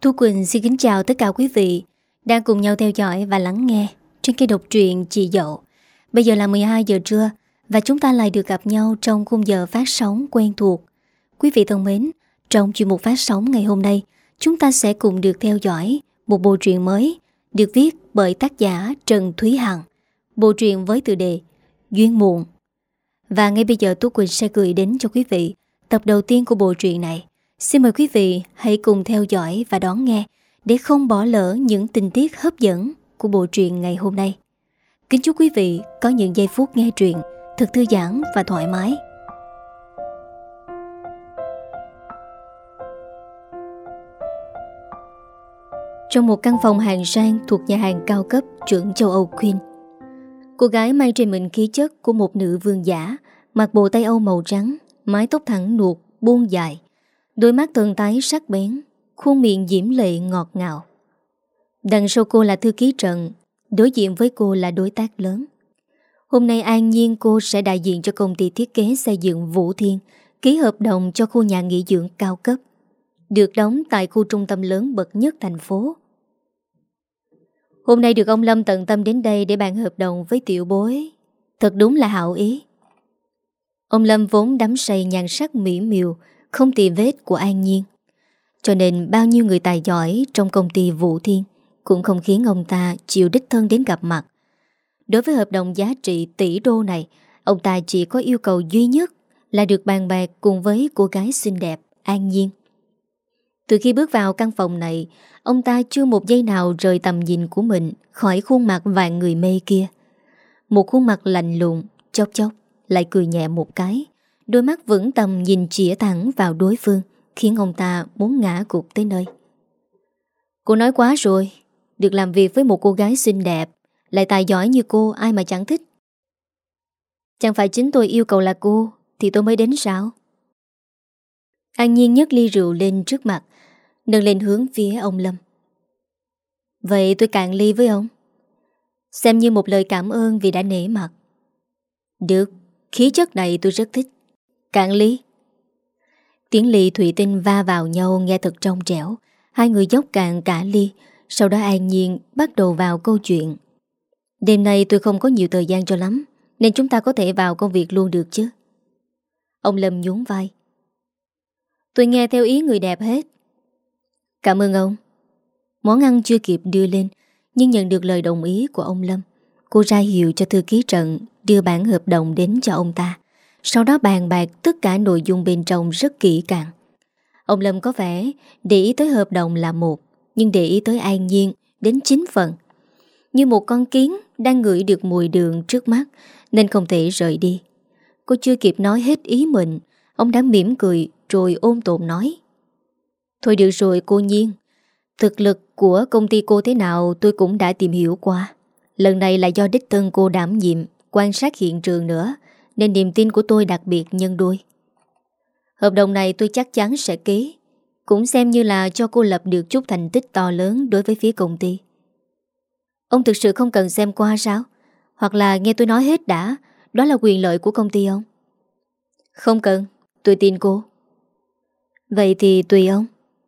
Thu Quỳnh xin kính chào tất cả quý vị đang cùng nhau theo dõi và lắng nghe trên kênh độc truyện Chị Dậu. Bây giờ là 12 giờ trưa và chúng ta lại được gặp nhau trong khung giờ phát sóng quen thuộc. Quý vị thân mến, trong chuyên mục phát sóng ngày hôm nay, chúng ta sẽ cùng được theo dõi một bộ truyện mới được viết bởi tác giả Trần Thúy Hằng. Bộ truyện với tựa đề Duyên Muộn. Và ngay bây giờ Tú Quỳnh sẽ gửi đến cho quý vị tập đầu tiên của bộ truyện này. Xin mời quý vị hãy cùng theo dõi và đón nghe để không bỏ lỡ những tình tiết hấp dẫn của bộ truyện ngày hôm nay. Kính chúc quý vị có những giây phút nghe truyện thật thư giãn và thoải mái. Trong một căn phòng hàng sang thuộc nhà hàng cao cấp trưởng châu Âu Queen, cô gái mang trên mình khí chất của một nữ vương giả, mặc bộ tay Âu màu trắng, mái tóc thẳng nuột, buông dài, Đôi mắt thần tái sắc bén, Khuôn miệng diễm lệ ngọt ngào. Đằng sau cô là thư ký Trần, Đối diện với cô là đối tác lớn. Hôm nay an nhiên cô sẽ đại diện cho công ty thiết kế xây dựng Vũ Thiên, Ký hợp đồng cho khu nhà nghỉ dưỡng cao cấp, Được đóng tại khu trung tâm lớn bậc nhất thành phố. Hôm nay được ông Lâm tận tâm đến đây để bàn hợp đồng với tiểu bối. Thật đúng là hảo ý. Ông Lâm vốn đắm say nhan sắc mỹ miều không tìm vết của An Nhiên. Cho nên bao nhiêu người tài giỏi trong công ty Vũ Thiên cũng không khiến ông ta chịu đích thân đến gặp mặt. Đối với hợp đồng giá trị tỷ đô này, ông ta chỉ có yêu cầu duy nhất là được bàn bạc cùng với cô gái xinh đẹp An Nhiên. Từ khi bước vào căn phòng này, ông ta chưa một giây nào rời tầm nhìn của mình khỏi khuôn mặt vạn người mê kia. Một khuôn mặt lạnh lùng, chốc chốc, lại cười nhẹ một cái, Đôi mắt vững tầm nhìn chỉa thẳng vào đối phương, Khiến ông ta muốn ngã cục tới nơi. Cô nói quá rồi, Được làm việc với một cô gái xinh đẹp, Lại tài giỏi như cô, ai mà chẳng thích. Chẳng phải chính tôi yêu cầu là cô, Thì tôi mới đến sao? An Nhiên nhấc ly rượu lên trước mặt, Nâng lên hướng phía ông Lâm. Vậy tôi cạn ly với ông. Xem như một lời cảm ơn vì đã nể mặt. Được, Khí chất này tôi rất thích. Cạn ly Tiếng ly thủy tinh va vào nhau nghe thật trong trẻo. Hai người dốc cạn cả ly. Sau đó an nhiên bắt đầu vào câu chuyện. Đêm nay tôi không có nhiều thời gian cho lắm, Nên chúng ta có thể vào công việc luôn được chứ? Ông Lâm nhún vai. Tôi nghe theo ý người đẹp hết. Cảm ơn ông. Món ăn chưa kịp đưa lên, Nhưng nhận được lời đồng ý của ông Lâm. Cô ra hiệu cho thư ký trận Đưa bản hợp đồng đến cho ông ta sau đó bàn bạc tất cả nội dung bên trong rất kỹ càng. Ông Lâm có vẻ để ý tới hợp đồng là một, Nhưng để ý tới an nhiên đến 9 phần. Như một con kiến đang ngửi được mùi đường trước mắt, Nên không thể rời đi. Cô chưa kịp nói hết ý mình, Ông đã mỉm cười rồi ôm tồn nói. Thôi được rồi, cô Nhiên. Thực lực của công ty cô thế nào tôi cũng đã tìm hiểu qua. Lần này là do đích thân cô đảm nhiệm Quan sát hiện trường nữa nên niềm tin của tôi đặc biệt nhân đôi. Hợp đồng này tôi chắc chắn sẽ ký, Cũng xem như là cho cô lập được chút thành tích to lớn đối với phía công ty. Ông thực sự không cần xem qua sao? Hoặc là nghe tôi nói hết đã, Đó là quyền lợi của công ty ông? Không cần, Tôi tin cô. Vậy thì tùy ông.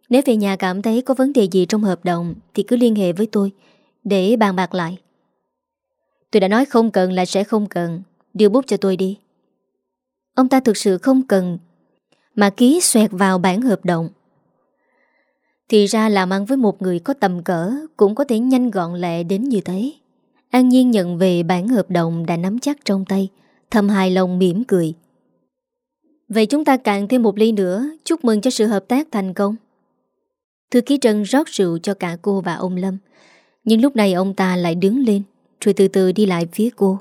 Nếu về nhà cảm thấy có vấn đề gì trong hợp đồng, Thì cứ liên hệ với tôi, Để bàn bạc lại. Tôi đã nói không cần là sẽ không cần. Đưa bút cho tôi đi. Ông ta thực sự không cần, Mà ký xoẹt vào bản hợp đồng. Thì ra làm ăn với một người có tầm cỡ Cũng có thể nhanh gọn lẹ đến như thế. An Nhiên nhận về bản hợp đồng đã nắm chắc trong tay, Thầm hài lòng mỉm cười. Vậy chúng ta cạn thêm một ly nữa, Chúc mừng cho sự hợp tác thành công. Thư ký Trân rót rượu cho cả cô và ông Lâm, Nhưng lúc này ông ta lại đứng lên, Rồi từ từ đi lại phía cô.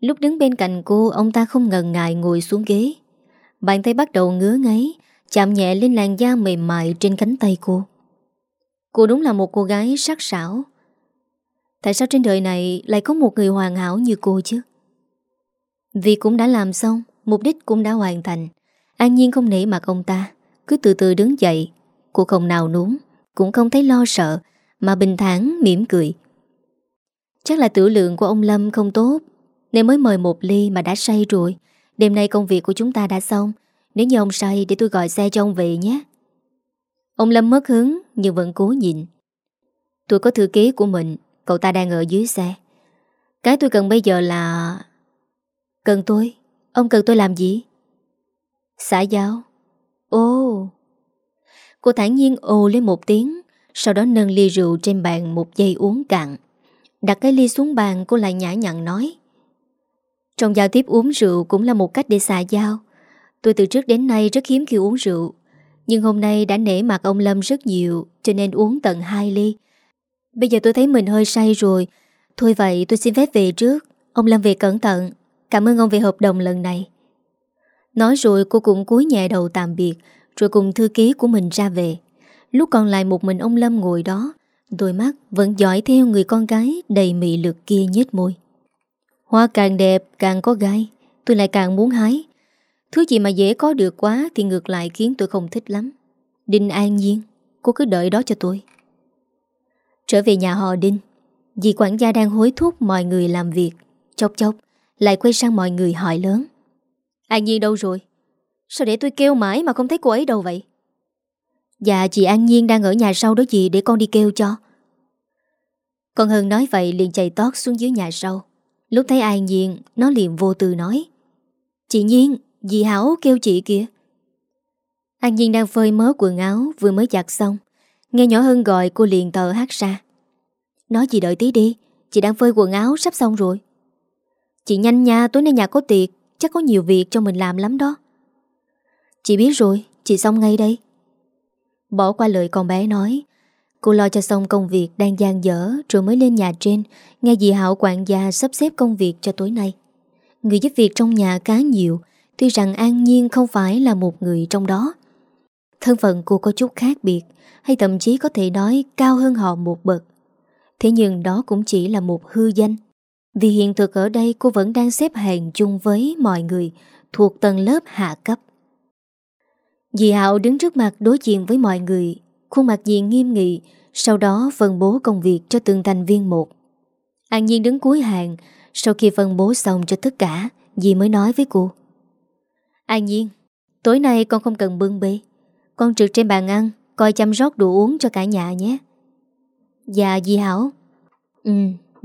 Lúc đứng bên cạnh cô, Ông ta không ngần ngại ngồi xuống ghế. Bàn tay bắt đầu ngứa ngáy, Chạm nhẹ lên làn da mềm mại Trên cánh tay cô. Cô đúng là một cô gái sắc sảo. Tại sao trên đời này Lại có một người hoàn hảo như cô chứ? Vì cũng đã làm xong, Mục đích cũng đã hoàn thành. An nhiên không nể mặt ông ta, Cứ từ từ đứng dậy. Cô không nào nuống Cũng không thấy lo sợ, Mà bình thản mỉm cười. Chắc là tử lượng của ông Lâm không tốt nên mới mời một ly mà đã say rồi Đêm nay công việc của chúng ta đã xong Nếu như ông say để tôi gọi xe cho ông về nhé Ông Lâm mất hứng nhưng vẫn cố nhịn. Tôi có thư ký của mình, cậu ta đang ở dưới xe. Cái tôi cần bây giờ là... Cần tôi? Ông cần tôi làm gì? Xã giáo. Ồ. Cô thản nhiên ồ lên một tiếng, sau đó nâng ly rượu trên bàn một giây uống cạn. Đặt cái ly xuống bàn cô lại nhã nhặn nói. Trong giao tiếp uống rượu cũng là một cách để xà giao. Tôi từ trước đến nay rất hiếm khi uống rượu. Nhưng hôm nay đã nể mặt ông Lâm rất nhiều, cho nên uống tận hai ly. Bây giờ tôi thấy mình hơi say rồi. Thôi vậy, tôi xin phép về trước. Ông Lâm về cẩn thận. Cảm ơn ông về hợp đồng lần này. Nói rồi cô cũng cúi nhẹ đầu tạm biệt, rồi cùng thư ký của mình ra về. Lúc còn lại một mình ông Lâm ngồi đó, Đôi mắt vẫn dõi theo người con gái đầy mị lực kia nhếch môi. Hoa càng đẹp, càng có gai, Tôi lại càng muốn hái. Thứ gì mà dễ có được quá Thì ngược lại khiến tôi không thích lắm. Đinh an nhiên, Cô cứ đợi đó cho tôi. Trở về nhà họ Đinh. Dì quản gia đang hối thúc mọi người làm việc, Chốc chốc, Lại quay sang mọi người hỏi lớn. An Nhiên đâu rồi? Sao để tôi kêu mãi mà không thấy cô ấy đâu vậy? Dạ chị An Nhiên đang ở nhà sau đó chị, Để con đi kêu cho. Con Hân nói vậy liền chạy tót xuống dưới nhà sau. Lúc thấy An Nhiên Nó liền vô tư nói Chị Nhiên, dì Hảo kêu chị kìa. An Nhiên đang phơi mớ quần áo Vừa mới giặt xong Nghe nhỏ hơn gọi cô liền tờ hát ra. Nói chị đợi tí đi Chị đang phơi quần áo sắp xong rồi. Chị nhanh nha tối nay nhà có tiệc Chắc có nhiều việc cho mình làm lắm đó. Chị biết rồi Chị xong ngay đây. Bỏ qua lời con bé nói Cô lo cho xong công việc đang gian dở Rồi mới lên nhà trên. Nghe dì Hảo quản gia sắp xếp công việc cho tối nay. Người giúp việc trong nhà khá nhiều, Tuy rằng An Nhiên không phải là một người trong đó. Thân phận cô có chút khác biệt, Hay thậm chí có thể nói cao hơn họ một bậc. Thế nhưng đó cũng chỉ là một hư danh. Vì hiện thực ở đây cô vẫn đang xếp hàng chung với mọi người, Thuộc tầng lớp hạ cấp. Dì Hạo đứng trước mặt đối diện với mọi người Khuôn mặt diện nghiêm nghị, Sau đó phân bố công việc cho từng thành viên một. An Nhiên đứng cuối hàng, Sau khi phân bố xong cho tất cả, Dì mới nói với cô. An Nhiên, Tối nay con không cần bưng bê. Con trực trên bàn ăn, Coi chăm rót đồ uống cho cả nhà nhé. Dạ dì Hảo. Ừ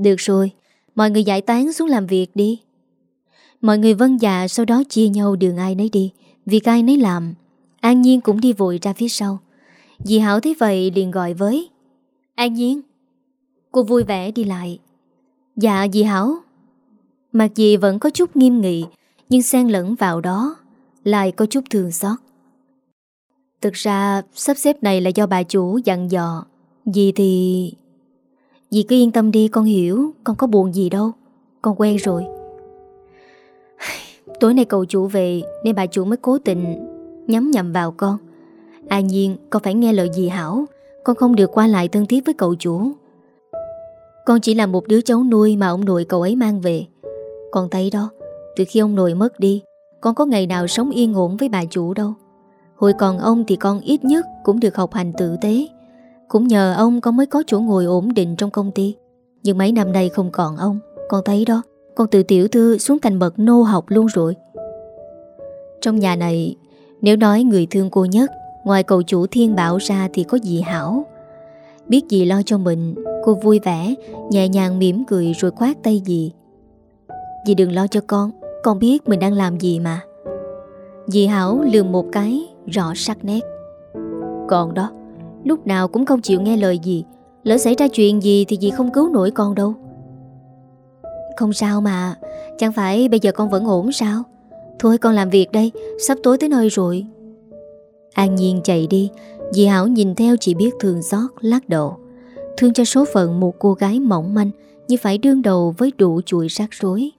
được rồi. Mọi người giải tán xuống làm việc đi. Mọi người vân dạ sau đó chia nhau đường ai nấy đi. Việc ai nấy làm, An Nhiên cũng đi vội ra phía sau. Dì Hảo thấy vậy liền gọi với. An Nhiên. Cô vui vẻ đi lại. Dạ dì Hảo. Mặc dì vẫn có chút nghiêm nghị, Nhưng xen lẫn vào đó, Lại có chút thường xót. Thực ra, sắp xếp này là do bà chủ dặn dò. Dì thì... Dì cứ yên tâm đi, con hiểu, Con có buồn gì đâu. Con quen rồi. Tối nay cậu chủ về, Nên bà chủ mới cố tình Nhắm nhầm vào con. An nhiên, con phải nghe lời dì Hảo. Con không được qua lại thân thiết với cậu chủ. Con chỉ là một đứa cháu nuôi Mà ông nội cậu ấy mang về. Con thấy đó, Từ khi ông nội mất đi, Con có ngày nào sống yên ổn với bà chủ đâu. Hồi còn ông thì con ít nhất Cũng được học hành tử tế. Cũng nhờ ông con mới có chỗ ngồi ổn định trong công ty. Nhưng mấy năm nay không còn ông, Con thấy đó, Con từ tiểu thư xuống thành bậc nô học luôn rồi. Trong nhà này, nếu nói người thương cô nhất Ngoài cậu chủ thiên bảo ra thì có dì Hảo. Biết dì lo cho mình, Cô vui vẻ, Nhẹ nhàng mỉm cười rồi khoát tay dì. Dì đừng lo cho con Con biết mình đang làm gì mà. Dì Hảo lườm một cái, Rõ sắc nét. Còn đó, Lúc nào cũng không chịu nghe lời gì Lỡ xảy ra chuyện gì thì dì không cứu nổi con đâu. Không sao mà, Chẳng phải bây giờ con vẫn ổn sao? Thôi con làm việc đây, Sắp tối tới nơi rồi. An Nhiên chạy đi. Dì Hảo nhìn theo chỉ biết thương xót lắc đầu. Thương cho số phận một cô gái mỏng manh Như phải đương đầu với đủ chuỗi rắc rối.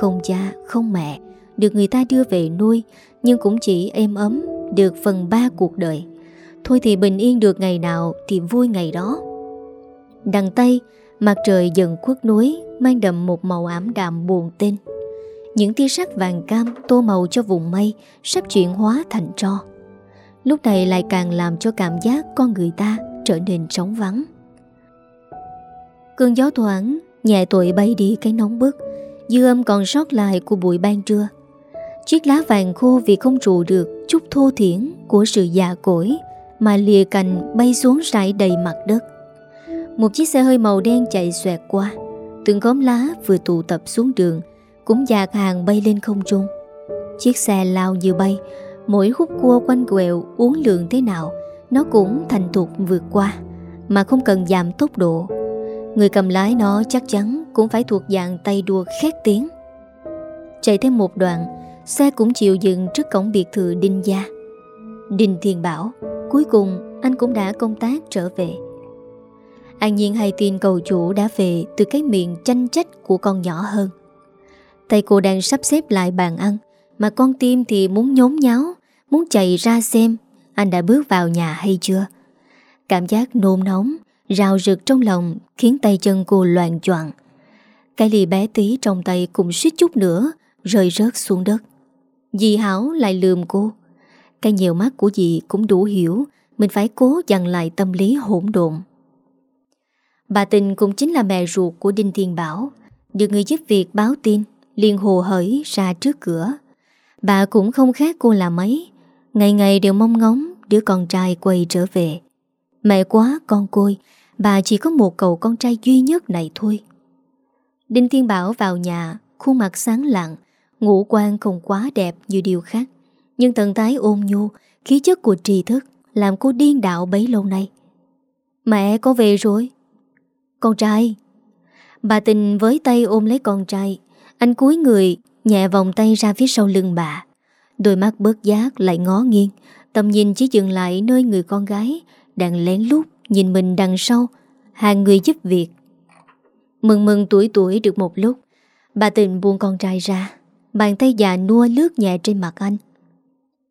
Không cha, không mẹ Được người ta đưa về nuôi Nhưng cũng chỉ êm ấm Được phần ba cuộc đời. Thôi thì bình yên được ngày nào Thì vui ngày đó. Đằng Tây Mặt trời dần khuất núi Mang đậm một màu ảm đạm buồn tên. Những tia sắc vàng cam tô màu cho vùng mây Sắp chuyển hóa thành tro. Lúc này lại càng làm cho cảm giác con người ta trở nên trống vắng. Cơn gió thoảng Nhẹ tuổi bay đi cái nóng bức, Dư âm còn sót lại của buổi ban trưa. Chiếc lá vàng khô vì không trụ được Chút thô thiển của sự già cỗi Mà lìa cành bay xuống rải đầy mặt đất. Một chiếc xe hơi màu đen chạy xoẹt qua, Từng góm lá vừa tụ tập xuống đường Cũng dạt hàng bay lên không trung. Chiếc xe lao như bay Mỗi khúc cua quanh quẹo uốn lượn thế nào, Nó cũng thành thục vượt qua, Mà không cần giảm tốc độ. Người cầm lái nó chắc chắn Cũng phải thuộc dạng tay đua khét tiếng. Chạy thêm một đoạn, Xe cũng chịu dừng trước cổng biệt thự Đinh Gia. Đinh Thiên bảo, Cuối cùng anh cũng đã công tác trở về. An Nhiên hay tin cầu chủ đã về Từ cái miệng tranh trách của con nhỏ hơn. Tay cô đang sắp xếp lại bàn ăn mà con tim thì muốn nhốn nháo, Muốn chạy ra xem Anh đã bước vào nhà hay chưa. Cảm giác nôn nóng, Rào rực trong lòng Khiến tay chân cô loạn choạng. Cái ly bé tí trong tay cũng suýt chút nữa Rơi rớt xuống đất. Dì Hảo lại lườm cô. Cái nhiều mắt của dì cũng đủ hiểu Mình phải cố dằn lại tâm lý hỗn độn. Bà Tình cũng chính là mẹ ruột của Đinh Thiên Bảo, Được người giúp việc báo tin, liền hồ hởi ra trước cửa. Bà cũng không khác cô là mấy. Ngày ngày đều mong ngóng Đứa con trai quay trở về. Mẹ quá con côi, Bà chỉ có một cậu con trai duy nhất này thôi. Đinh Thiên Bảo vào nhà, Khuôn mặt sáng lặng Ngũ quan không quá đẹp như điều khác. Nhưng tận tái ôn nhu, Khí chất của trì thức Làm cô điên đạo bấy lâu nay. Mẹ có về rồi. Con trai. Bà tình với tay ôm lấy con trai. Anh cúi người Nhẹ vòng tay ra phía sau lưng bà. Đôi mắt bớt giác lại ngó nghiêng. Tầm nhìn chỉ dừng lại nơi người con gái Đang lén lút Nhìn mình đằng sau. Hàng người giúp việc. Mừng mừng tuổi tuổi được một lúc. Bà tình buông con trai ra. Bàn tay già nua lướt nhẹ trên mặt anh.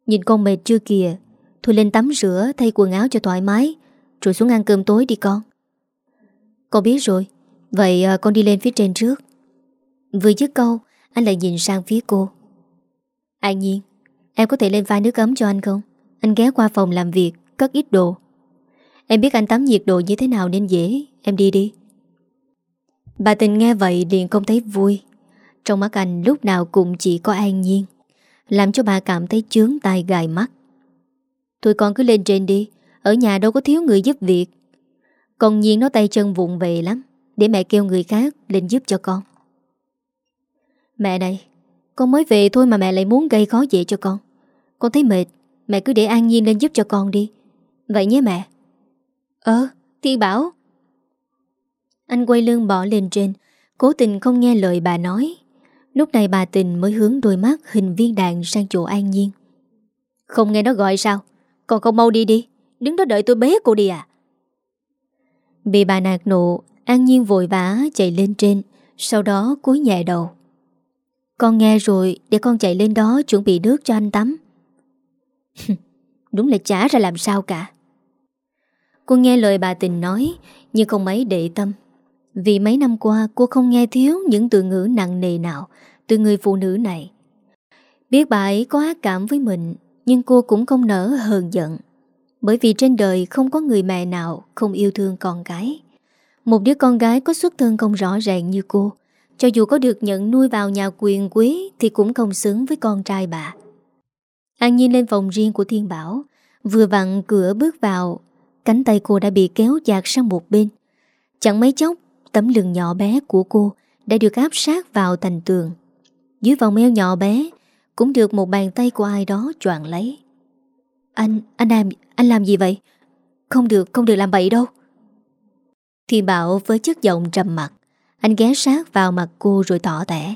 Nhìn con mệt chưa kìa. Thôi lên tắm rửa, thay quần áo cho thoải mái. Rồi xuống ăn cơm tối đi con. Con biết rồi. Vậy à, con đi lên phía trên trước. Vừa dứt câu anh lại nhìn sang phía cô. An nhiên, Em có thể lên pha nước ấm cho anh không? Anh ghé qua phòng làm việc, Cất ít đồ. Em biết anh tắm nhiệt độ như thế nào nên dễ. Em đi đi. Bà tình nghe vậy liền không thấy vui. Trong mắt anh lúc nào cũng chỉ có an nhiên, Làm cho bà cảm thấy chướng tai gài mắt. Thôi con cứ lên trên đi, Ở nhà đâu có thiếu người giúp việc. Còn nhiên nó tay chân vụng về lắm, Để mẹ kêu người khác lên giúp cho con. Mẹ này Con mới về thôi mà mẹ lại muốn gây khó dễ cho con. Con thấy mệt Mẹ cứ để An Nhiên lên giúp cho con đi. Vậy nhé mẹ. Ờ, Thiên Bảo. Anh quay lưng bỏ lên trên Cố tình không nghe lời bà nói. Lúc này bà tình mới hướng đôi mắt Hình viên đạn sang chỗ An Nhiên. Không nghe nó gọi sao? Còn không mau đi đi Đứng đó đợi tôi bế cô đi à? Bị bà nạt nộ An Nhiên vội vã chạy lên trên Sau đó cúi nhẹ đầu. Con nghe rồi, Để con chạy lên đó chuẩn bị nước cho anh tắm. Đúng là chả ra làm sao cả. Cô nghe lời bà tình nói, Nhưng không mấy để tâm. Vì mấy năm qua, cô không nghe thiếu Những từ ngữ nặng nề nào Từ người phụ nữ này. Biết bà ấy có ác cảm với mình, Nhưng cô cũng không nỡ hờn giận. Bởi vì trên đời không có người mẹ nào Không yêu thương con gái. Một đứa con gái có xuất thân không rõ ràng như cô cho dù có được nhận nuôi vào nhà quyền quý Thì cũng không xứng với con trai bà. An Nhiên lên phòng riêng của Thiên Bảo Vừa vặn cửa bước vào Cánh tay cô đã bị kéo dạt sang một bên. Chẳng mấy chốc Tấm lưng nhỏ bé của cô Đã được áp sát vào thành tường. Dưới vòng eo nhỏ bé Cũng được một bàn tay của ai đó choạn lấy. Anh, anh làm, anh làm gì vậy? Không được, không được làm bậy đâu. Thì bảo với chất giọng trầm mặt anh ghé sát vào mặt cô rồi tỏ tẻ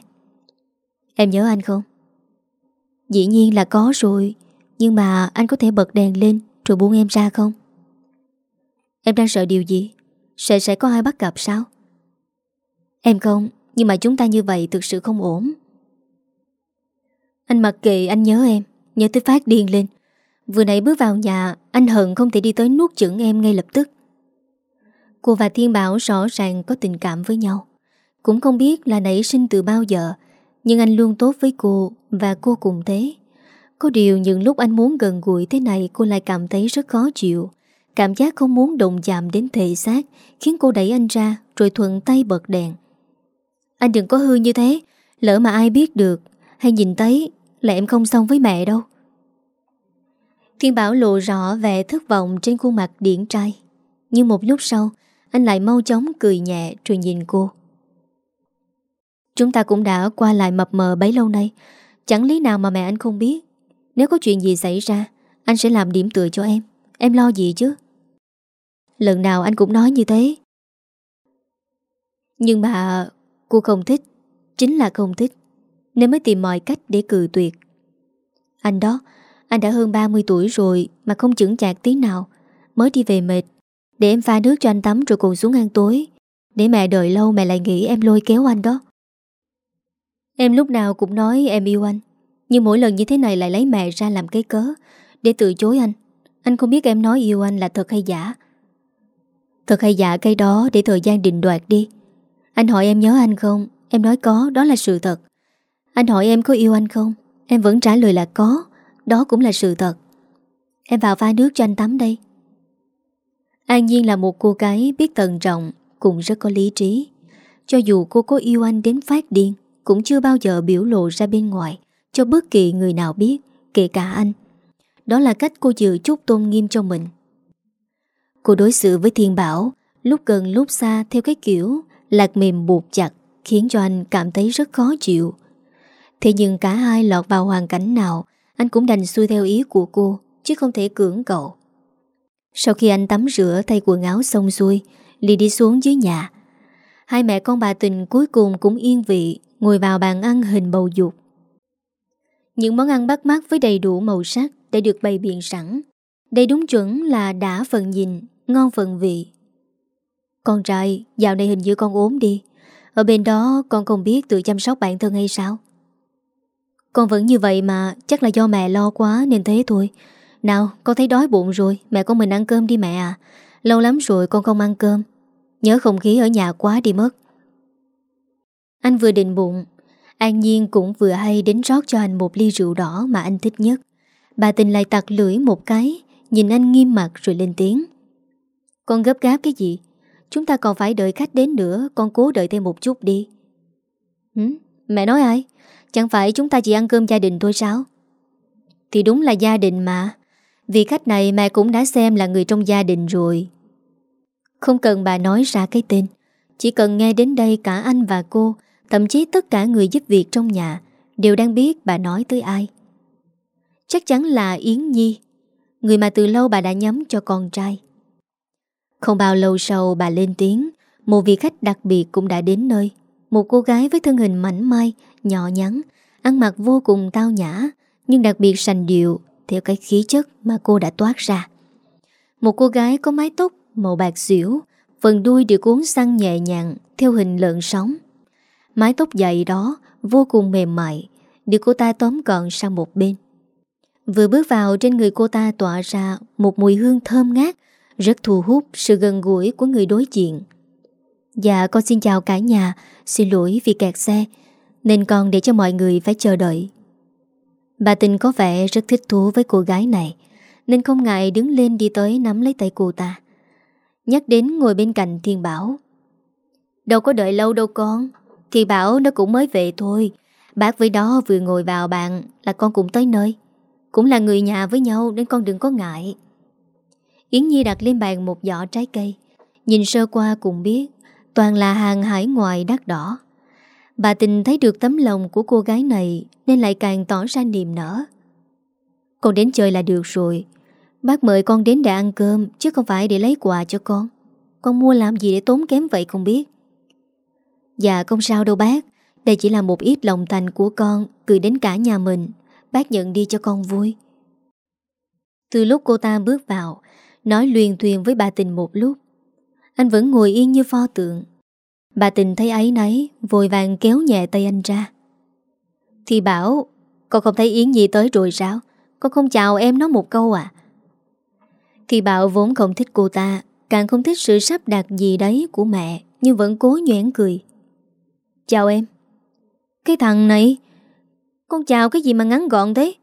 Em nhớ anh không? Dĩ nhiên là có rồi, Nhưng mà anh có thể bật đèn lên Rồi buông em ra không? Em đang sợ điều gì? Sợ sẽ có ai bắt gặp sao? Em không, Nhưng mà chúng ta như vậy thực sự không ổn Anh mặc kệ, anh nhớ em, Nhớ tới phát điên lên Vừa nãy bước vào nhà, Anh hận không thể đi tới nuốt chửng em ngay lập tức Cô và Thiên Bảo rõ ràng có tình cảm với nhau cũng không biết là nảy sinh từ bao giờ Nhưng anh luôn tốt với cô Và cô cùng thế Có điều những lúc anh muốn gần gũi thế này Cô lại cảm thấy rất khó chịu Cảm giác không muốn động chạm đến thể xác Khiến cô đẩy anh ra Rồi thuận tay bật đèn Anh đừng có hư như thế Lỡ mà ai biết được Hay nhìn thấy là em không xong với mẹ đâu Thiên Bảo lộ rõ vẻ thất vọng trên khuôn mặt điển trai. Nhưng một lúc sau, anh lại mau chóng cười nhẹ rồi nhìn cô. Chúng ta cũng đã qua lại mập mờ bấy lâu nay. Chẳng lý nào mà mẹ anh không biết. Nếu có chuyện gì xảy ra, anh sẽ làm điểm tựa cho em. Em lo gì chứ? Lần nào anh cũng nói như thế. Nhưng mà cô không thích. Chính là không thích. Nên mới tìm mọi cách để cự tuyệt. Anh đó, anh đã hơn 30 tuổi rồi mà không chững chạc tí nào. Mới đi về mệt. Để em pha nước cho anh tắm rồi cùng xuống ăn tối. Để mẹ đợi lâu mẹ lại nghĩ em lôi kéo anh đó. Em lúc nào cũng nói em yêu anh. Nhưng mỗi lần như thế này lại lấy mẹ ra làm cái cớ Để từ chối anh. Anh không biết em nói yêu anh là thật hay giả. Thật hay giả cái đó Để thời gian định đoạt đi. Anh hỏi em nhớ anh không? Em nói có, đó là sự thật. Anh hỏi em có yêu anh không? Em vẫn trả lời là có Đó cũng là sự thật. Em vào pha nước cho anh tắm đây. An Nhiên là một cô gái biết tận trọng Cũng rất có lý trí. Cho dù cô có yêu anh đến phát điên cũng chưa bao giờ biểu lộ ra bên ngoài Cho bất kỳ người nào biết, Kể cả anh. Đó là cách cô giữ chút tôn nghiêm cho mình. Cô đối xử với Thiên Bảo Lúc gần lúc xa theo cái kiểu Lạc mềm buộc chặt Khiến cho anh cảm thấy rất khó chịu. Thế nhưng cả hai lọt vào hoàn cảnh nào, Anh cũng đành xuôi theo ý của cô, Chứ không thể cưỡng cậu Sau khi anh tắm rửa, thay quần áo xong xuôi, Ly đi xuống dưới nhà Hai mẹ con bà tình cuối cùng cũng yên vị, Ngồi vào bàn ăn hình bầu dục. Những món ăn bắt mắt với đầy đủ màu sắc Đã được bày biện sẵn. Đây đúng chuẩn là đã phần nhìn, Ngon phần vị. Con trai, Dạo này hình như con ốm đi. Ở bên đó, con không biết tự chăm sóc bản thân hay sao? Con vẫn như vậy mà, Chắc là do mẹ lo quá nên thế thôi. Nào, con thấy đói bụng rồi, Mẹ con mình ăn cơm đi mẹ à. Lâu lắm rồi con không ăn cơm. Nhớ không khí ở nhà quá đi mất. Anh vừa định bụng, An Nhiên cũng vừa hay đến rót cho anh một ly rượu đỏ mà anh thích nhất. Bà tình lại tặc lưỡi một cái, Nhìn anh nghiêm mặt rồi lên tiếng. Con gấp gáp cái gì? Chúng ta còn phải đợi khách đến nữa, Con cố đợi thêm một chút đi. Hử? Mẹ nói ai? Chẳng phải chúng ta chỉ ăn cơm gia đình thôi sao? Thì đúng là gia đình mà. Vì khách này mẹ cũng đã xem là người trong gia đình rồi. Không cần bà nói ra cái tên. Chỉ cần nghe đến đây cả anh và cô, Thậm chí tất cả người giúp việc trong nhà, Đều đang biết bà nói tới ai. Chắc chắn là Yến Nhi, Người mà từ lâu bà đã nhắm cho con trai. Không bao lâu sau bà lên tiếng, Một vị khách đặc biệt cũng đã đến nơi. Một cô gái với thân hình mảnh mai, Nhỏ nhắn, Ăn mặc vô cùng tao nhã, Nhưng đặc biệt sành điệu Theo cái khí chất mà cô đã toát ra. Một cô gái có mái tóc Màu bạc xỉu Phần đuôi được cuốn săn nhẹ nhàng Theo hình lợn sóng Mái tóc dày đó vô cùng mềm mại Được cô ta tóm gọn sang một bên Vừa bước vào trên người cô ta tỏa ra một mùi hương thơm ngát, rất thu hút sự gần gũi của người đối diện. Dạ con xin chào cả nhà, xin lỗi vì kẹt xe, nên con để cho mọi người phải chờ đợi. Bà tình có vẻ rất thích thú với cô gái này, nên không ngại đứng lên đi tới nắm lấy tay cô ta. Nhắc đến ngồi bên cạnh Thiên Bảo. Đâu có đợi lâu đâu con, Thiên Bảo nó cũng mới về thôi, bác với đó vừa ngồi vào bàn là con cũng tới nơi. Cũng là người nhà với nhau nên con đừng có ngại. Yến Nhi đặt lên bàn một giỏ trái cây. Nhìn sơ qua cũng biết Toàn là hàng hải ngoại đắt đỏ. Bà tình thấy được tấm lòng của cô gái này Nên lại càng tỏ ra niềm nở. Con đến chơi là được rồi Bác mời con đến để ăn cơm, Chứ không phải để lấy quà cho con. Con mua làm gì để tốn kém vậy không biết. Dạ không sao đâu bác. Đây chỉ là một ít lòng thành của con, Gửi đến cả nhà mình. Bác nhận đi cho con vui. Từ lúc cô ta bước vào, Nói luyên thuyền với bà tình một lúc, Anh vẫn ngồi yên như pho tượng. Bà tình thấy ấy nấy Vội vàng kéo nhẹ tay anh ra. Thì bảo, Con không thấy Yến gì tới rồi sao? Con không chào em nó một câu à? Thì bảo vốn không thích cô ta, Càng không thích sự sắp đặt gì đấy của mẹ, Nhưng vẫn cố nhoảng cười. Chào em. Cái thằng này, con chào cái gì mà ngắn gọn thế?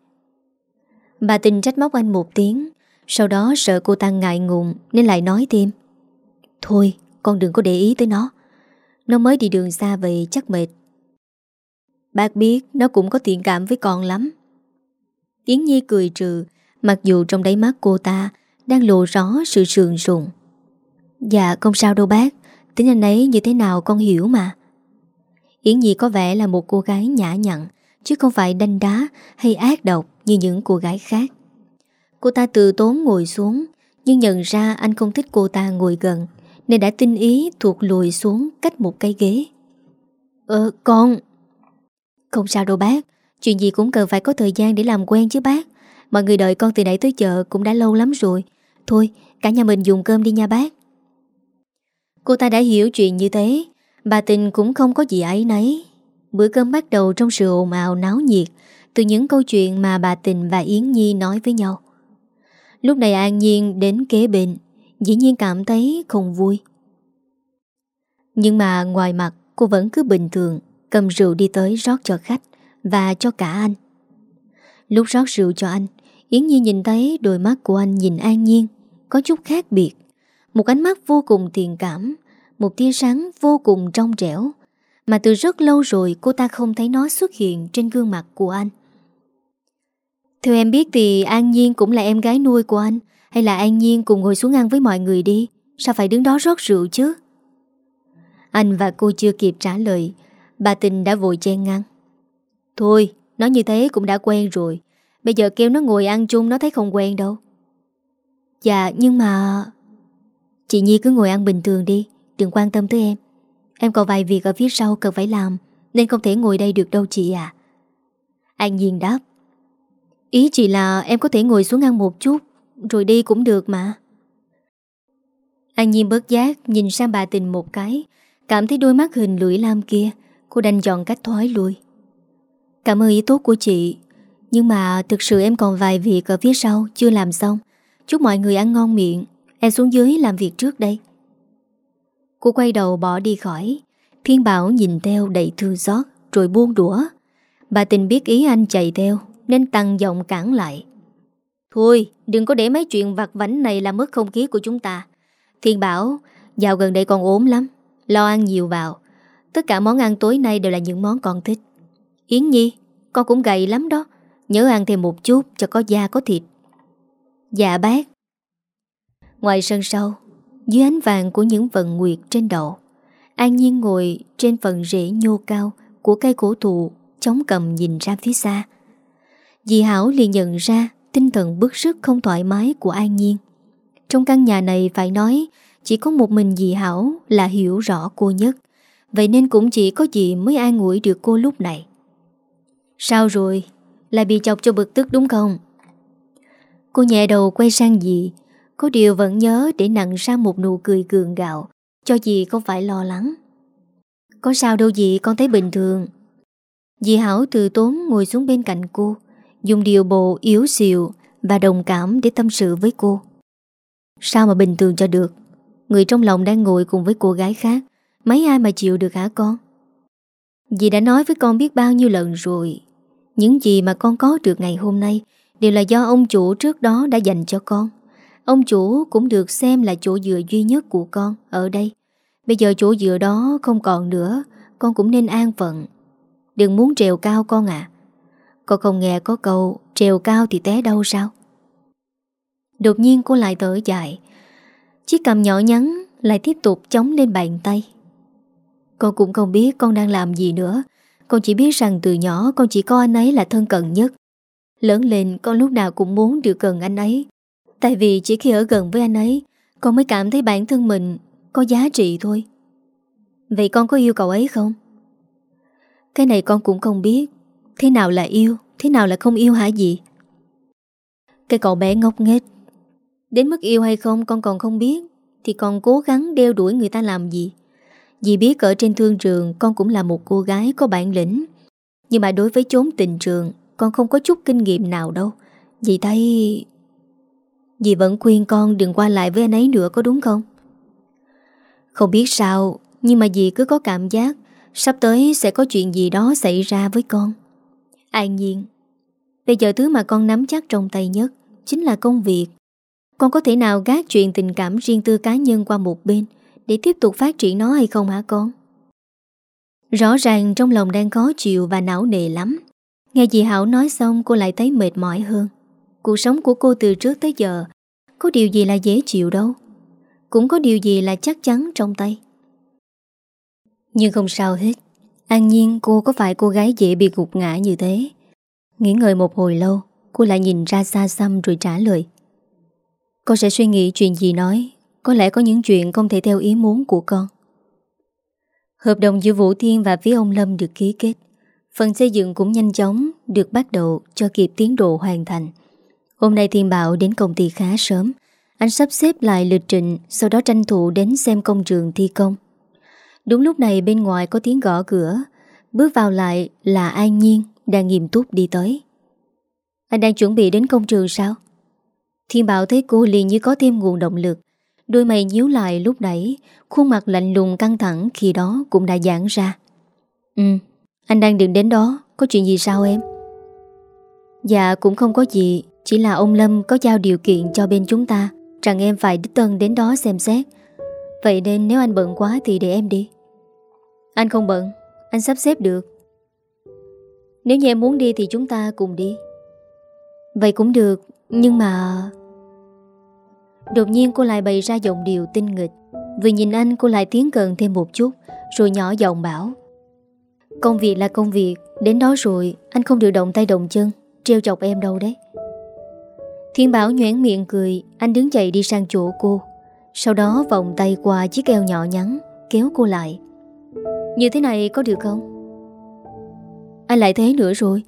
Bà tình trách móc anh một tiếng, Sau đó sợ cô ta ngại ngùng Nên lại nói thêm. Thôi, con đừng có để ý tới nó. Nó mới đi đường xa về chắc mệt. Bác biết Nó cũng có thiện cảm với con lắm. Yến Nhi cười trừ, Mặc dù trong đáy mắt cô ta đang lộ rõ sự sườn rụng Dạ không sao đâu bác. Tính anh ấy như thế nào con hiểu mà. Yến Nhi có vẻ là một cô gái nhã nhặn, Chứ không phải đanh đá Hay ác độc như những cô gái khác. Cô ta từ tốn ngồi xuống, Nhưng nhận ra anh không thích cô ta ngồi gần, Nên đã tinh ý thuộc lùi xuống Cách một cái ghế. Ờ con. Không sao đâu bác. Chuyện gì cũng cần phải có thời gian để làm quen chứ bác. Mọi người đợi con từ nãy tới chợ Cũng đã lâu lắm rồi Thôi, cả nhà mình dùng cơm đi nha bác. Cô ta đã hiểu chuyện như thế. Bà tình cũng không có gì ấy nấy. Bữa cơm bắt đầu trong sự ồn ào náo nhiệt Từ những câu chuyện mà bà tình và Yến Nhi nói với nhau. Lúc này An Nhiên đến kế bên, Dĩ nhiên cảm thấy không vui. Nhưng mà ngoài mặt, cô vẫn cứ bình thường, Cầm rượu đi tới rót cho khách Và cho cả anh. Lúc rót rượu cho anh, Yến Nhi nhìn thấy đôi mắt của anh nhìn An Nhiên. Có chút khác biệt. Một ánh mắt vô cùng thiền cảm, Một tia sáng vô cùng trong trẻo, Mà từ rất lâu rồi cô ta không thấy nó xuất hiện trên gương mặt của anh. Theo em biết thì An Nhiên cũng là em gái nuôi của anh, Hay là An Nhiên cùng ngồi xuống ăn với mọi người đi? Sao phải đứng đó rót rượu chứ? Anh và cô chưa kịp trả lời, Bà Tình đã vội chen ngăn Thôi Nói như thế cũng đã quen rồi. Bây giờ kêu nó ngồi ăn chung, nó thấy không quen đâu. Dạ nhưng mà Chị Nhi cứ ngồi ăn bình thường đi, Đừng quan tâm tới em. Em còn vài việc ở phía sau cần phải làm, Nên không thể ngồi đây được đâu chị à An Nhiên đáp, Ý chị là em có thể ngồi xuống ăn một chút, Rồi đi cũng được mà. An Nhiên bớt giác, Nhìn sang bà tình một cái, Cảm thấy đôi mắt hình lưỡi lam kia, Cô đành chọn cách thoái lui. Cảm ơn ý tốt của chị, Nhưng mà thực sự em còn vài việc ở phía sau Chưa làm xong Chúc mọi người ăn ngon miệng. Em xuống dưới làm việc trước đây. Cô quay đầu bỏ đi khỏi. Thiên Bảo nhìn theo đầy thương xót, Rồi buông đũa. Bà tình biết ý anh chạy theo, nên tăng giọng cản lại. Thôi, đừng có để mấy chuyện vặt vảnh này làm mất không khí của chúng ta. Thiên bảo, Dạo gần đây con ốm lắm, Lo ăn nhiều vào. Tất cả món ăn tối nay đều là những món con thích. Yến Nhi, Con cũng gầy lắm đó. Nhớ ăn thêm một chút cho có da có thịt. Dạ bác Ngoài sân sau, Dưới ánh vàng của những vận nguyệt trên đầu An Nhiên ngồi trên phần rễ nhô cao Của cây cổ thụ, Chống cầm nhìn ra phía xa Dì Hảo liền nhận ra tinh thần bức sức không thoải mái của An Nhiên. Trong căn nhà này phải nói, chỉ có một mình dì Hảo là hiểu rõ cô nhất. Vậy nên cũng chỉ có dì mới an ủi được cô lúc này. Sao rồi? Lại bị chọc cho bực tức đúng không? Cô nhẹ đầu quay sang dì. Có điều vẫn nhớ để nặng ra một nụ cười cường gạo, cho dì không phải lo lắng. Có sao đâu dì, con thấy bình thường. Dì Hảo từ tốn ngồi xuống bên cạnh cô, Dùng điều bộ yếu xìu Và đồng cảm để tâm sự với cô Sao mà bình thường cho được Người trong lòng đang ngồi cùng với cô gái khác, Mấy ai mà chịu được hả con Dì đã nói với con biết bao nhiêu lần rồi Những gì mà con có được ngày hôm nay Đều là do ông chủ trước đó đã dành cho con. Ông chủ cũng được xem là chỗ dựa duy nhất của con Ở đây. Bây giờ chỗ dựa đó không còn nữa, Con cũng nên an phận. Đừng muốn trèo cao con ạ. Con không nghe có câu, Trèo cao thì té đâu sao? Đột nhiên cô lại thở dài. Chiếc cầm nhỏ nhắn Lại tiếp tục chống lên bàn tay. Con cũng không biết con đang làm gì nữa. Con chỉ biết rằng từ nhỏ Con chỉ có anh ấy là thân cận nhất. Lớn lên, con lúc nào cũng muốn được gần anh ấy. Tại vì chỉ khi ở gần với anh ấy, Con mới cảm thấy bản thân mình Có giá trị thôi. Vậy con có yêu cậu ấy không? Cái này con cũng không biết. Thế nào là yêu, Thế nào là không yêu hả gì Cái cậu bé ngốc nghếch. Đến mức yêu hay không con còn không biết, Thì còn cố gắng đeo đuổi người ta làm gì. Dì biết ở trên thương trường Con cũng là một cô gái có bản lĩnh. Nhưng mà đối với chốn tình trường con không có chút kinh nghiệm nào đâu. Dì thấy, Dì vẫn khuyên con đừng qua lại với anh ấy nữa, có đúng không? Không biết sao, Nhưng mà dì cứ có cảm giác Sắp tới sẽ có chuyện gì đó xảy ra với con. An nhiên, Bây giờ thứ mà con nắm chắc trong tay nhất Chính là công việc. Con có thể nào gác chuyện tình cảm riêng tư cá nhân qua một bên Để tiếp tục phát triển nó hay không hả con? Rõ ràng trong lòng đang khó chịu và não nề lắm. Nghe dì Hảo nói xong, cô lại thấy mệt mỏi hơn. Cuộc sống của cô từ trước tới giờ, Có điều gì là dễ chịu đâu. Cũng có điều gì là chắc chắn trong tay. Nhưng không sao hết. An nhiên, cô có phải cô gái dễ bị gục ngã như thế? Nghĩ ngợi một hồi lâu, Cô lại nhìn ra xa xăm rồi trả lời. Con sẽ suy nghĩ chuyện gì nói. Có lẽ có những chuyện không thể theo ý muốn của con. Hợp đồng giữa Vũ Thiên và phía ông Lâm được ký kết. Phần xây dựng cũng nhanh chóng, Được bắt đầu cho kịp tiến độ hoàn thành. Hôm nay Thiên Bảo đến công ty khá sớm. Anh sắp xếp lại lịch trình, Sau đó tranh thủ đến xem công trường thi công. Đúng lúc này bên ngoài có tiếng gõ cửa. Bước vào lại là An Nhiên Đang nghiêm túc đi tới. Anh đang chuẩn bị đến công trường sao? Thiên Bảo thấy cô liền như có thêm nguồn động lực. Đôi mày nhíu lại lúc nãy, Khuôn mặt lạnh lùng căng thẳng Khi đó cũng đã giãn ra. Ừ anh đang định đến đó, Có chuyện gì sao em? Dạ cũng không có gì, Chỉ là ông Lâm có giao điều kiện cho bên chúng ta, Rằng em phải đích tân đến đó xem xét. Vậy nên nếu anh bận quá Thì để em đi. Anh không bận, Anh sắp xếp được. Nếu như em muốn đi thì chúng ta cùng đi. Vậy cũng được, Nhưng mà Đột nhiên cô lại bày ra giọng điệu tinh nghịch vì nhìn anh cô lại tiến gần thêm một chút, Rồi nhỏ giọng bảo. Công việc là công việc, Đến đó rồi anh không được động tay động chân Treo chọc em đâu đấy. Thiên Bảo nhoảng miệng cười, Anh đứng dậy đi sang chỗ cô. Sau đó vòng tay qua chiếc eo nhỏ nhắn, Kéo cô lại. Như thế này có được không? Anh lại thế nữa rồi,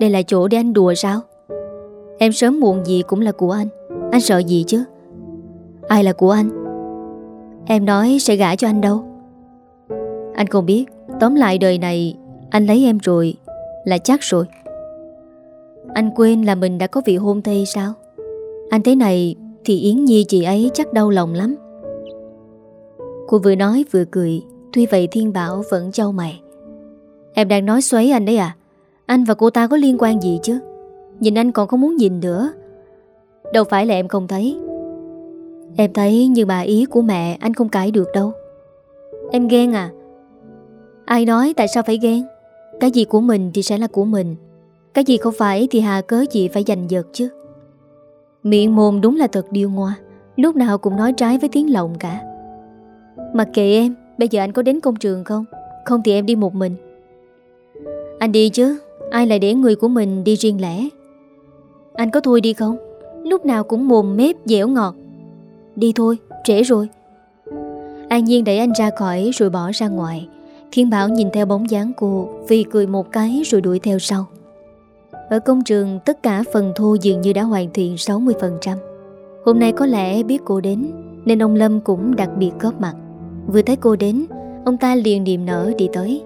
Đây là chỗ để anh đùa sao? Em sớm muộn gì cũng là của anh Anh sợ gì chứ? Ai là của anh? Em nói sẽ gả cho anh đâu? Anh không biết. Tóm lại đời này, Anh lấy em rồi Là chắc rồi. Anh quên là mình đã có vị hôn thê sao? Anh thế này Thì Yến Nhi chị ấy chắc đau lòng lắm. Cô vừa nói vừa cười, Tuy vậy Thiên Bảo vẫn trao mày. Em đang nói xoáy anh đấy à? Anh và cô ta có liên quan gì chứ? Nhìn anh còn không muốn nhìn nữa. Đâu phải là em không thấy. Em thấy như bà ý của mẹ anh không cãi được đâu. Em ghen à? Ai nói tại sao phải ghen? Cái gì của mình thì sẽ là của mình. Cái gì không phải thì hà cớ gì phải giành giật chứ? Miệng mồm đúng là thật điêu ngoa Lúc nào cũng nói trái với tiếng lòng cả. Mặc kệ em Bây giờ anh có đến công trường không? Không thì em đi một mình. Anh đi chứ Ai lại để người của mình đi riêng lẻ? Anh có thôi đi không? Lúc nào cũng mồm mép dẻo ngọt. Đi thôi, trễ rồi. An Nhiên đẩy anh ra khỏi rồi bỏ ra ngoài. Thiên Bảo nhìn theo bóng dáng cô, Vì cười một cái rồi đuổi theo sau. Ở công trường, tất cả phần thô dường như đã hoàn thiện 60% Hôm nay có lẽ biết cô đến, Nên ông Lâm cũng đặc biệt góp mặt. Vừa thấy cô đến, Ông ta liền niềm nở đi tới.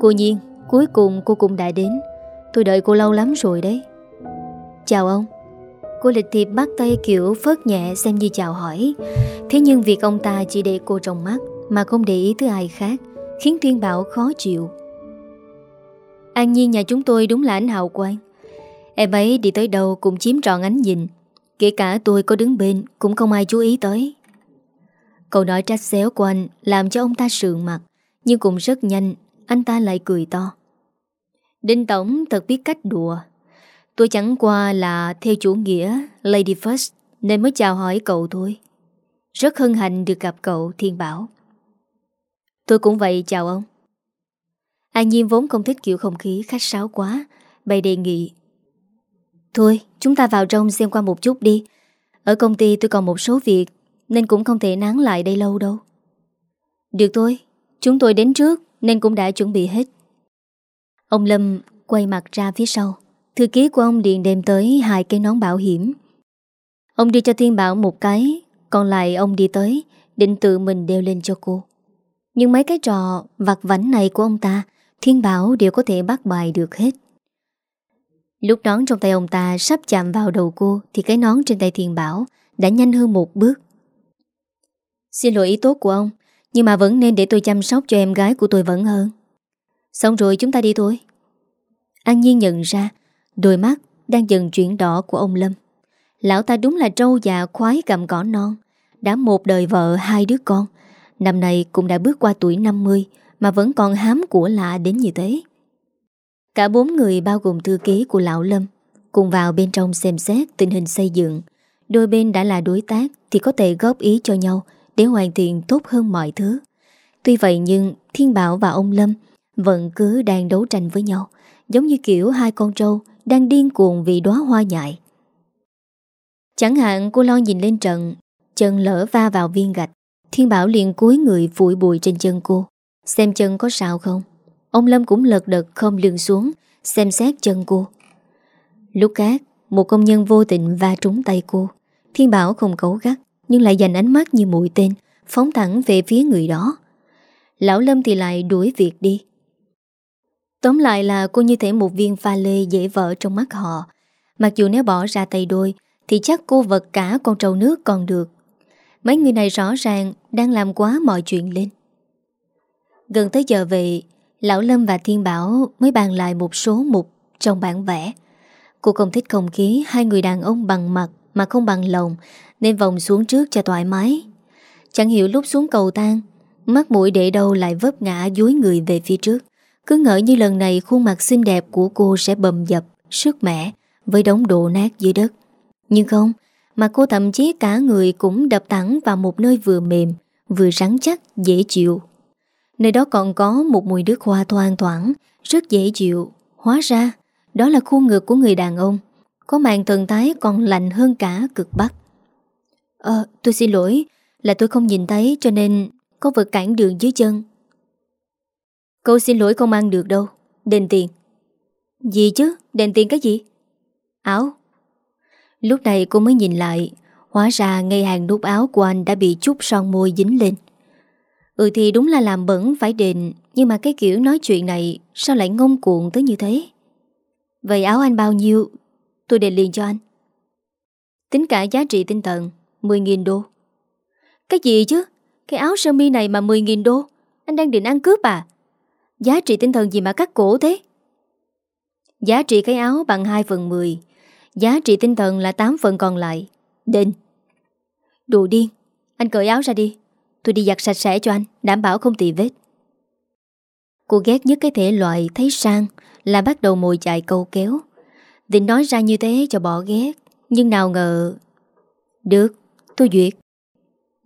Cô Nhiên, Cuối cùng cô cũng đã đến. Tôi đợi cô lâu lắm rồi đấy. Chào ông. Cô lịch thiệp bắt tay kiểu phớt nhẹ xem như chào hỏi. Thế nhưng việc ông ta chỉ để cô trong mắt, Mà không để ý tới ai khác. Khiến Tuyên Bảo khó chịu. An nhiên nhà chúng tôi đúng là ánh hào quang. Em ấy đi tới đâu cũng chiếm trọn ánh nhìn. Kể cả tôi có đứng bên Cũng không ai chú ý tới. Câu nói trách xéo của anh Làm cho ông ta sượng mặt, Nhưng cũng rất nhanh, Anh ta lại cười to. Đinh Tổng thật biết cách đùa. Tôi chẳng qua là theo chủ nghĩa, Lady First, Nên mới chào hỏi cậu thôi. Rất hân hạnh được gặp cậu, Thiên Bảo. Tôi cũng vậy, chào ông. An Nhiên vốn không thích kiểu không khí khách sáo quá, Bày đề nghị. Thôi, chúng ta vào trong xem qua một chút đi. Ở công ty tôi còn một số việc, Nên cũng không thể nán lại đây lâu đâu. Được thôi, Chúng tôi đến trước, Nên cũng đã chuẩn bị hết. Ông Lâm quay mặt ra phía sau. Thư ký của ông điện đem tới hai cái nón bảo hiểm. Ông đi cho Thiên Bảo một cái, Còn lại ông đi tới, Định tự mình đeo lên cho cô. Nhưng mấy cái trò vặt vảnh này của ông ta, Thiên Bảo đều có thể bắt bài được hết. Lúc nón trong tay ông ta sắp chạm vào đầu cô, Thì cái nón trên tay Thiên Bảo Đã nhanh hơn một bước. Xin lỗi ý tốt của ông, Nhưng mà vẫn nên để tôi chăm sóc cho em gái của tôi vẫn hơn. Xong rồi chúng ta đi thôi. An Nhiên nhận ra, Đôi mắt đang dần chuyển đỏ của ông Lâm. Lão ta đúng là trâu già khoái cầm cỏ non, Đã một đời vợ hai đứa con Năm nay cũng đã bước qua tuổi 50 Mà vẫn còn hám của lạ đến như thế. Cả bốn người bao gồm thư ký của lão Lâm, Cùng vào bên trong xem xét tình hình xây dựng. Đôi bên đã là đối tác Thì có thể góp ý cho nhau Để hoàn thiện tốt hơn mọi thứ. Tuy vậy nhưng Thiên Bảo và ông Lâm Vẫn cứ đang đấu tranh với nhau, Giống như kiểu hai con trâu Đang điên cuồng vì đóa hoa nhại. Chẳng hạn cô lo nhìn lên trận, Chân lỡ va vào viên gạch. Thiên Bảo liền cúi người phủi bụi trên chân cô. Xem chân có sao không? Ông Lâm cũng lật đật không lường xuống, Xem xét chân cô. Lúc khác, Một công nhân vô tình va trúng tay cô. Thiên Bảo không cấu gắt, Nhưng lại dành ánh mắt như mũi tên, Phóng thẳng về phía người đó. Lão Lâm thì lại đuổi việc đi. Tóm lại là cô như thể một viên pha lê dễ vỡ trong mắt họ. Mặc dù nếu bỏ ra tay đôi, Thì chắc cô vật cả con trâu nước còn được. Mấy người này rõ ràng đang làm quá mọi chuyện lên Gần tới giờ về Lão Lâm và Thiên Bảo mới bàn lại một số mục trong bản vẽ. Cô không thích không khí hai người đàn ông bằng mặt mà không bằng lòng nên vòng xuống trước cho thoải mái. Chẳng hiểu lúc xuống cầu thang mắt mũi để đâu lại vấp ngã dối người về phía trước. Cứ ngỡ như lần này khuôn mặt xinh đẹp của cô sẽ bầm dập, sức mẻ với đống đổ nát dưới đất. Nhưng không, mà cô thậm chí cả người cũng đập thẳng vào một nơi vừa mềm, vừa rắn chắc, dễ chịu. Nơi đó còn có một mùi nước hoa thoang thoảng, rất dễ chịu. Hóa ra, đó là khu ngực của người đàn ông. Có màn thần thái còn lạnh hơn cả cực bắc. Ờ, tôi xin lỗi, là tôi không nhìn thấy cho nên có vật cản đường dưới chân. Câu xin lỗi không ăn được đâu, đền tiền. Gì chứ, đền tiền cái gì? Áo. Lúc này cô mới nhìn lại, hóa ra ngay hàng nút áo của anh đã bị chút son môi dính lên. Ừ thì đúng là làm bẩn, phải đền. Nhưng mà cái kiểu nói chuyện này, Sao lại ngông cuộn tới như thế? Vậy áo anh bao nhiêu? Tôi đền liền cho anh. Tính cả giá trị tinh thần 10.000 đô. Cái gì chứ? Cái áo sơ mi này mà 10.000 đô? Anh đang định ăn cướp à? Giá trị tinh thần gì mà cắt cổ thế? Giá trị cái áo bằng 2 phần 10 Giá trị tinh thần là 8 phần còn lại. Đền. Đồ điên. Anh cởi áo ra đi. Tôi đi giặt sạch sẽ cho anh Đảm bảo không tì vết. Cô ghét nhất cái thể loại thấy sang Là bắt đầu mồi chạy câu kéo. Định nói ra như thế cho bỏ ghét Nhưng nào ngờ Được, tôi duyệt.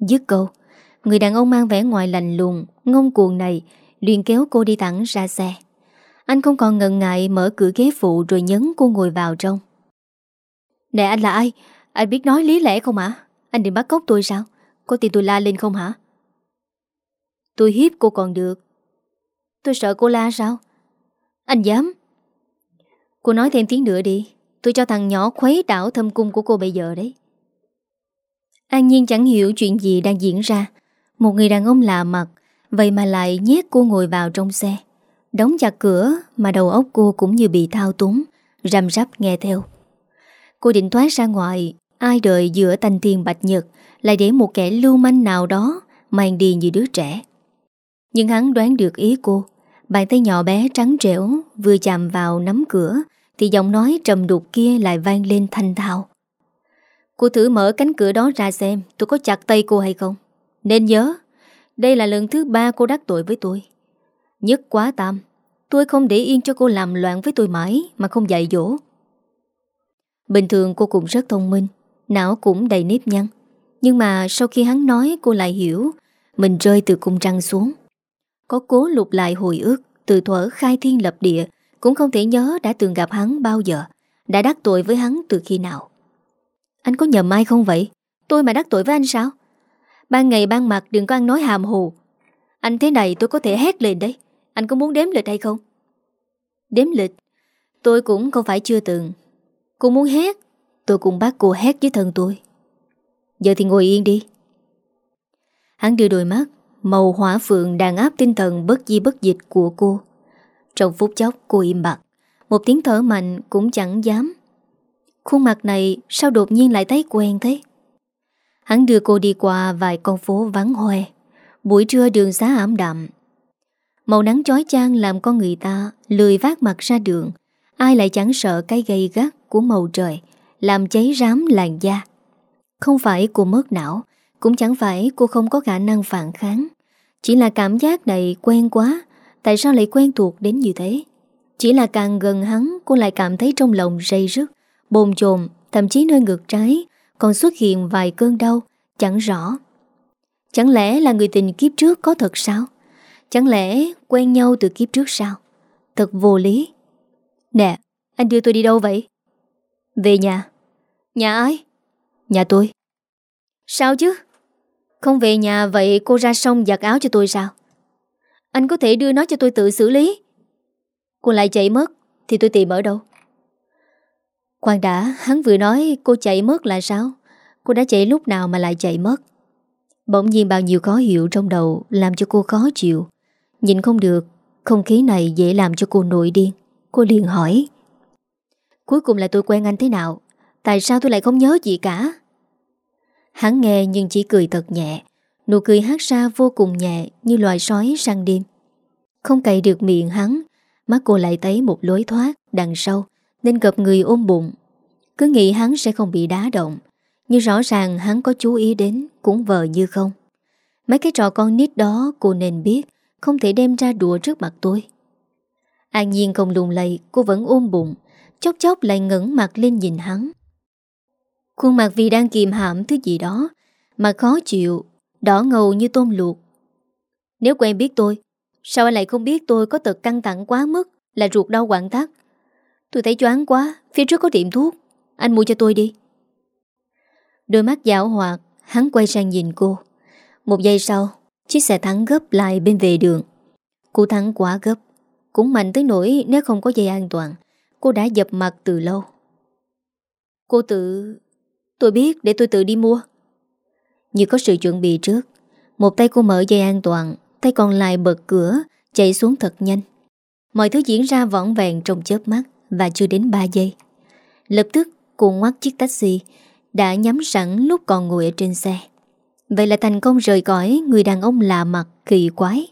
Dứt câu Người đàn ông mang vẻ ngoài lành lùng Ngông cuồng này liền kéo cô đi thẳng ra xe. Anh không còn ngần ngại mở cửa ghế phụ Rồi nhấn cô ngồi vào trong. Nè anh là ai? Anh biết nói lý lẽ không hả anh định bắt cóc tôi sao? Có tin tôi la lên không hả? Tôi hiếp cô còn được. Tôi sợ cô la sao? Anh dám. Cô nói thêm tiếng nữa đi. Tôi cho thằng nhỏ khuấy đảo thâm cung của cô bây giờ đấy. An Nhiên chẳng hiểu chuyện gì đang diễn ra. Một người đàn ông lạ mặt, Vậy mà lại nhét cô ngồi vào trong xe. Đóng chặt cửa Mà đầu óc cô cũng như bị thao túng. Rằm rắp nghe theo. Cô định thoát ra ngoài Ai đợi giữa thanh thiên bạch nhật, Lại để một kẻ lưu manh nào đó Mang đi như đứa trẻ. Nhưng hắn đoán được ý cô. Bàn tay nhỏ bé trắng trẻo Vừa chạm vào nắm cửa, Thì giọng nói trầm đục kia lại vang lên thanh thao. Cô thử mở cánh cửa đó ra xem, Tôi có chặt tay cô hay không? Nên nhớ, Đây là lần thứ ba cô đắc tội với tôi. Nhất quá tam, Tôi không để yên cho cô làm loạn với tôi mãi Mà không dạy dỗ. Bình thường cô cũng rất thông minh Não cũng đầy nếp nhăn. Nhưng mà sau khi hắn nói, cô lại hiểu. Mình rơi từ cung trăng xuống. Có cố lục lại hồi ước Từ thuở khai thiên lập địa, Cũng không thể nhớ đã từng gặp hắn bao giờ, Đã đắc tội với hắn từ khi nào. Anh có nhầm ai không vậy? Tôi mà đắc tội với anh sao? Ban ngày ban mặt đừng có ăn nói hàm hồ. Anh thế này tôi có thể hét lên đấy. Anh có muốn đếm lịch hay không? Đếm lịch? Tôi cũng không phải chưa từng. Cô muốn hét Tôi cũng bắt cô hét với thân tôi. Giờ thì ngồi yên đi. Hắn đưa đôi mắt, Màu hỏa phượng đàn áp tinh thần bất di bất dịch của cô. Trong phút chốc, cô im bặt. Một tiếng thở mạnh cũng chẳng dám. Khuôn mặt này sao đột nhiên lại thấy quen thế? Hắn đưa cô đi qua vài con phố vắng hoe. Buổi trưa đường xá ảm đạm. Màu nắng chói chang làm con người ta lười vác mặt ra đường. Ai lại chẳng sợ cái gây gắt của màu trời. Làm cháy rám làn da Không phải cô mất não cũng chẳng phải cô không có khả năng phản kháng Chỉ là cảm giác này quen quá Tại sao lại quen thuộc đến như thế Chỉ là càng gần hắn Cô lại cảm thấy trong lòng dây rứt bồn chồn, thậm chí nơi ngược trái còn xuất hiện vài cơn đau, chẳng rõ. Chẳng lẽ là người tình kiếp trước có thật sao? Chẳng lẽ quen nhau từ kiếp trước sao? Thật vô lý. Nè, anh đưa tôi đi đâu vậy? Về nhà. Nhà ai? Nhà tôi. Sao chứ? Không về nhà vậy cô ra sông giặt áo cho tôi sao? Anh có thể đưa nó cho tôi tự xử lý. Cô lại chạy mất thì tôi tìm ở đâu? Khoan đã, hắn vừa nói cô chạy mất là sao? Cô đã chạy lúc nào mà lại chạy mất? Bỗng nhiên bao nhiêu khó hiểu trong đầu làm cho cô khó chịu. Nhìn không được, không khí này dễ làm cho cô nổi điên. Cô liền hỏi. Cuối cùng là tôi quen anh thế nào? Tại sao tôi lại không nhớ gì cả? Hắn nghe nhưng chỉ cười thật nhẹ. Nụ cười hát ra vô cùng nhẹ như loài sói sang đêm. Không cậy được miệng hắn, mắt cô lại thấy một lối thoát đằng sau nên gặp người ôm bụng. Cứ nghĩ hắn sẽ không bị đá động. Nhưng rõ ràng hắn có chú ý đến cũng vờ như không. Mấy cái trò con nít đó cô nên biết không thể đem ra đùa trước mặt tôi. An nhiên không lùng lầy, cô vẫn ôm bụng, chốc chốc lại ngẩn mặt lên nhìn hắn. Khuôn mặt vì đang kìm hãm thứ gì đó, mà khó chịu, đỏ ngầu như tôm luộc. Nếu quen biết tôi, sao anh lại không biết tôi có tật căng thẳng quá mức là ruột đau quặn thắt? Tôi thấy choáng quá, phía trước có tiệm thuốc, anh mua cho tôi đi. Đôi mắt dạo hoạt, hắn quay sang nhìn cô. Một giây sau, chiếc xe thắng gấp lại bên về đường. Cô thắng quá gấp, cũng mạnh tới nỗi nếu không có dây an toàn, cô đã dập mặt từ lâu. Cô tự... Tôi biết để tôi tự đi mua. Như có sự chuẩn bị trước, một tay cô mở dây an toàn, tay còn lại bật cửa, chạy xuống thật nhanh. Mọi thứ diễn ra võng vẹn trong chớp mắt và chưa đến 3 giây. Lập tức cô ngoắt chiếc taxi đã nhắm sẵn lúc còn ngồi ở trên xe. Vậy là thành công rời cõi người đàn ông lạ mặt kỳ quái.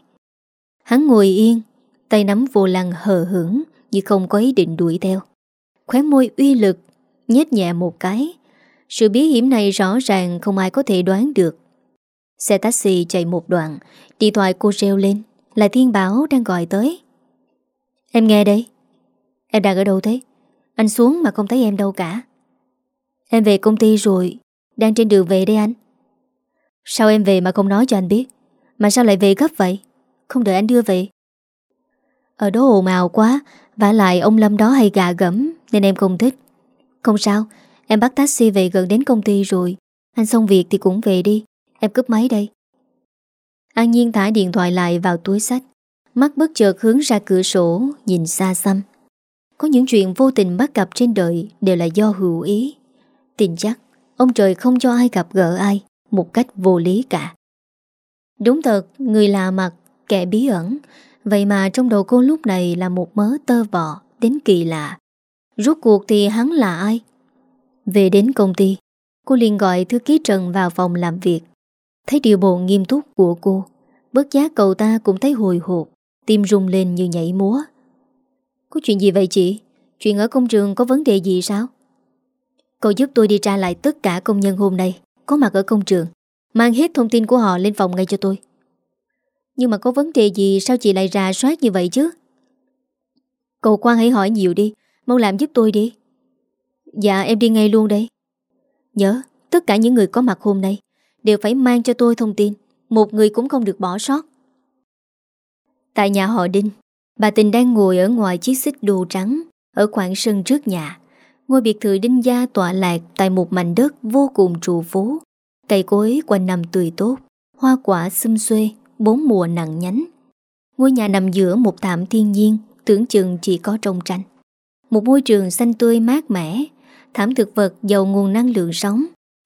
Hắn ngồi yên, tay nắm vô lăng hờ hững như không có ý định đuổi theo. Khóe môi uy lực, nhét nhẹ một cái. Sự bí hiểm này rõ ràng không ai có thể đoán được. Xe taxi chạy một đoạn, điện thoại cô reo lên, là thiên bảo đang gọi tới. Em nghe đây. Em đang ở đâu thế? Anh xuống mà không thấy em đâu cả. Em về công ty rồi Đang trên đường về đây anh Sao em về mà không nói cho anh biết Mà sao lại về gấp vậy Không đợi anh đưa về Ở đó ồn ào quá vả lại, ông Lâm đó hay gạ gẫm, Nên em không thích. Không sao, Em bắt taxi về gần đến công ty rồi. Anh xong việc thì cũng về đi, Em cướp máy đây. An Nhiên thả điện thoại lại vào túi sách. Mắt bất chợt hướng ra cửa sổ, Nhìn xa xăm. Có những chuyện vô tình bắt gặp trên đời Đều là do hữu ý. Tin chắc, Ông trời không cho ai gặp gỡ ai Một cách vô lý cả. Đúng thật, Người lạ mặt, Kẻ bí ẩn Vậy mà trong đầu cô lúc này là một mớ tơ vọ Đến kỳ lạ. Rốt cuộc thì hắn là ai? Về đến công ty, Cô liền gọi thư ký Trần vào phòng làm việc. Thấy điều bộ nghiêm túc của cô Bất giác cậu ta cũng thấy hồi hộp, Tim rung lên như nhảy múa. Có chuyện gì vậy chị? Chuyện ở công trường có vấn đề gì sao? Cậu giúp tôi đi tra lại tất cả công nhân hôm nay, Có mặt ở công trường. Mang hết thông tin của họ lên phòng ngay cho tôi. Nhưng mà có vấn đề gì Sao chị lại rà soát như vậy chứ? Cậu Quang hãy hỏi nhiều đi Mau làm giúp tôi đi. Dạ em đi ngay luôn đây. Nhớ tất cả những người có mặt hôm nay Đều phải mang cho tôi thông tin. Một người cũng không được bỏ sót. Tại nhà họ Đinh Bà Tình đang ngồi ở ngoài chiếc xích đồ trắng Ở khoảng sân trước nhà. Ngôi biệt thự đinh gia tọa lạc tại một mảnh đất vô cùng trù phú. Cây cối quanh năm tươi tốt, hoa quả xum xuê, bốn mùa nặng nhánh. Ngôi nhà nằm giữa một thảm thiên nhiên, tưởng chừng chỉ có trong tranh. Một môi trường xanh tươi mát mẻ, thảm thực vật giàu nguồn năng lượng sống,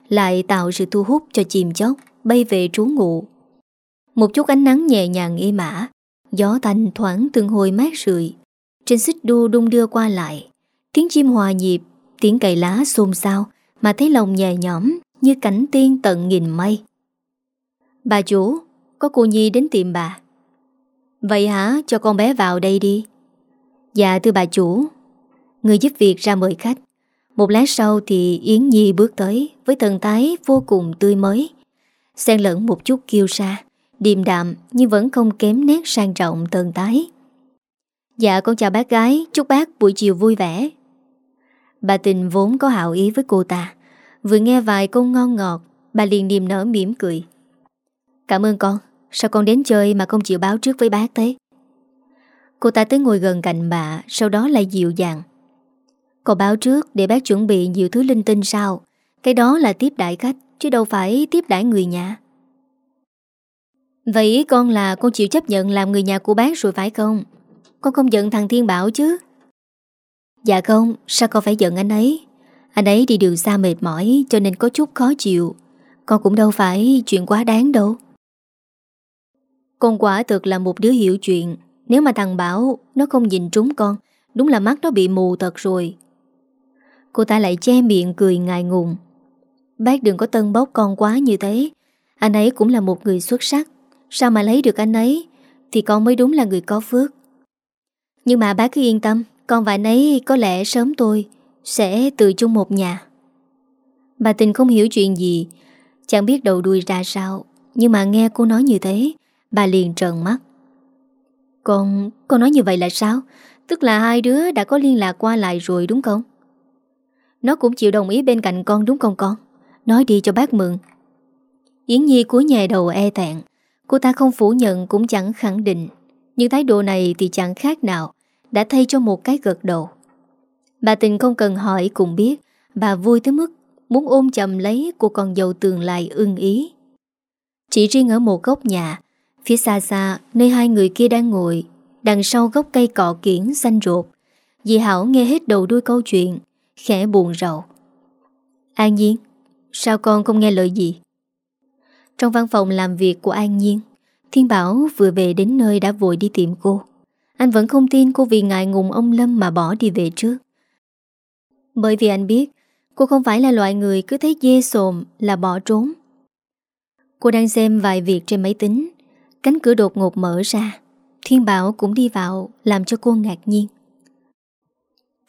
lại tạo sự thu hút cho chim chóc bay về trú ngụ. Một chút ánh nắng nhẹ nhàng êm mã, gió thanh thoảng từng hồi mát rượi. Trên xích đu đung đưa qua lại, tiếng chim hòa nhịp Tiếng cày lá xôn xao Mà thấy lòng nhẹ nhõm Như cảnh tiên tận nghìn mây Bà chủ có cô Nhi đến tìm bà. Vậy hả? Cho con bé vào đây đi. Dạ thưa bà chủ. Người giúp việc ra mời khách. Một lát sau thì Yến Nhi bước tới, Với thần thái vô cùng tươi mới. Xen lẫn một chút kiêu sa, Điềm đạm nhưng vẫn không kém nét sang trọng thần tái Dạ con chào bác gái. Chúc bác buổi chiều vui vẻ. Bà tình vốn có hảo ý với cô ta. Vừa nghe vài câu ngon ngọt, Bà liền niềm nở mỉm cười. Cảm ơn con. Sao con đến chơi mà không chịu báo trước với bác thế Cô ta tới ngồi gần cạnh bà, Sau đó lại dịu dàng. Cô báo trước để bác chuẩn bị nhiều thứ linh tinh sao Cái đó là tiếp đại khách, Chứ đâu phải tiếp đại người nhà. Vậy con là con chịu chấp nhận làm người nhà của bác rồi phải không? Con không giận thằng Thiên Bảo chứ? Dạ không, Sao con phải giận anh ấy? Anh ấy đi đường xa mệt mỏi, Cho nên có chút khó chịu. Con cũng đâu phải chuyện quá đáng đâu. Con quả thực là một đứa hiểu chuyện. Nếu mà thằng Bảo Nó không nhìn trúng con, Đúng là mắt nó bị mù thật rồi. Cô ta lại che miệng cười ngại ngùng. Bác đừng có tân bốc con quá như thế. Anh ấy cũng là một người xuất sắc. Sao mà lấy được anh ấy, Thì con mới đúng là người có phước. Nhưng mà bác cứ yên tâm, Con và anh ấy có lẽ sớm tôi Sẽ từ chung một nhà. Bà tình không hiểu chuyện gì, Chẳng biết đầu đuôi ra sao, Nhưng mà nghe cô nói như thế Bà liền trợn mắt. Con, con nói như vậy là sao? Tức là hai đứa đã có liên lạc qua lại rồi đúng không? Nó cũng chịu đồng ý bên cạnh con đúng không con? Nói đi cho bác mừng. Yến Nhi cúi nhè đầu e tẹn Cô ta không phủ nhận cũng chẳng khẳng định. Nhưng thái độ này thì chẳng khác nào Đã thay cho một cái gật đầu. Bà tình không cần hỏi cũng biết Bà vui tới mức Muốn ôm chầm lấy của con dâu tường lai ưng ý. Chỉ riêng ở một góc nhà Phía xa xa, Nơi hai người kia đang ngồi, Đằng sau gốc cây cọ kiển xanh rột Dì Hảo nghe hết đầu đuôi câu chuyện, Khẽ buồn rầu. An Nhiên, Sao con không nghe lời gì trong văn phòng làm việc của An Nhiên, Thiên Bảo vừa về đến nơi đã vội đi tìm cô. Anh vẫn không tin cô vì ngại ngùng ông Lâm mà bỏ đi về trước. Bởi vì anh biết, Cô không phải là loại người cứ thấy dê sồm là bỏ trốn. Cô đang xem vài việc trên máy tính Cánh cửa đột ngột mở ra. Thiên Bảo cũng đi vào, Làm cho cô ngạc nhiên.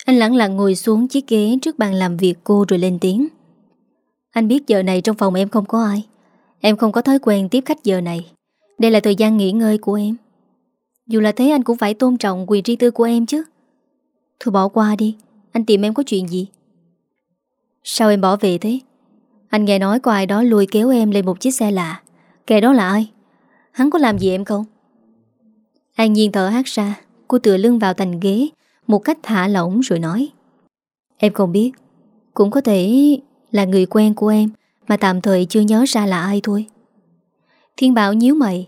Anh lặng lặng ngồi xuống chiếc ghế Trước bàn làm việc cô rồi lên tiếng. Anh biết giờ này trong phòng em không có ai. Em không có thói quen tiếp khách giờ này. Đây là thời gian nghỉ ngơi của em. Dù là thế anh cũng phải tôn trọng quyền riêng tư của em chứ. Thôi bỏ qua đi, Anh tìm em có chuyện gì? Sao em bỏ về thế? Anh nghe nói có ai đó lùi kéo em lên một chiếc xe lạ. Kẻ đó là ai? Hắn có làm gì em không? An nhiên thở hát ra, Cô tựa lưng vào thành ghế, Một cách thả lỏng rồi nói. Em không biết, Cũng có thể là người quen của em, mà tạm thời chưa nhớ ra là ai thôi. Thiên Bảo nhíu mày.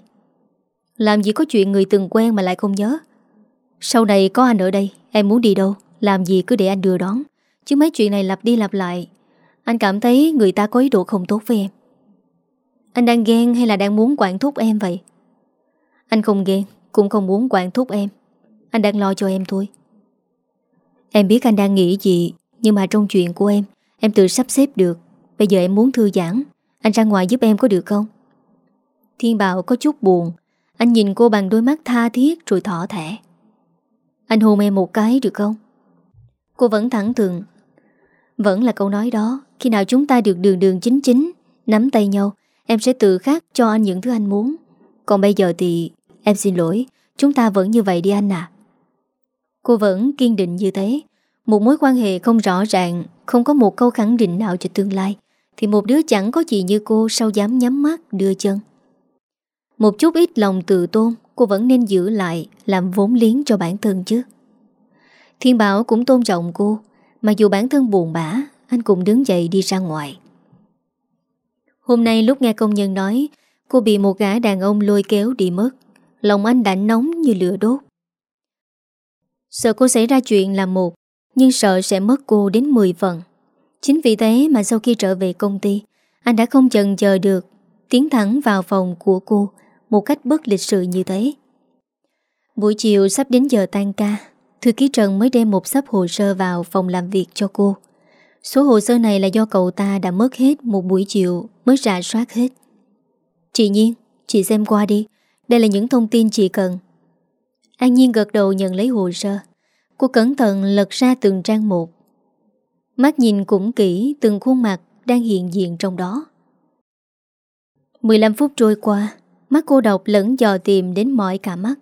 Làm gì có chuyện người từng quen mà lại không nhớ? Sau này có anh ở đây, Em muốn đi đâu, Làm gì cứ để anh đưa đón. Chứ mấy chuyện này lặp đi lặp lại, Anh cảm thấy người ta có ý đồ không tốt với em. Anh đang ghen hay là đang muốn quản thúc em vậy? Anh không ghen, Cũng không muốn quản thúc em. Anh đang lo cho em thôi. Em biết anh đang nghĩ gì, Nhưng mà trong chuyện của em Em tự sắp xếp được. Bây giờ em muốn thư giãn. Anh ra ngoài giúp em có được không? Thiên Bảo có chút buồn. Anh nhìn cô bằng đôi mắt tha thiết rồi thỏ thẻ. Anh hôn em một cái được không? Cô vẫn thẳng thừng. Vẫn là câu nói đó. Khi nào chúng ta được đường đường chính chính, Nắm tay nhau Em sẽ tự khắc cho anh những thứ anh muốn. Còn bây giờ thì, Em xin lỗi, Chúng ta vẫn như vậy đi anh à Cô vẫn kiên định như thế. Một mối quan hệ không rõ ràng, Không có một câu khẳng định nào cho tương lai, thì một đứa chẳng có gì như cô Sao dám nhắm mắt, đưa chân. Một chút ít lòng tự tôn, Cô vẫn nên giữ lại, Làm vốn liếng cho bản thân chứ. Thiên Bảo cũng tôn trọng cô, Mà dù bản thân buồn bã, Anh cũng đứng dậy đi ra ngoài. Hôm nay lúc nghe công nhân nói, Cô bị một gã đàn ông lôi kéo đi mất. Lòng anh đã nóng như lửa đốt. Sợ cô xảy ra chuyện là một, Nhưng sợ sẽ mất cô đến 10 phần. Chính vì thế mà sau khi trở về công ty, Anh đã không chần chờ được Tiến thẳng vào phòng của cô Một cách bất lịch sự như thế. Buổi chiều sắp đến giờ tan ca, Thư ký Trần mới đem một sắp hồ sơ vào phòng làm việc cho cô. Số hồ sơ này là do cậu ta đã mất hết một buổi chiều mới rà soát hết. Chị Nhiên, chị xem qua đi. Đây là những thông tin chị cần. An Nhiên gật đầu nhận lấy hồ sơ. Cô cẩn thận lật ra từng trang một. Mắt nhìn cũng kỹ từng khuôn mặt đang hiện diện trong đó. 15 phút trôi qua, mắt cô đọc lẫn dò tìm đến mỏi cả mắt.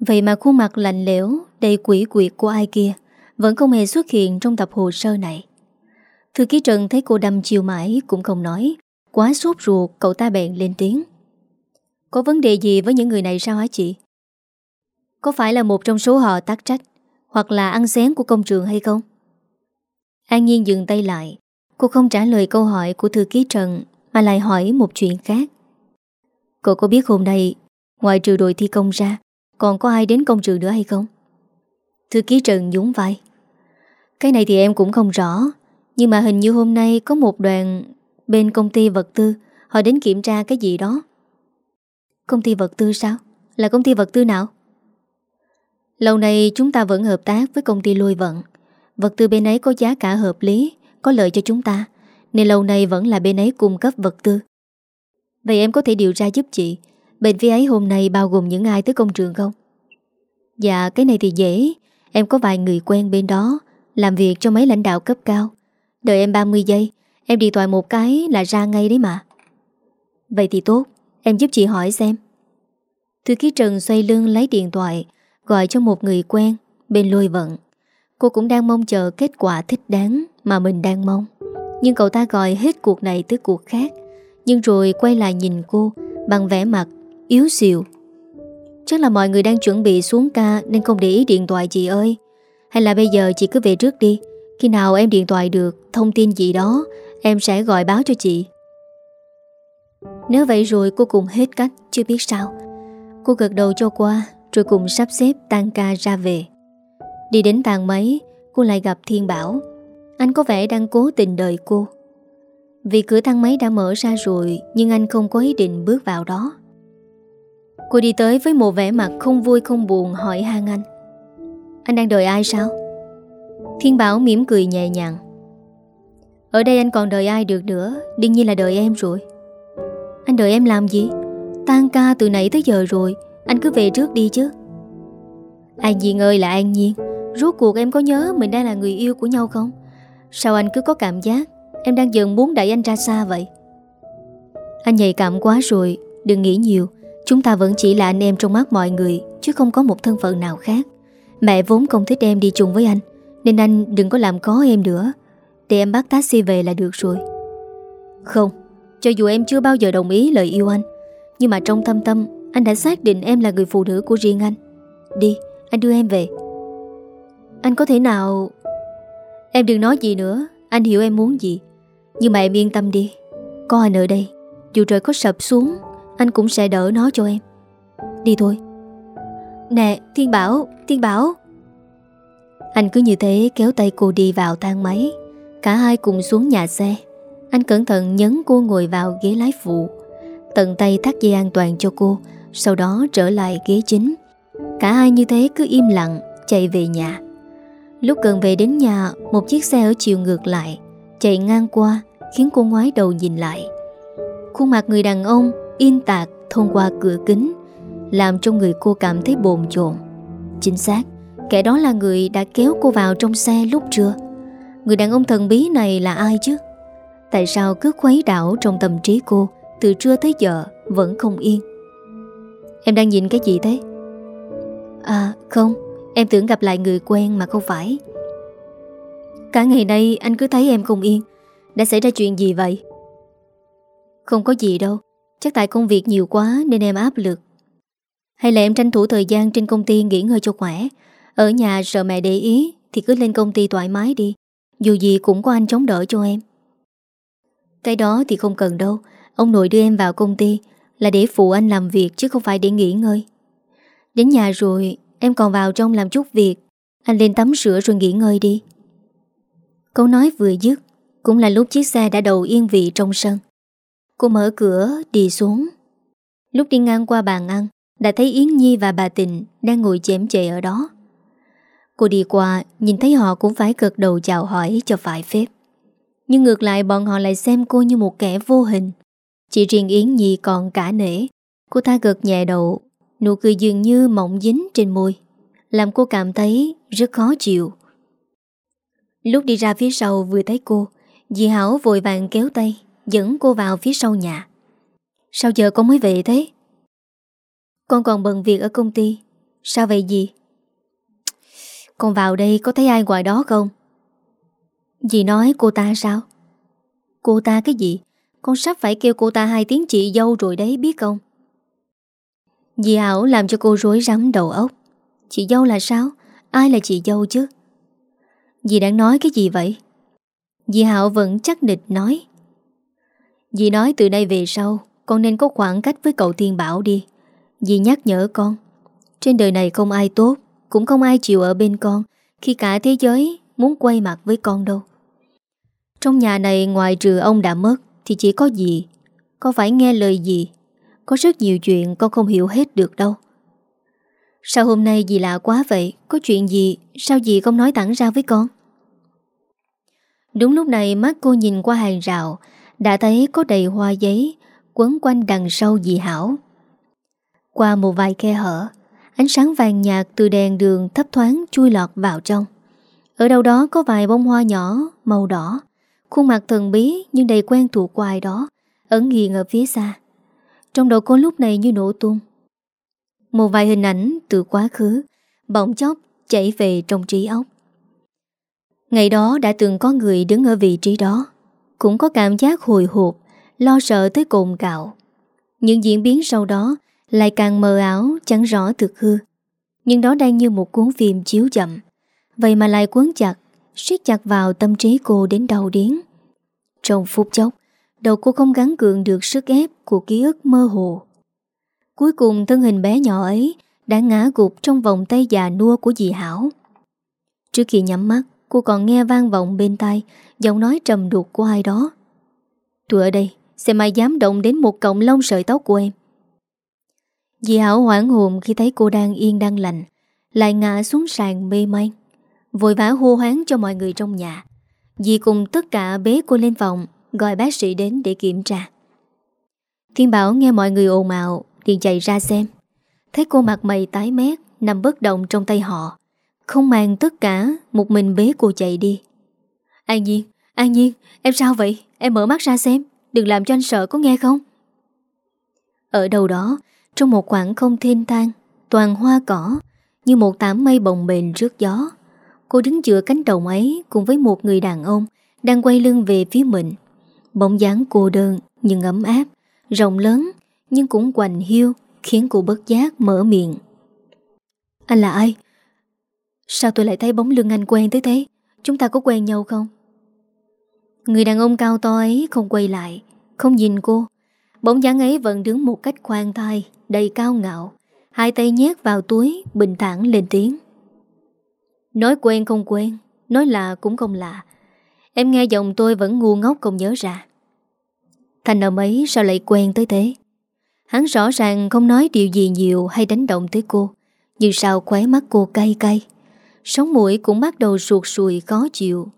Vậy mà khuôn mặt lạnh lẽo, đầy quỷ quyệt của ai kia Vẫn không hề xuất hiện trong tập hồ sơ này. Thư ký Trần thấy cô đâm chiều mãi Cũng không nói Quá sốt ruột, cậu ta bèn lên tiếng Có vấn đề gì với những người này sao hả chị? Có phải là một trong số họ tác trách, Hoặc là ăn xén của công trường hay không? An Nhiên dừng tay lại Cô không trả lời câu hỏi của thư ký Trần Mà lại hỏi một chuyện khác Cậu có biết hôm nay, Ngoài trừ đội thi công ra, Còn có ai đến công trường nữa hay không? Thư ký Trần nhún vai Cái này thì em cũng không rõ nhưng mà hình như hôm nay có một đoàn Bên công ty vật tư, Họ đến kiểm tra cái gì đó Công ty vật tư sao? Là công ty vật tư nào? Lâu nay chúng ta vẫn hợp tác với công ty lôi vận Vật tư bên ấy có giá cả hợp lý, Có lợi cho chúng ta, Nên lâu nay vẫn là bên ấy cung cấp vật tư Vậy em có thể điều tra giúp chị Bệnh viện ấy hôm nay bao gồm những ai tới công trường không? Dạ cái này thì dễ Em có vài người quen bên đó, Làm việc cho mấy lãnh đạo cấp cao Đợi em 30 giây, Em đi thoại một cái là ra ngay đấy mà. Vậy thì tốt, Em giúp chị hỏi xem. Thư ký Trần xoay lưng lấy điện thoại, Gọi cho một người quen Bên lôi vận. Cô cũng đang mong chờ kết quả thích đáng Mà mình đang mong. Nhưng cậu ta gọi hết cuộc này tới cuộc khác. Nhưng rồi quay lại nhìn cô Bằng vẻ mặt yếu xìu. Chắc là mọi người đang chuẩn bị xuống ca Nên không để ý điện thoại chị ơi. Hay là bây giờ chị cứ về trước đi. Khi nào em điện thoại được, Thông tin gì đó, Em sẽ gọi báo cho chị. Nếu vậy rồi cô cùng hết cách, Chưa biết sao. Cô gật đầu cho qua, Rồi cùng sắp xếp tan ca ra về. Đi đến tàn máy, Cô lại gặp Thiên Bảo. Anh có vẻ đang cố tình đợi cô. Vì cửa thang máy đã mở ra rồi, Nhưng anh không có ý định bước vào đó. Cô đi tới với một vẻ mặt không vui không buồn hỏi hàng anh. Anh đang đợi ai sao? Thiên Bảo mỉm cười nhẹ nhàng. Ở đây anh còn đợi ai được nữa? Đương nhiên là đợi em rồi. Anh đợi em làm gì? Tan ca từ nãy tới giờ rồi, Anh cứ về trước đi chứ. An Nhiên ơi là An Nhiên Rốt cuộc em có nhớ mình đang là người yêu của nhau không? Sao anh cứ có cảm giác Em đang dần muốn đẩy anh ra xa vậy? Anh nhạy cảm quá rồi, Đừng nghĩ nhiều. Chúng ta vẫn chỉ là anh em trong mắt mọi người, Chứ không có một thân phận nào khác. Mẹ vốn không thích em đi chung với anh. Nên anh đừng có làm khó em nữa. Để em bắt taxi về là được rồi. Không Cho dù em chưa bao giờ đồng ý lời yêu anh Nhưng mà trong thâm tâm Anh đã xác định em là người phụ nữ của riêng anh. Đi, anh đưa em về. Anh có thể nào Em đừng nói gì nữa Anh hiểu em muốn gì. Nhưng mà em yên tâm đi Có anh ở đây. Dù trời có sập xuống anh cũng sẽ đỡ nó cho em. Đi thôi. Nè Thiên Bảo Thiên Bảo. Anh cứ như thế kéo tay cô đi vào thang máy. Cả hai cùng xuống nhà xe. Anh cẩn thận nhấn cô ngồi vào ghế lái phụ. Tận tay thắt dây an toàn cho cô, Sau đó trở lại ghế chính. Cả hai như thế cứ im lặng, Chạy về nhà. Lúc gần về đến nhà, Một chiếc xe ở chiều ngược lại, Chạy ngang qua, Khiến cô ngoái đầu nhìn lại. Khuôn mặt người đàn ông yên tạc thông qua cửa kính, Làm cho người cô cảm thấy bồn chồn. Chính xác. Kẻ đó là người đã kéo cô vào trong xe lúc trưa. Người đàn ông thần bí này là ai chứ? Tại sao cứ khuấy đảo trong tâm trí cô Từ trưa tới giờ vẫn không yên? Em đang nhìn cái gì thế? À không, Em tưởng gặp lại người quen mà không phải. Cả ngày nay anh cứ thấy em không yên. Đã xảy ra chuyện gì vậy? Không có gì đâu. Chắc tại công việc nhiều quá nên em áp lực. Hay là em tranh thủ thời gian trên công ty nghỉ ngơi cho khỏe? Ở nhà sợ mẹ để ý, Thì cứ lên công ty thoải mái đi. Dù gì cũng có anh chống đỡ cho em. Cái đó thì không cần đâu. Ông nội đưa em vào công ty Là để phụ anh làm việc chứ không phải để nghỉ ngơi. Đến nhà rồi, Em còn vào trong làm chút việc. Anh lên tắm rửa rồi nghỉ ngơi đi. Câu nói vừa dứt, Cũng là lúc chiếc xe đã đầu yên vị trong sân. Cô mở cửa, đi xuống. Lúc đi ngang qua bàn ăn, Đã thấy Yến Nhi và bà Tình Đang ngồi chém chệ ở đó. Cô đi qua, Nhìn thấy họ cũng phải cực đầu chào hỏi cho phải phép. Nhưng ngược lại, bọn họ lại xem cô như một kẻ vô hình. Chỉ riêng Yến Nhi còn cả nể. Cô ta gật nhẹ đầu, Nụ cười dường như mỏng dính trên môi, Làm cô cảm thấy rất khó chịu. Lúc đi ra phía sau vừa thấy cô, Dì Hảo vội vàng kéo tay, Dẫn cô vào phía sau nhà. Sao giờ con mới về thế? Con còn bận việc ở công ty. Sao vậy gì con vào đây có thấy ai ngoài đó không? Dì nói cô ta sao? Cô ta cái gì? Con sắp phải kêu cô ta hai tiếng chị dâu rồi đấy biết không? Dì Hảo làm cho cô rối rắm đầu óc. Chị dâu là sao? Ai là chị dâu chứ? Dì đang nói cái gì vậy? Dì Hảo vẫn chắc địch nói. Dì nói từ đây về sau, con nên có khoảng cách với cậu Thiên Bảo đi. Dì nhắc nhở con. Trên đời này không ai tốt, cũng không ai chịu ở bên con, khi cả thế giới muốn quay mặt với con đâu. Trong nhà này ngoài trừ ông đã mất, thì chỉ có gì Con phải nghe lời gì Có rất nhiều chuyện con không hiểu hết được đâu. Sao hôm nay dì lạ quá vậy? Có chuyện gì? Sao dì không nói thẳng ra với con? Đúng lúc này mắt cô nhìn qua hàng rào, Đã thấy có đầy hoa giấy Quấn quanh đằng sau dì Hảo Qua một vài khe hở Ánh sáng vàng nhạt từ đèn đường thấp thoáng chui lọt vào trong. Ở đâu đó có vài bông hoa nhỏ, Màu đỏ. Khuôn mặt thần bí nhưng đầy quen thuộc của ai đó, Ẩn hiện ở phía xa. Trong đầu cô lúc này như nổ tung. Một vài hình ảnh từ quá khứ, Bỗng chốc chảy về trong trí óc. Ngày đó đã từng có người đứng ở vị trí đó, Cũng có cảm giác hồi hộp, Lo sợ tới cồn cạo. Những diễn biến sau đó lại càng mờ ảo, chẳng rõ thực hư. Nhưng đó đang như một cuốn phim chiếu chậm. Vậy mà lại cuốn chặt, siết chặt vào tâm trí cô đến đau điến Trong phút chốc, Đầu cô không gắn cường được sức ép Của ký ức mơ hồ. Cuối cùng thân hình bé nhỏ ấy Đã ngã gục trong vòng tay già nua của dì Hảo. Trước khi nhắm mắt, Cô còn nghe vang vọng bên tai Giọng nói trầm đục của ai đó. Tôi ở đây, Xem ai dám động đến một cọng lông sợi tóc của em. Dì Hảo hoảng hồn khi thấy cô đang yên đang lành Lại ngã xuống sàn mê man Vội vã hô hoáng cho mọi người trong nhà. Dì cùng tất cả bế cô lên phòng Gọi bác sĩ đến để kiểm tra. Thiên Bảo nghe mọi người ồn ào liền chạy ra xem. Thấy cô mặt mày tái mét Nằm bất động trong tay họ không mang tất cả Một mình bế cô chạy đi. An Nhiên, An Nhiên Em sao vậy, em mở mắt ra xem Đừng làm cho anh sợ có nghe không? Ở đâu đó trong một khoảng không thiên thang, Toàn hoa cỏ, Như một tảng mây bồng bềnh trước gió. Cô đứng giữa cánh đồng ấy Cùng với một người đàn ông Đang quay lưng về phía mình. Bóng dáng cô đơn nhưng ấm áp, Rộng lớn nhưng cũng quành hiu, Khiến cô bất giác mở miệng. Anh là ai? Sao tôi lại thấy bóng lưng anh quen tới thế? Chúng ta có quen nhau không? Người đàn ông cao to ấy không quay lại, Không nhìn cô. Bóng dáng ấy vẫn đứng một cách khoan thai, Đầy cao ngạo. Hai tay nhét vào túi, Bình thản lên tiếng. Nói quen không quen, Nói lạ cũng không lạ. Em nghe giọng tôi vẫn ngu ngốc không nhớ ra. Thành âm ấy sao lại quen tới thế? Hắn rõ ràng không nói điều gì nhiều Hay đánh động tới cô. Nhưng sao khóe mắt cô cay cay Sống mũi cũng bắt đầu ruột sùi khó chịu.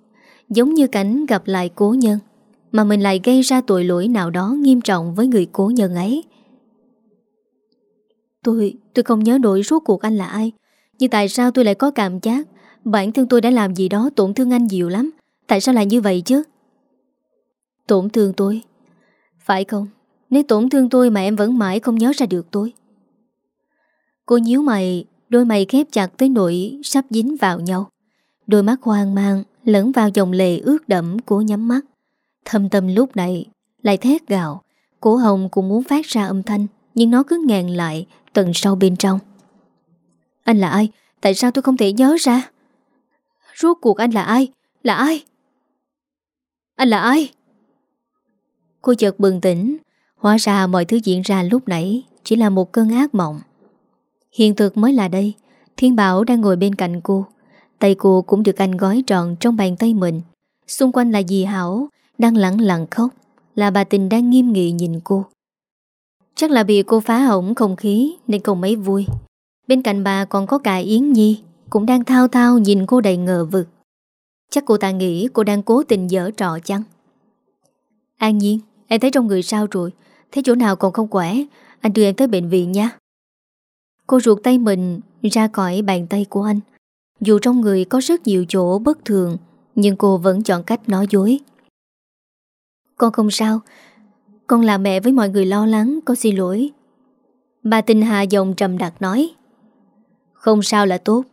Giống như cảnh gặp lại cố nhân. Mà mình lại gây ra tội lỗi nào đó nghiêm trọng với người cố nhân ấy. Tôi, tôi không nhớ nổi rốt cuộc anh là ai Nhưng tại sao tôi lại có cảm giác Bản thân tôi đã làm gì đó tổn thương anh nhiều lắm? Tại sao lại như vậy chứ? Tổn thương tôi? Phải không? Nếu tổn thương tôi mà em vẫn mãi không nhớ ra được tôi. Cô nhíu mày Đôi mày khép chặt tới nỗi sắp dính vào nhau. Đôi mắt hoang mang Lẫn vào dòng lệ ướt đẫm của nhắm mắt. Thâm tâm lúc này, Lại thét gạo Cổ hồng cũng muốn phát ra âm thanh, Nhưng nó cứ ngàn lại tận sâu bên trong Anh là ai? Tại sao tôi không thể nhớ ra? Rốt cuộc anh là ai? Là ai? Anh là ai? Cô chợt bừng tỉnh Hóa ra mọi thứ diễn ra lúc nãy Chỉ là một cơn ác mộng Hiện thực mới là đây Thiên Bảo đang ngồi bên cạnh cô Tay cô cũng được anh gói tròn trong bàn tay mình Xung quanh là dì Hảo đang lặng lặng khóc, Là bà tình đang nghiêm nghị nhìn cô. Chắc là bị cô phá hỏng không khí Nên không mấy vui. Bên cạnh bà còn có cả Yến Nhi, Cũng đang thao thao nhìn cô đầy ngờ vực. Chắc cô ta nghĩ cô đang cố tình dở trò chăng? An Nhiên, Em thấy trong người sao rồi? Thấy chỗ nào còn không khỏe? Anh đưa em tới bệnh viện nha. Cô ruột tay mình ra khỏi bàn tay của anh. Dù trong người có rất nhiều chỗ bất thường, Nhưng cô vẫn chọn cách nói dối. Con không sao. Con là mẹ với mọi người lo lắng, Con xin lỗi. Bà tinh hà giọng trầm đặc nói. Không sao là tốt.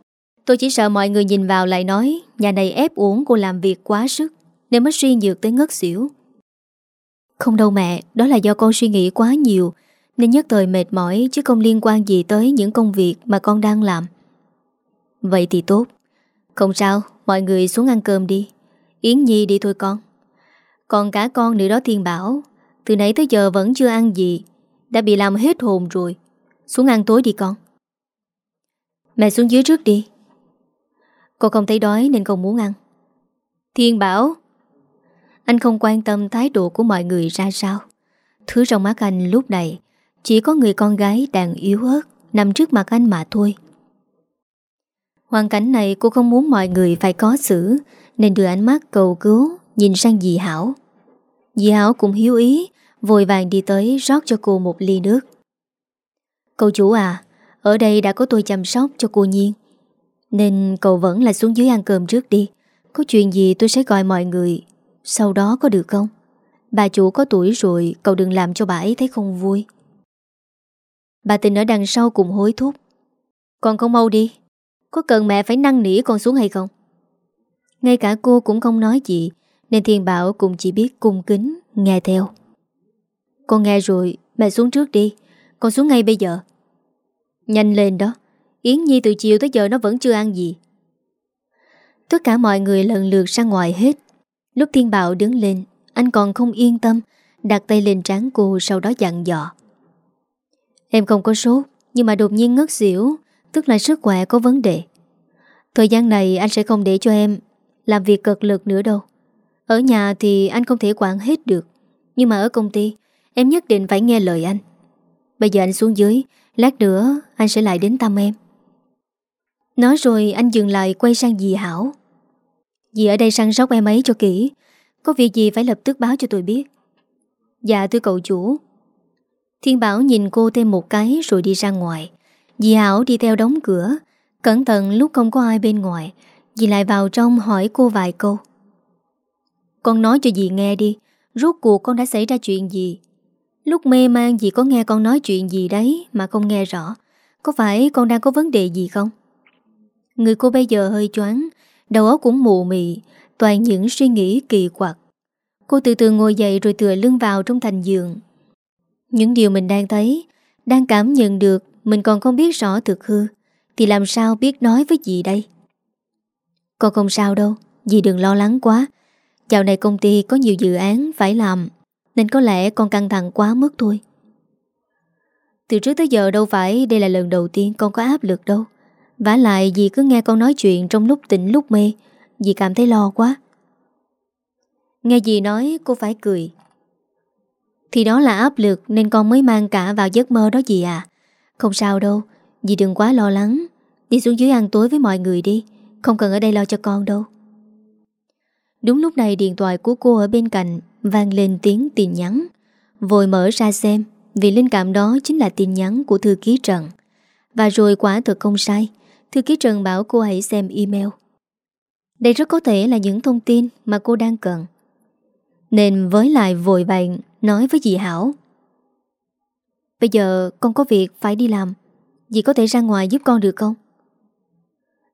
Tôi chỉ sợ mọi người nhìn vào lại nói, Nhà này ép uống cô làm việc quá sức, Nên mới suy nhược tới ngất xỉu. Không đâu mẹ, Đó là do con suy nghĩ quá nhiều, Nên nhất thời mệt mỏi Chứ không liên quan gì tới những công việc mà con đang làm. Vậy thì tốt. Không sao, Mọi người xuống ăn cơm đi. Yến Nhi đi thôi con. Còn cả con nữa đó Thiên Bảo. Từ nãy tới giờ vẫn chưa ăn gì. Đã bị làm hết hồn rồi. Xuống ăn tối đi con. Mẹ xuống dưới trước đi. Con không thấy đói nên không muốn ăn. Thiên Bảo, Anh không quan tâm thái độ của mọi người ra sao. Thứ trong mắt anh lúc này Chỉ có người con gái đang yếu ớt Nằm trước mặt anh mà thôi. Hoàn cảnh này cô không muốn mọi người phải có xử, Nên đưa ánh mắt cầu cứu. Nhìn sang dì Hảo. Dì Hảo cũng hiếu ý, Vội vàng đi tới rót cho cô một ly nước. Cậu chủ à Ở đây đã có tôi chăm sóc cho cô Nhiên, Nên cậu vẫn là xuống dưới ăn cơm trước đi. Có chuyện gì tôi sẽ gọi mọi người, Sau đó có được không? Bà chủ có tuổi rồi, Cậu đừng làm cho bà ấy thấy không vui. Bà tình ở đằng sau cùng hối thúc. Con không mau đi, có cần mẹ phải năn nỉ con xuống hay không? Ngay cả cô cũng không nói gì nên Thiên Bảo cũng chỉ biết cung kính, Nghe theo. Con nghe rồi, mẹ xuống trước đi. Con xuống ngay bây giờ. Nhanh lên đó. Yến Nhi từ chiều tới giờ nó vẫn chưa ăn gì. Tất cả mọi người lần lượt ra ngoài hết. Lúc Thiên Bảo đứng lên, Anh còn không yên tâm, Đặt tay lên trán cô sau đó dặn dò. Em không có sốt, Nhưng mà đột nhiên ngất xỉu, Tức là sức khỏe có vấn đề. Thời gian này anh sẽ không để cho em Làm việc cực lực nữa đâu. Ở nhà thì anh không thể quản hết được, Nhưng mà ở công ty, Em nhất định phải nghe lời anh. Bây giờ anh xuống dưới, Lát nữa anh sẽ lại đến thăm em. Nói rồi anh dừng lại quay sang dì Hảo. Dì ở đây săn sóc em ấy cho kỹ, Có việc gì phải lập tức báo cho tôi biết. Dạ thưa cậu chủ. Thiên Bảo nhìn cô thêm một cái rồi đi ra ngoài. Dì Hảo đi theo đóng cửa, Cẩn thận lúc không có ai bên ngoài, Dì lại vào trong hỏi cô vài câu. Con nói cho dì nghe đi, Rốt cuộc con đã xảy ra chuyện gì? Lúc mê man dì có nghe con nói chuyện gì đấy Mà không nghe rõ, Có phải con đang có vấn đề gì không? Người cô bây giờ hơi choáng, Đầu óc cũng mù mị, Toàn những suy nghĩ kỳ quặc. Cô từ từ ngồi dậy rồi tựa lưng vào trong thành giường. Những điều mình đang thấy, Đang cảm nhận được, mình còn không biết rõ thực hư, Thì làm sao biết nói với dì đây? Con không sao đâu, Dì đừng lo lắng quá Dạo này công ty có nhiều dự án phải làm, Nên có lẽ con căng thẳng quá mức thôi. Từ trước tới giờ đâu phải Đây là lần đầu tiên con có áp lực đâu. Vả lại dì cứ nghe con nói chuyện Trong lúc tỉnh lúc mê, Dì cảm thấy lo quá. Nghe dì nói, cô phải cười. Thì đó là áp lực Nên con mới mang cả vào giấc mơ đó dì à. Không sao đâu, Dì đừng quá lo lắng. Đi xuống dưới ăn tối với mọi người đi, Không cần ở đây lo cho con đâu. Đúng lúc này điện thoại của cô ở bên cạnh vang lên tiếng tin nhắn. Vội mở ra xem, Vì linh cảm đó chính là tin nhắn của thư ký Trần. Và rồi quả thực không sai. Thư ký Trần bảo cô hãy xem email. Đây rất có thể là những thông tin mà cô đang cần. Nên với lại vội vàng nói với dì Hảo. Bây giờ con có việc phải đi làm. Dì có thể ra ngoài giúp con được không?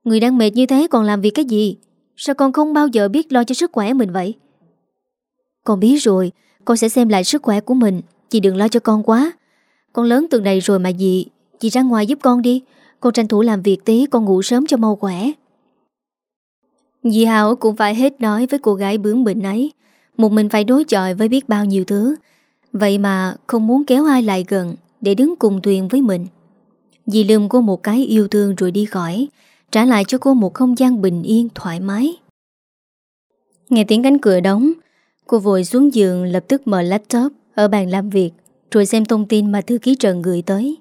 Người đang mệt như thế còn làm việc cái gì? Sao con không bao giờ biết lo cho sức khỏe mình vậy? Con biết rồi, Con sẽ xem lại sức khỏe của mình. Chị đừng lo cho con quá. Con lớn từng này rồi mà gì? chị ra ngoài giúp con đi. Con tranh thủ làm việc tí, con ngủ sớm cho mau khỏe. Dì Hảo cũng phải hết nói với cô gái bướng bỉnh ấy. Một mình phải đối chọi với biết bao nhiêu thứ. Vậy mà không muốn kéo ai lại gần Để đứng cùng thuyền với mình. Dì lườm cô một cái yêu thương rồi đi khỏi. Trả lại cho cô một không gian bình yên, thoải mái. Nghe tiếng cánh cửa đóng, Cô vội xuống giường, lập tức mở laptop, Ở bàn làm việc, Rồi xem thông tin mà thư ký Trần gửi tới.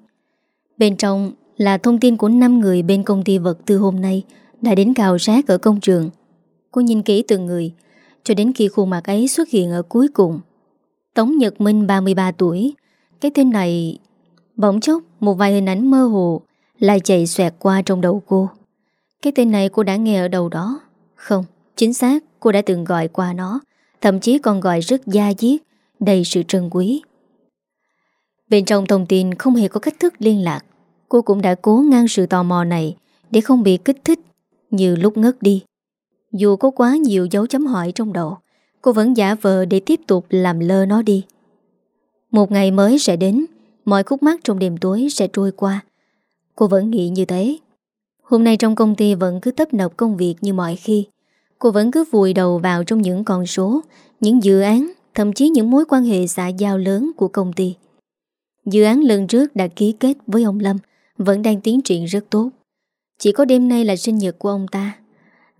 Bên trong là thông tin của 5 người bên công ty vật tư hôm nay Đã đến cào rác ở công trường. Cô nhìn kỹ từng người, Cho đến khi khuôn mặt ấy xuất hiện ở cuối cùng. Tống Nhật Minh 33 tuổi, Cái tên này, Bỗng chốc một vài hình ảnh mơ hồ, Lại chạy xoẹt qua trong đầu cô. Cái tên này cô đã nghe ở đâu đó? Không, chính xác cô đã từng gọi qua nó. Thậm chí còn gọi rất da diết Đầy sự trân quý. Bên trong thông tin không hề có cách thức liên lạc. Cô cũng đã cố ngăn sự tò mò này Để không bị kích thích Như lúc ngất đi. Dù có quá nhiều dấu chấm hỏi trong đầu Cô vẫn giả vờ để tiếp tục làm lơ nó đi. Một ngày mới sẽ đến Mọi khúc mắc trong đêm tối sẽ trôi qua. Cô vẫn nghĩ như thế. Hôm nay trong công ty vẫn cứ tấp nập công việc như mọi khi. Cô vẫn cứ vùi đầu vào trong những con số, Những dự án, Thậm chí những mối quan hệ xã giao lớn của công ty. Dự án lần trước đã ký kết với ông Lâm, Vẫn đang tiến triển rất tốt. Chỉ có đêm nay là sinh nhật của ông ta.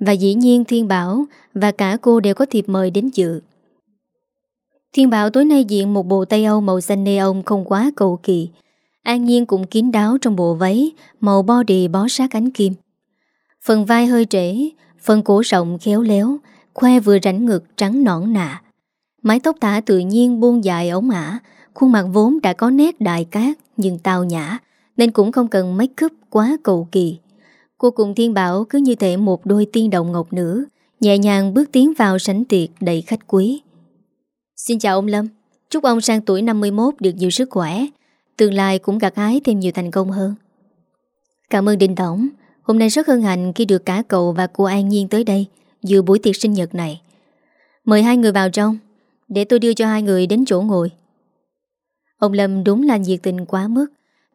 Và dĩ nhiên Thiên Bảo Và cả cô đều có thiệp mời đến dự. Thiên Bảo tối nay diện một bộ tay Âu màu xanh neon không quá cầu kỳ. An Nhiên cũng kín đáo trong bộ váy, Màu body bó sát ánh kim. Phần vai hơi trễ, Phần cổ rộng khéo léo, Khoe vừa rảnh ngực trắng nõn nạ Mái tóc tả tự nhiên buông dài ống ả Khuôn mặt vốn đã có nét đại cát Nhưng tao nhã, Nên cũng không cần make up quá cầu kỳ. Cô cùng Thiên Bảo cứ như thể một đôi tiên động ngọc nữ, Nhẹ nhàng bước tiến vào sảnh tiệc đầy khách quý. Xin chào ông Lâm, Chúc ông sang tuổi 51 được nhiều sức khỏe. Tương lai cũng gặt hái thêm nhiều thành công hơn. Cảm ơn Đinh Tổng. Hôm nay rất hân hạnh khi được cả cậu và cô An Nhiên tới đây Dự buổi tiệc sinh nhật này. Mời hai người vào trong, Để tôi đưa cho hai người đến chỗ ngồi. Ông Lâm đúng là nhiệt tình quá mức,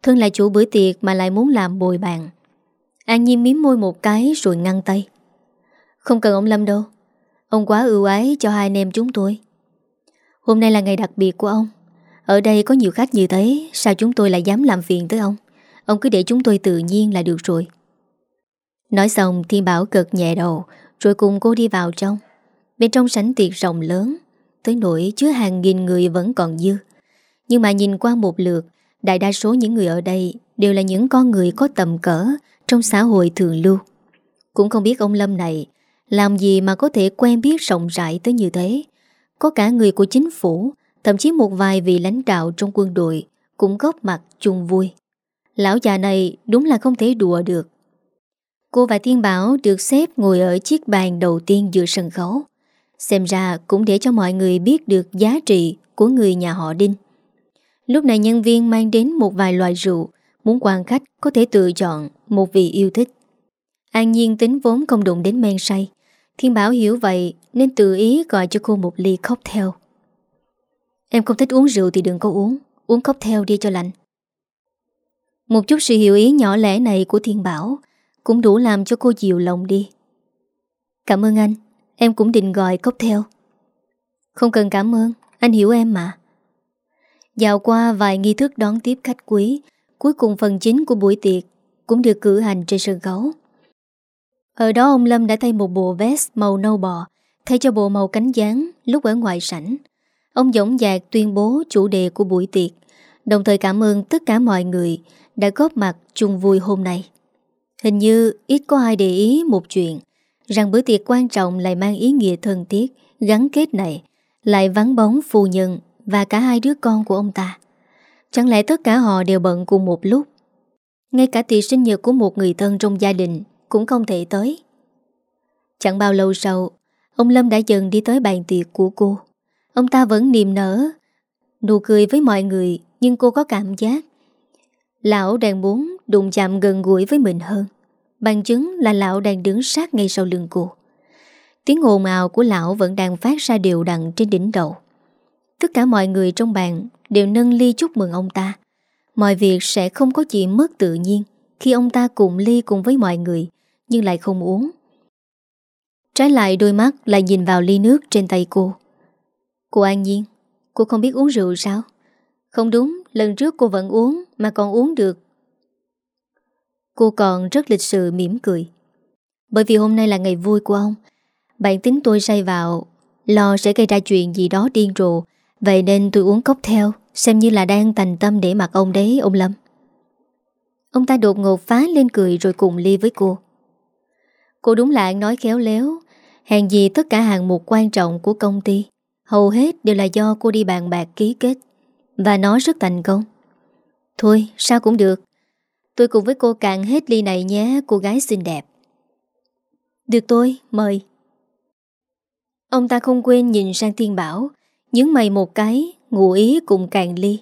Thân là chủ bữa tiệc mà lại muốn làm bồi bàn. An Nhiên miếm môi một cái rồi ngăn tay. Không cần ông Lâm đâu, Ông quá ưu ái cho hai anh em chúng tôi. Hôm nay là ngày đặc biệt của ông. Ở đây có nhiều khách như thế, Sao chúng tôi lại dám làm phiền tới ông? Ông cứ để chúng tôi tự nhiên là được rồi. Nói xong, Thiên Bảo cực nhẹ đầu, Rồi cùng cô đi vào trong. Bên trong sảnh tiệc rộng lớn, Tới nỗi chứa hàng nghìn người vẫn còn dư. Nhưng mà nhìn qua một lượt, Đại đa số những người ở đây Đều là những con người có tầm cỡ Trong xã hội thường lưu. Cũng không biết ông Lâm này Làm gì mà có thể quen biết rộng rãi tới như thế. Có cả người của chính phủ Thậm chí một vài vị lãnh đạo trong quân đội Cũng góp mặt chung vui Lão già này đúng là không thể đùa được Cô và Thiên Bảo được xếp ngồi ở chiếc bàn đầu tiên giữa sân khấu. Xem ra cũng để cho mọi người biết được giá trị của người nhà họ Đinh. Lúc này nhân viên mang đến một vài loại rượu, muốn quan khách có thể tự chọn một vị yêu thích. An Nhiên tính vốn không đụng đến men say. Thiên Bảo hiểu vậy nên tự ý gọi cho cô một ly cocktail. Em không thích uống rượu thì đừng có uống, uống cocktail đi cho lạnh. Một chút sự hiểu ý nhỏ lẻ này của Thiên Bảo cũng đủ làm cho cô dịu lòng đi Cảm ơn anh Em cũng định gọi cốc theo. Không cần cảm ơn Anh hiểu em mà Dạo qua vài nghi thức đón tiếp khách quý Cuối cùng phần chính của buổi tiệc Cũng được cử hành trên sân khấu Ở đó ông Lâm đã thay một bộ vest màu nâu bò Thay cho bộ màu cánh gián lúc ở ngoài sảnh Ông dõng dạc tuyên bố chủ đề của buổi tiệc. Đồng thời cảm ơn tất cả mọi người Đã góp mặt chung vui hôm nay. Hình như ít có ai để ý một chuyện Rằng bữa tiệc quan trọng lại mang ý nghĩa thân thiết, Gắn kết này, Lại vắng bóng phu nhân Và cả hai đứa con của ông ta. Chẳng lẽ tất cả họ đều bận cùng một lúc? Ngay cả tiệc sinh nhật của một người thân trong gia đình Cũng không thể tới. Chẳng bao lâu sau, Ông Lâm đã dần đi tới bàn tiệc của cô. Ông ta vẫn niềm nở, Nụ cười với mọi người, Nhưng cô có cảm giác Lão đang muốn đụng chạm gần gũi với mình hơn. Bằng chứng là lão đang đứng sát ngay sau lưng cô. Tiếng ồn ào của lão vẫn đang phát ra đều đặn trên đỉnh đầu. Tất cả mọi người trong bàn đều nâng ly chúc mừng ông ta. Mọi việc sẽ không có gì mất tự nhiên Khi ông ta cùng ly cùng với mọi người, Nhưng lại không uống. Trái lại, đôi mắt lại nhìn vào ly nước trên tay cô. Cô an nhiên Cô không biết uống rượu sao? Không đúng Lần trước cô vẫn uống Mà còn uống được. Cô còn rất lịch sự mỉm cười. Bởi vì hôm nay là ngày vui của ông Bạn tính tôi say vào Lo sẽ gây ra chuyện gì đó điên rồ. Vậy nên tôi uống cốc theo, Xem như là đang thành tâm để mặc ông đấy Ông Lâm. Ông ta đột ngột phá lên cười rồi cùng ly với cô. Cô đúng là nói khéo léo Hàng gì tất cả hàng mục quan trọng của công ty. Hầu hết đều là do cô đi bàn bạc ký kết. Và nó rất thành công. Thôi sao cũng được. Tôi cùng với cô cạn hết ly này nhé Cô gái xinh đẹp. Được tôi, mời. Ông ta không quên nhìn sang Thiên Bảo Nhướng mày một cái Ngụ ý cùng cạn ly.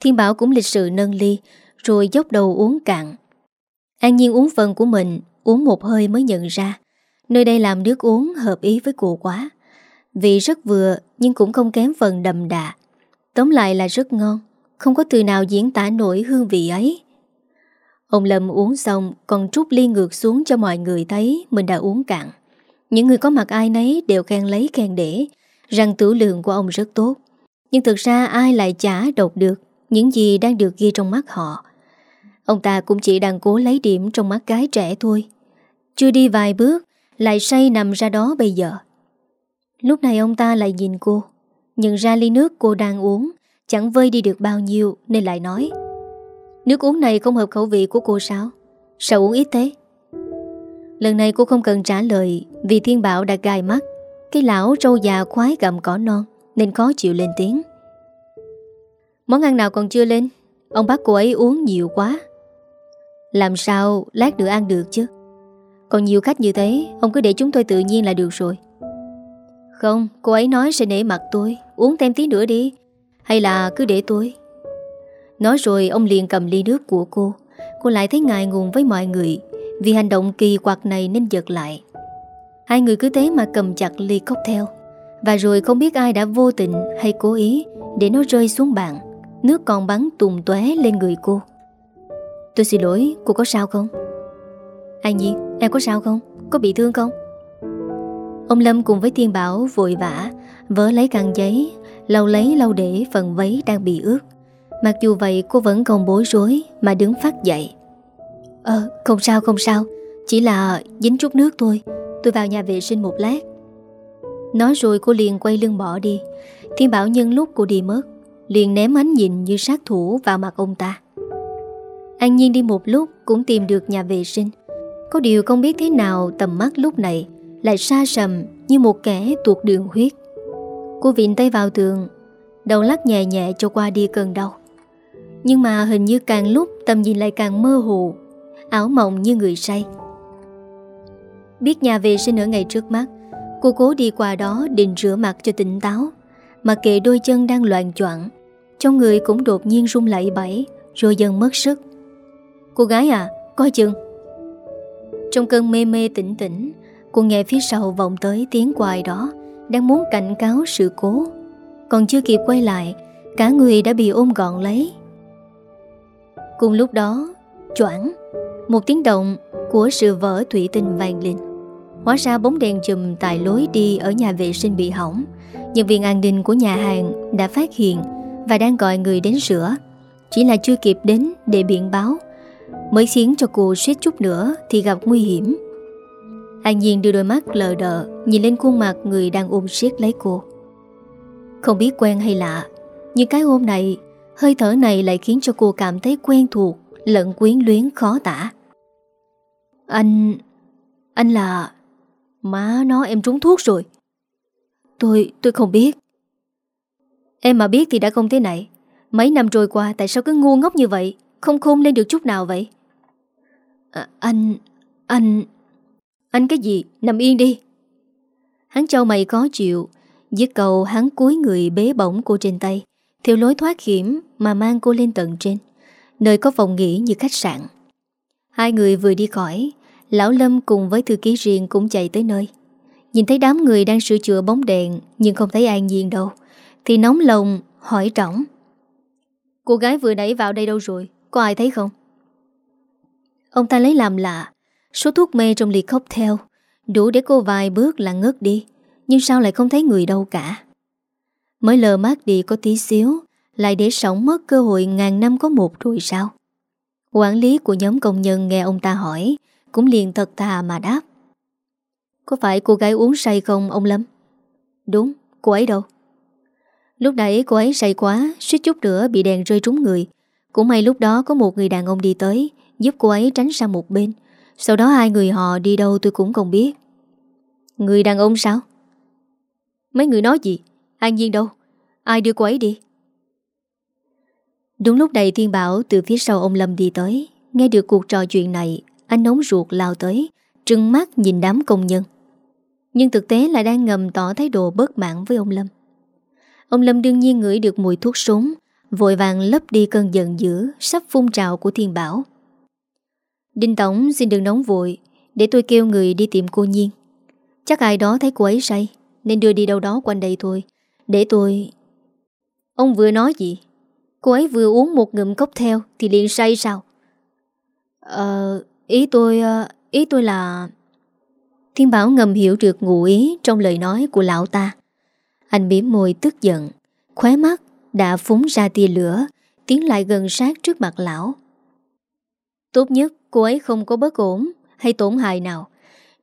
Thiên Bảo cũng lịch sự nâng ly Rồi dốc đầu uống cạn. An Nhiên uống phần của mình uống một hơi mới nhận ra. Nơi đây làm nước uống hợp ý với cô quá. Vị rất vừa nhưng cũng không kém phần đậm đà Tóm lại là rất ngon Không có từ nào diễn tả nổi hương vị ấy Ông Lâm uống xong còn trút ly ngược xuống cho mọi người thấy mình đã uống cạn. Những người có mặt ai nấy đều khen lấy khen để rằng tử lượng của ông rất tốt. Nhưng thực ra ai lại chả đọc được những gì đang được ghi trong mắt họ. Ông ta cũng chỉ đang cố lấy điểm trong mắt gái trẻ thôi. Chưa đi vài bước, lại say nằm ra đó bây giờ. Lúc này ông ta lại nhìn cô, nhận ra ly nước cô đang uống, chẳng vơi đi được bao nhiêu nên lại nói. Nước uống này không hợp khẩu vị của cô sao? Sao uống ít thế? Lần này cô không cần trả lời Vì thiên bảo đã gai mắt. Cái lão trâu già khoái gặm cỏ non Nên khó chịu lên tiếng. Món ăn nào còn chưa lên? Ông bác cô ấy uống nhiều quá. Làm sao lát nữa ăn được chứ? Còn nhiều khách như thế Ông cứ để chúng tôi tự nhiên là được rồi. Không cô ấy nói sẽ nể mặt tôi. Uống thêm tí nữa đi. Hay là cứ để tôi. Nói rồi ông liền cầm ly nước của cô. Cô lại thấy ngại ngùng với mọi người. Vì hành động kỳ quặc này nên giật lại. Hai người cứ thế mà cầm chặt ly cocktail Và rồi không biết ai đã vô tình hay cố ý Để nó rơi xuống bàn. Nước còn bắn tùng tóe lên người cô. Tôi xin lỗi, cô có sao không? An Nhiên, em có sao không? Có bị thương không? Ông Lâm cùng với Thiên Bảo vội vã Vỡ lấy căn giấy, Lau lấy lau để phần váy đang bị ướt. Mặc dù vậy, cô vẫn còn bối rối Mà đứng phát dậy. Ờ không sao không sao, Chỉ là dính chút nước thôi, Tôi vào nhà vệ sinh một lát. Nói rồi cô liền quay lưng bỏ đi. Thiên bảo nhân lúc cô đi mất, Liền ném ánh nhìn như sát thủ vào mặt ông ta. An Nhiên đi một lúc Cũng tìm được nhà vệ sinh. Có điều không biết thế nào tầm mắt lúc này lại xa sầm như một kẻ tuột đường huyết. Cô vịn tay vào tường Đầu lắc nhẹ nhẹ cho qua đi cơn đau. Nhưng mà hình như càng lúc tầm nhìn lại càng mơ hồ Ảo mộng như người say. Biết nhà vệ sinh ở ngày trước mắt Cô cố đi qua đó định rửa mặt cho tỉnh táo Mà kệ đôi chân đang loạn choạng. Trong người cũng đột nhiên rung lẩy bẩy Rồi dần mất sức. Cô gái à, coi chừng. Trong cơn mê mê tỉnh tỉnh Cô nghe phía sau vọng tới tiếng quài đó Đang muốn cảnh cáo sự cố. Còn chưa kịp quay lại Cả người đã bị ôm gọn lấy. Cùng lúc đó, choảng Một tiếng động của sự vỡ thủy tinh vàng lên. Hóa ra bóng đèn chùm tại lối đi ở nhà vệ sinh bị hỏng. Nhân viên an ninh của nhà hàng đã phát hiện Và đang gọi người đến sửa. Chỉ là chưa kịp đến để biện báo. Mới khiến cho cô suýt chút nữa Thì gặp nguy hiểm. An Nhiên đưa đôi mắt lờ đờ Nhìn lên khuôn mặt người đang ôm siết lấy cô. Không biết quen hay lạ Nhưng cái ôm này Hơi thở này lại khiến cho cô cảm thấy quen thuộc Lẫn quyến luyến khó tả. Anh... Anh là... Má nó em trúng thuốc rồi. Tôi... tôi không biết. Em mà biết thì đã không thế này. Mấy năm trôi qua tại sao cứ ngu ngốc như vậy Không khôn lên được chút nào vậy? À, Anh... Anh... Anh cái gì? Nằm yên đi. Hắn châu mày có chịu. Dứt cầu hắn cúi người bế bổng cô trên tay. Theo lối thoát hiểm mà mang cô lên tận trên. Nơi có phòng nghỉ như khách sạn. Hai người vừa đi khỏi, Lão Lâm cùng với thư ký riêng cũng chạy tới nơi. Nhìn thấy đám người đang sửa chữa bóng đèn, Nhưng không thấy an nhiên đâu, Thì nóng lòng hỏi trỏng. Cô gái vừa nãy vào đây đâu rồi? Có ai thấy không? Ông ta lấy làm lạ. Số thuốc mê trong ly cocktail, Đủ để cô vài bước là ngất đi, Nhưng sao lại không thấy người đâu cả. Mới lờ mát đi có tí xíu, Lại để sống mất cơ hội ngàn năm có một rồi sao? Quản lý của nhóm công nhân nghe ông ta hỏi, Cũng liền thật thà mà đáp. Có phải cô gái uống say không, ông Lâm? Đúng, cô ấy đâu? Lúc nãy cô ấy say quá, suýt chút nữa bị đèn rơi trúng người. Cũng may lúc đó có một người đàn ông đi tới, Giúp cô ấy tránh sang một bên. Sau đó hai người họ đi đâu tôi cũng không biết. Người đàn ông sao? Mấy người nói gì? An Nhiên đâu? Ai đưa cô ấy đi? Đúng lúc này Thiên Bảo từ phía sau ông Lâm đi tới. Nghe được cuộc trò chuyện này, Anh nóng ruột lao tới Trưng mắt nhìn đám công nhân. Nhưng thực tế là đang ngầm tỏ thái độ bớt mãn với ông Lâm. Ông Lâm đương nhiên ngửi được mùi thuốc súng, Vội vàng lấp đi cơn giận dữ, Sắp phun trào của Thiên Bảo. Đinh Tổng, xin đừng nóng vội, Để tôi kêu người đi tìm cô Nhiên Chắc ai đó thấy cô ấy say, Nên đưa đi đâu đó quanh đây thôi Để tôi... Ông vừa nói gì? Cô ấy vừa uống một ngụm cốc theo Thì liền say sao? Ờ... Ý tôi... Ờ, ý tôi là... Thiên Bảo ngầm hiểu được ngụ ý Trong lời nói của lão ta Anh mỉm môi tức giận, Khóe mắt đã phúng ra tia lửa, Tiến lại gần sát trước mặt lão Tốt nhất cô ấy không có bất ổn Hay tổn hại nào.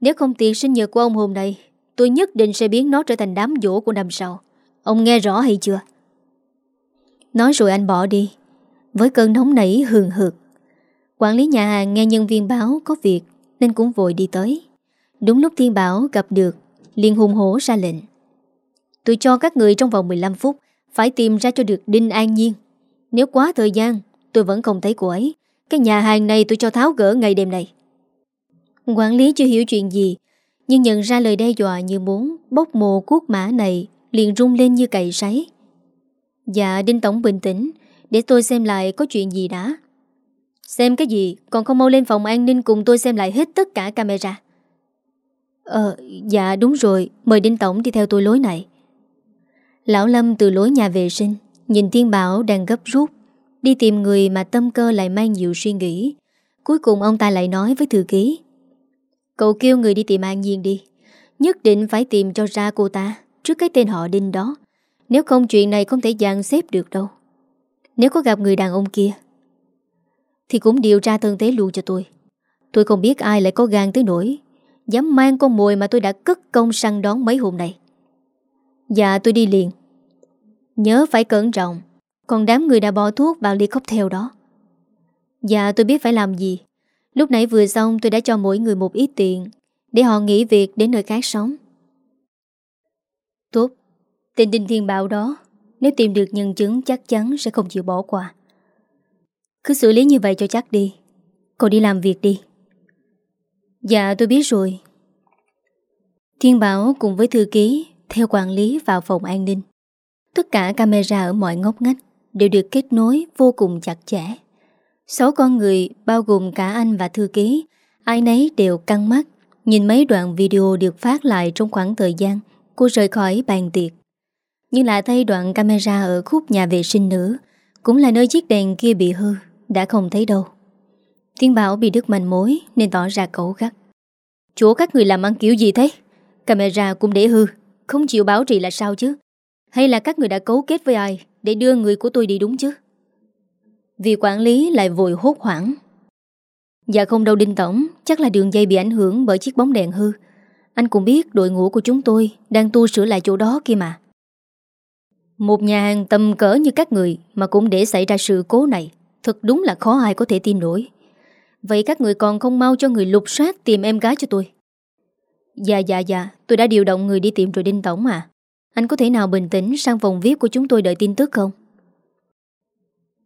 Nếu không tiệc sinh nhật của ông hôm nay, Tôi nhất định sẽ biến nó trở thành đám dỗ của năm sau. Ông nghe rõ hay chưa? Nói rồi anh bỏ đi. Với cơn nóng nảy hường hực, Quản lý nhà hàng nghe nhân viên báo có việc Nên cũng vội đi tới. Đúng lúc Thiên Bảo gặp được, liền hùng hổ ra lệnh. Tôi cho các người trong vòng 15 phút Phải tìm ra cho được Đinh An Nhiên. Nếu quá thời gian, Tôi vẫn không thấy cô ấy. Cái nhà hàng này tôi cho tháo gỡ ngày đêm này. Quản lý chưa hiểu chuyện gì, Nhưng nhận ra lời đe dọa như muốn Bốc mồ cuốc mã này Liền rung lên như cày sấy. Dạ Đinh Tổng bình tĩnh, Để tôi xem lại có chuyện gì đã. Xem cái gì, Còn không mau lên phòng an ninh cùng tôi xem lại hết tất cả camera. Ờ dạ đúng rồi, Mời Đinh Tổng đi theo tôi lối này. Lão Lâm từ lối nhà vệ sinh, Nhìn Tiên Bảo đang gấp rút. Đi tìm người mà tâm cơ lại mang nhiều suy nghĩ. Cuối cùng ông ta lại nói với thư ký, Cậu kêu người đi tìm An Nhiên đi. Nhất định phải tìm cho ra cô ta Trước cái tên họ Đinh đó. Nếu không chuyện này không thể dàn xếp được đâu. Nếu có gặp người đàn ông kia, Thì cũng điều tra thân thế luôn cho tôi. Tôi không biết ai lại có gan tới nỗi Dám mang con mồi mà tôi đã cất công săn đón mấy hôm nay. Dạ tôi đi liền. Nhớ phải cẩn trọng. Còn đám người đã bỏ thuốc vào ly cocktail đó. Dạ tôi biết phải làm gì. Lúc nãy vừa xong tôi đã cho mỗi người một ít tiền Để họ nghỉ việc đến nơi khác sống. Tốt. Tên Đinh Thiên Bảo đó, Nếu tìm được nhân chứng chắc chắn sẽ không chịu bỏ qua. Cứ xử lý như vậy cho chắc đi. Cậu đi làm việc đi. Dạ tôi biết rồi. Thiên Bảo cùng với thư ký, Theo quản lý vào phòng an ninh. Tất cả camera ở mọi ngóc ngách. Đều được kết nối vô cùng chặt chẽ. Sáu con người, bao gồm cả anh và thư ký, Ai nấy đều căng mắt, Nhìn mấy đoạn video được phát lại trong khoảng thời gian Cô rời khỏi bàn tiệc. Nhưng lại thấy đoạn camera ở khúc nhà vệ sinh nữa Cũng là nơi chiếc đèn kia bị hư, Đã không thấy đâu. Thiên Bảo bị đứt manh mối Nên tỏ ra cấu gắt. Chỗ các người làm ăn kiểu gì thế? Camera cũng để hư, Không chịu báo trì là sao chứ? Hay là các người đã cấu kết với ai? Để đưa người của tôi đi đúng chứ? Vì quản lý lại vội hốt hoảng. Dạ không đâu Đinh Tổng, Chắc là đường dây bị ảnh hưởng bởi chiếc bóng đèn hư. Anh cũng biết đội ngũ của chúng tôi Đang tu sửa lại chỗ đó kia mà. Một nhà hàng tầm cỡ như các người Mà cũng để xảy ra sự cố này, Thật đúng là khó ai có thể tin nổi. Vậy các người còn không mau cho người lục soát Tìm em gái cho tôi. Dạ dạ dạ Tôi đã điều động người đi tìm rồi Đinh Tổng à anh có thể nào bình tĩnh sang phòng viết của chúng tôi đợi tin tức không?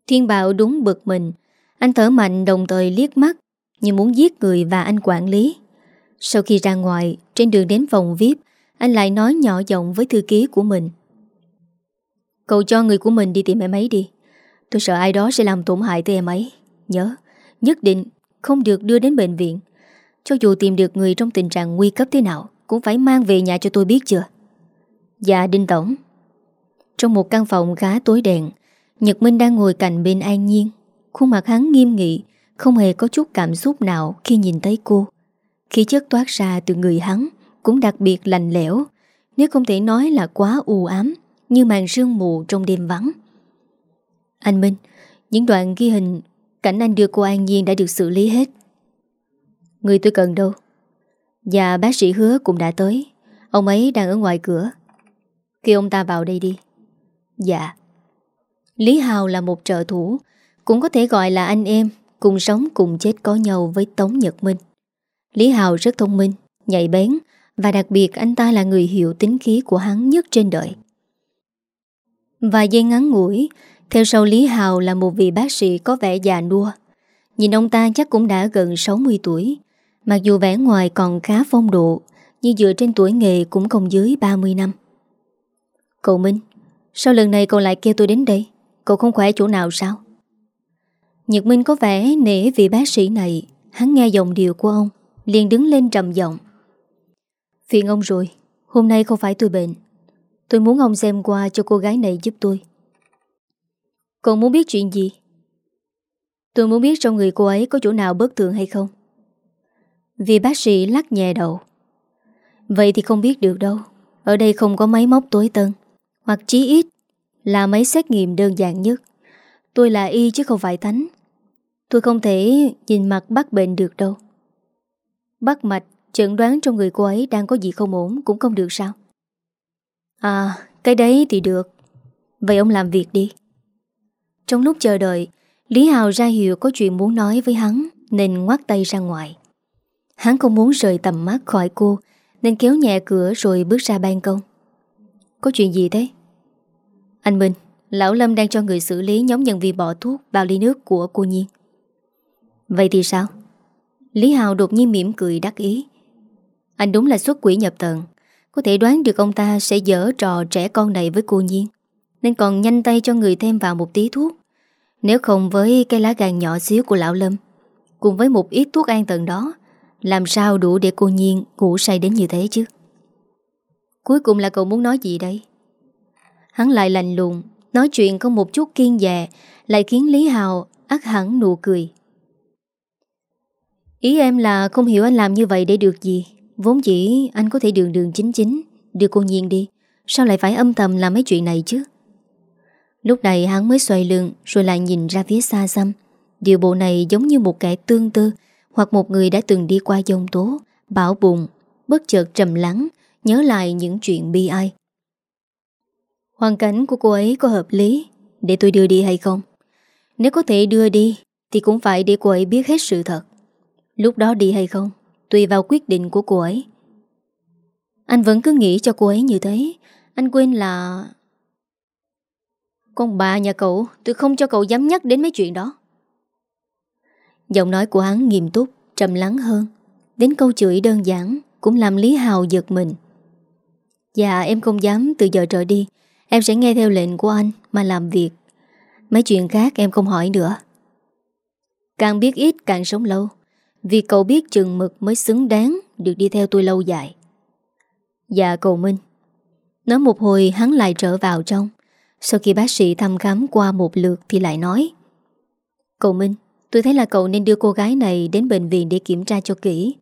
Thiên Bảo đúng bực mình. Anh thở mạnh đồng thời liếc mắt, Như muốn giết người và anh quản lý. Sau khi ra ngoài, Trên đường đến phòng VIP Anh lại nói nhỏ giọng với thư ký của mình. Cậu cho người của mình đi tìm em ấy đi. Tôi sợ ai đó sẽ làm tổn hại tới em ấy. Nhớ, Nhất định không được đưa đến bệnh viện. Cho dù tìm được người trong tình trạng nguy cấp thế nào, Cũng phải mang về nhà cho tôi biết chưa? Dạ Đinh Tổng. Trong một căn phòng khá tối đèn, Nhật Minh đang ngồi cạnh bên An Nhiên. Khuôn mặt hắn nghiêm nghị, Không hề có chút cảm xúc nào khi nhìn thấy cô. Khi chất toát ra từ người hắn Cũng đặc biệt lành lẽo, Nếu không thể nói là quá u ám Như màn sương mù trong đêm vắng. Anh Minh, Những đoạn ghi hình, Cảnh anh đưa cô An Nhiên đã được xử lý hết. Người tôi cần đâu? Và bác sĩ hứa cũng đã tới. Ông ấy đang ở ngoài cửa kêu ông ta vào đây đi. Dạ. Lý Hào là một trợ thủ, Cũng có thể gọi là anh em, Cùng sống cùng chết có nhau với Tống Nhật Minh. Lý Hào rất thông minh, Nhạy bén, Và đặc biệt anh ta là người hiểu tính khí của hắn nhất trên đời. Vài giây ngắn ngủi, theo sau Lý Hào là một vị bác sĩ có vẻ già nua. Nhìn ông ta chắc cũng đã gần 60 tuổi, Mặc dù vẻ ngoài còn khá phong độ, Nhưng dựa trên tuổi nghề cũng không dưới 30 năm. Cậu Minh, Sao lần này cậu lại kêu tôi đến đây? Cậu không khỏe chỗ nào sao? Nhật Minh có vẻ nể vị bác sĩ này. Hắn nghe giọng điều của ông, liền đứng lên trầm giọng. Phiền ông rồi, Hôm nay không phải tôi bệnh. Tôi muốn ông xem qua cho cô gái này giúp tôi. Cậu muốn biết chuyện gì? Tôi muốn biết trong người cô ấy có chỗ nào bất thường hay không. Vì bác sĩ lắc nhẹ đầu. Vậy thì không biết được đâu. Ở đây không có máy móc tối tân. Hoặc chí ít Là mấy xét nghiệm đơn giản nhất. Tôi là y chứ không phải thánh. Tôi không thể nhìn mặt bắt bệnh được đâu. Bắt mạch Chẩn đoán trong người cô ấy đang có gì không ổn Cũng không được sao? À cái đấy thì được. Vậy ông làm việc đi. Trong lúc chờ đợi, Lý Hào ra hiệu có chuyện muốn nói với hắn Nên ngoát tay ra ngoài. Hắn không muốn rời tầm mắt khỏi cô Nên kéo nhẹ cửa rồi bước ra ban công. Có chuyện gì thế? Anh Minh, Lão Lâm đang cho người xử lý nhóm nhân viên bỏ thuốc vào ly nước của cô Nhiên Vậy thì sao? Lý Hào đột nhiên mỉm cười đắc ý. Anh đúng là xuất quỷ nhập tận. Có thể đoán được ông ta sẽ dở trò trẻ con này với cô Nhiên Nên còn nhanh tay cho người thêm vào một tí thuốc. Nếu không với cái lá gan nhỏ xíu của lão Lâm, Cùng với một ít thuốc an tận đó, Làm sao đủ để cô Nhiên ngủ say đến như thế chứ? Cuối cùng là cậu muốn nói gì đây? Hắn lại lành lùng, Nói chuyện không một chút kiên dè, Lại khiến Lý Hào ác hẳn nụ cười. Ý em là không hiểu anh làm như vậy để được gì, Vốn chỉ anh có thể đường đường chính chính. Đưa cô Nhiên đi, Sao lại phải âm thầm làm mấy chuyện này chứ? Lúc này hắn mới xoay lưng, Rồi lại nhìn ra phía xa xăm. Điều bộ này giống như một kẻ tương tư, Hoặc một người đã từng đi qua dông tố, Bão bùng, Bất chợt trầm lắng Nhớ lại những chuyện bi ai. Hoàn cảnh của cô ấy có hợp lý Để tôi đưa đi hay không? Nếu có thể đưa đi, Thì cũng phải để cô ấy biết hết sự thật. Lúc đó đi hay không, Tùy vào quyết định của cô ấy. Anh vẫn cứ nghĩ cho cô ấy như thế. Anh quên là Con bà nhà cậu, Tôi không cho cậu dám nhắc đến mấy chuyện đó. Giọng nói của hắn nghiêm túc, Trầm lắng hơn. Đến câu chửi đơn giản Cũng làm Lý Hào giật mình. Dạ em không dám từ giờ trở đi. Em sẽ nghe theo lệnh của anh Mà làm việc. Mấy chuyện khác em không hỏi nữa. Càng biết ít càng sống lâu. Vì cậu biết chừng mực mới xứng đáng Được đi theo tôi lâu dài. Dạ cậu Minh. Nói một hồi hắn lại trở vào trong. Sau khi bác sĩ thăm khám qua một lượt Thì lại nói Cậu Minh Tôi thấy là cậu nên đưa cô gái này Đến bệnh viện để kiểm tra cho kỹ.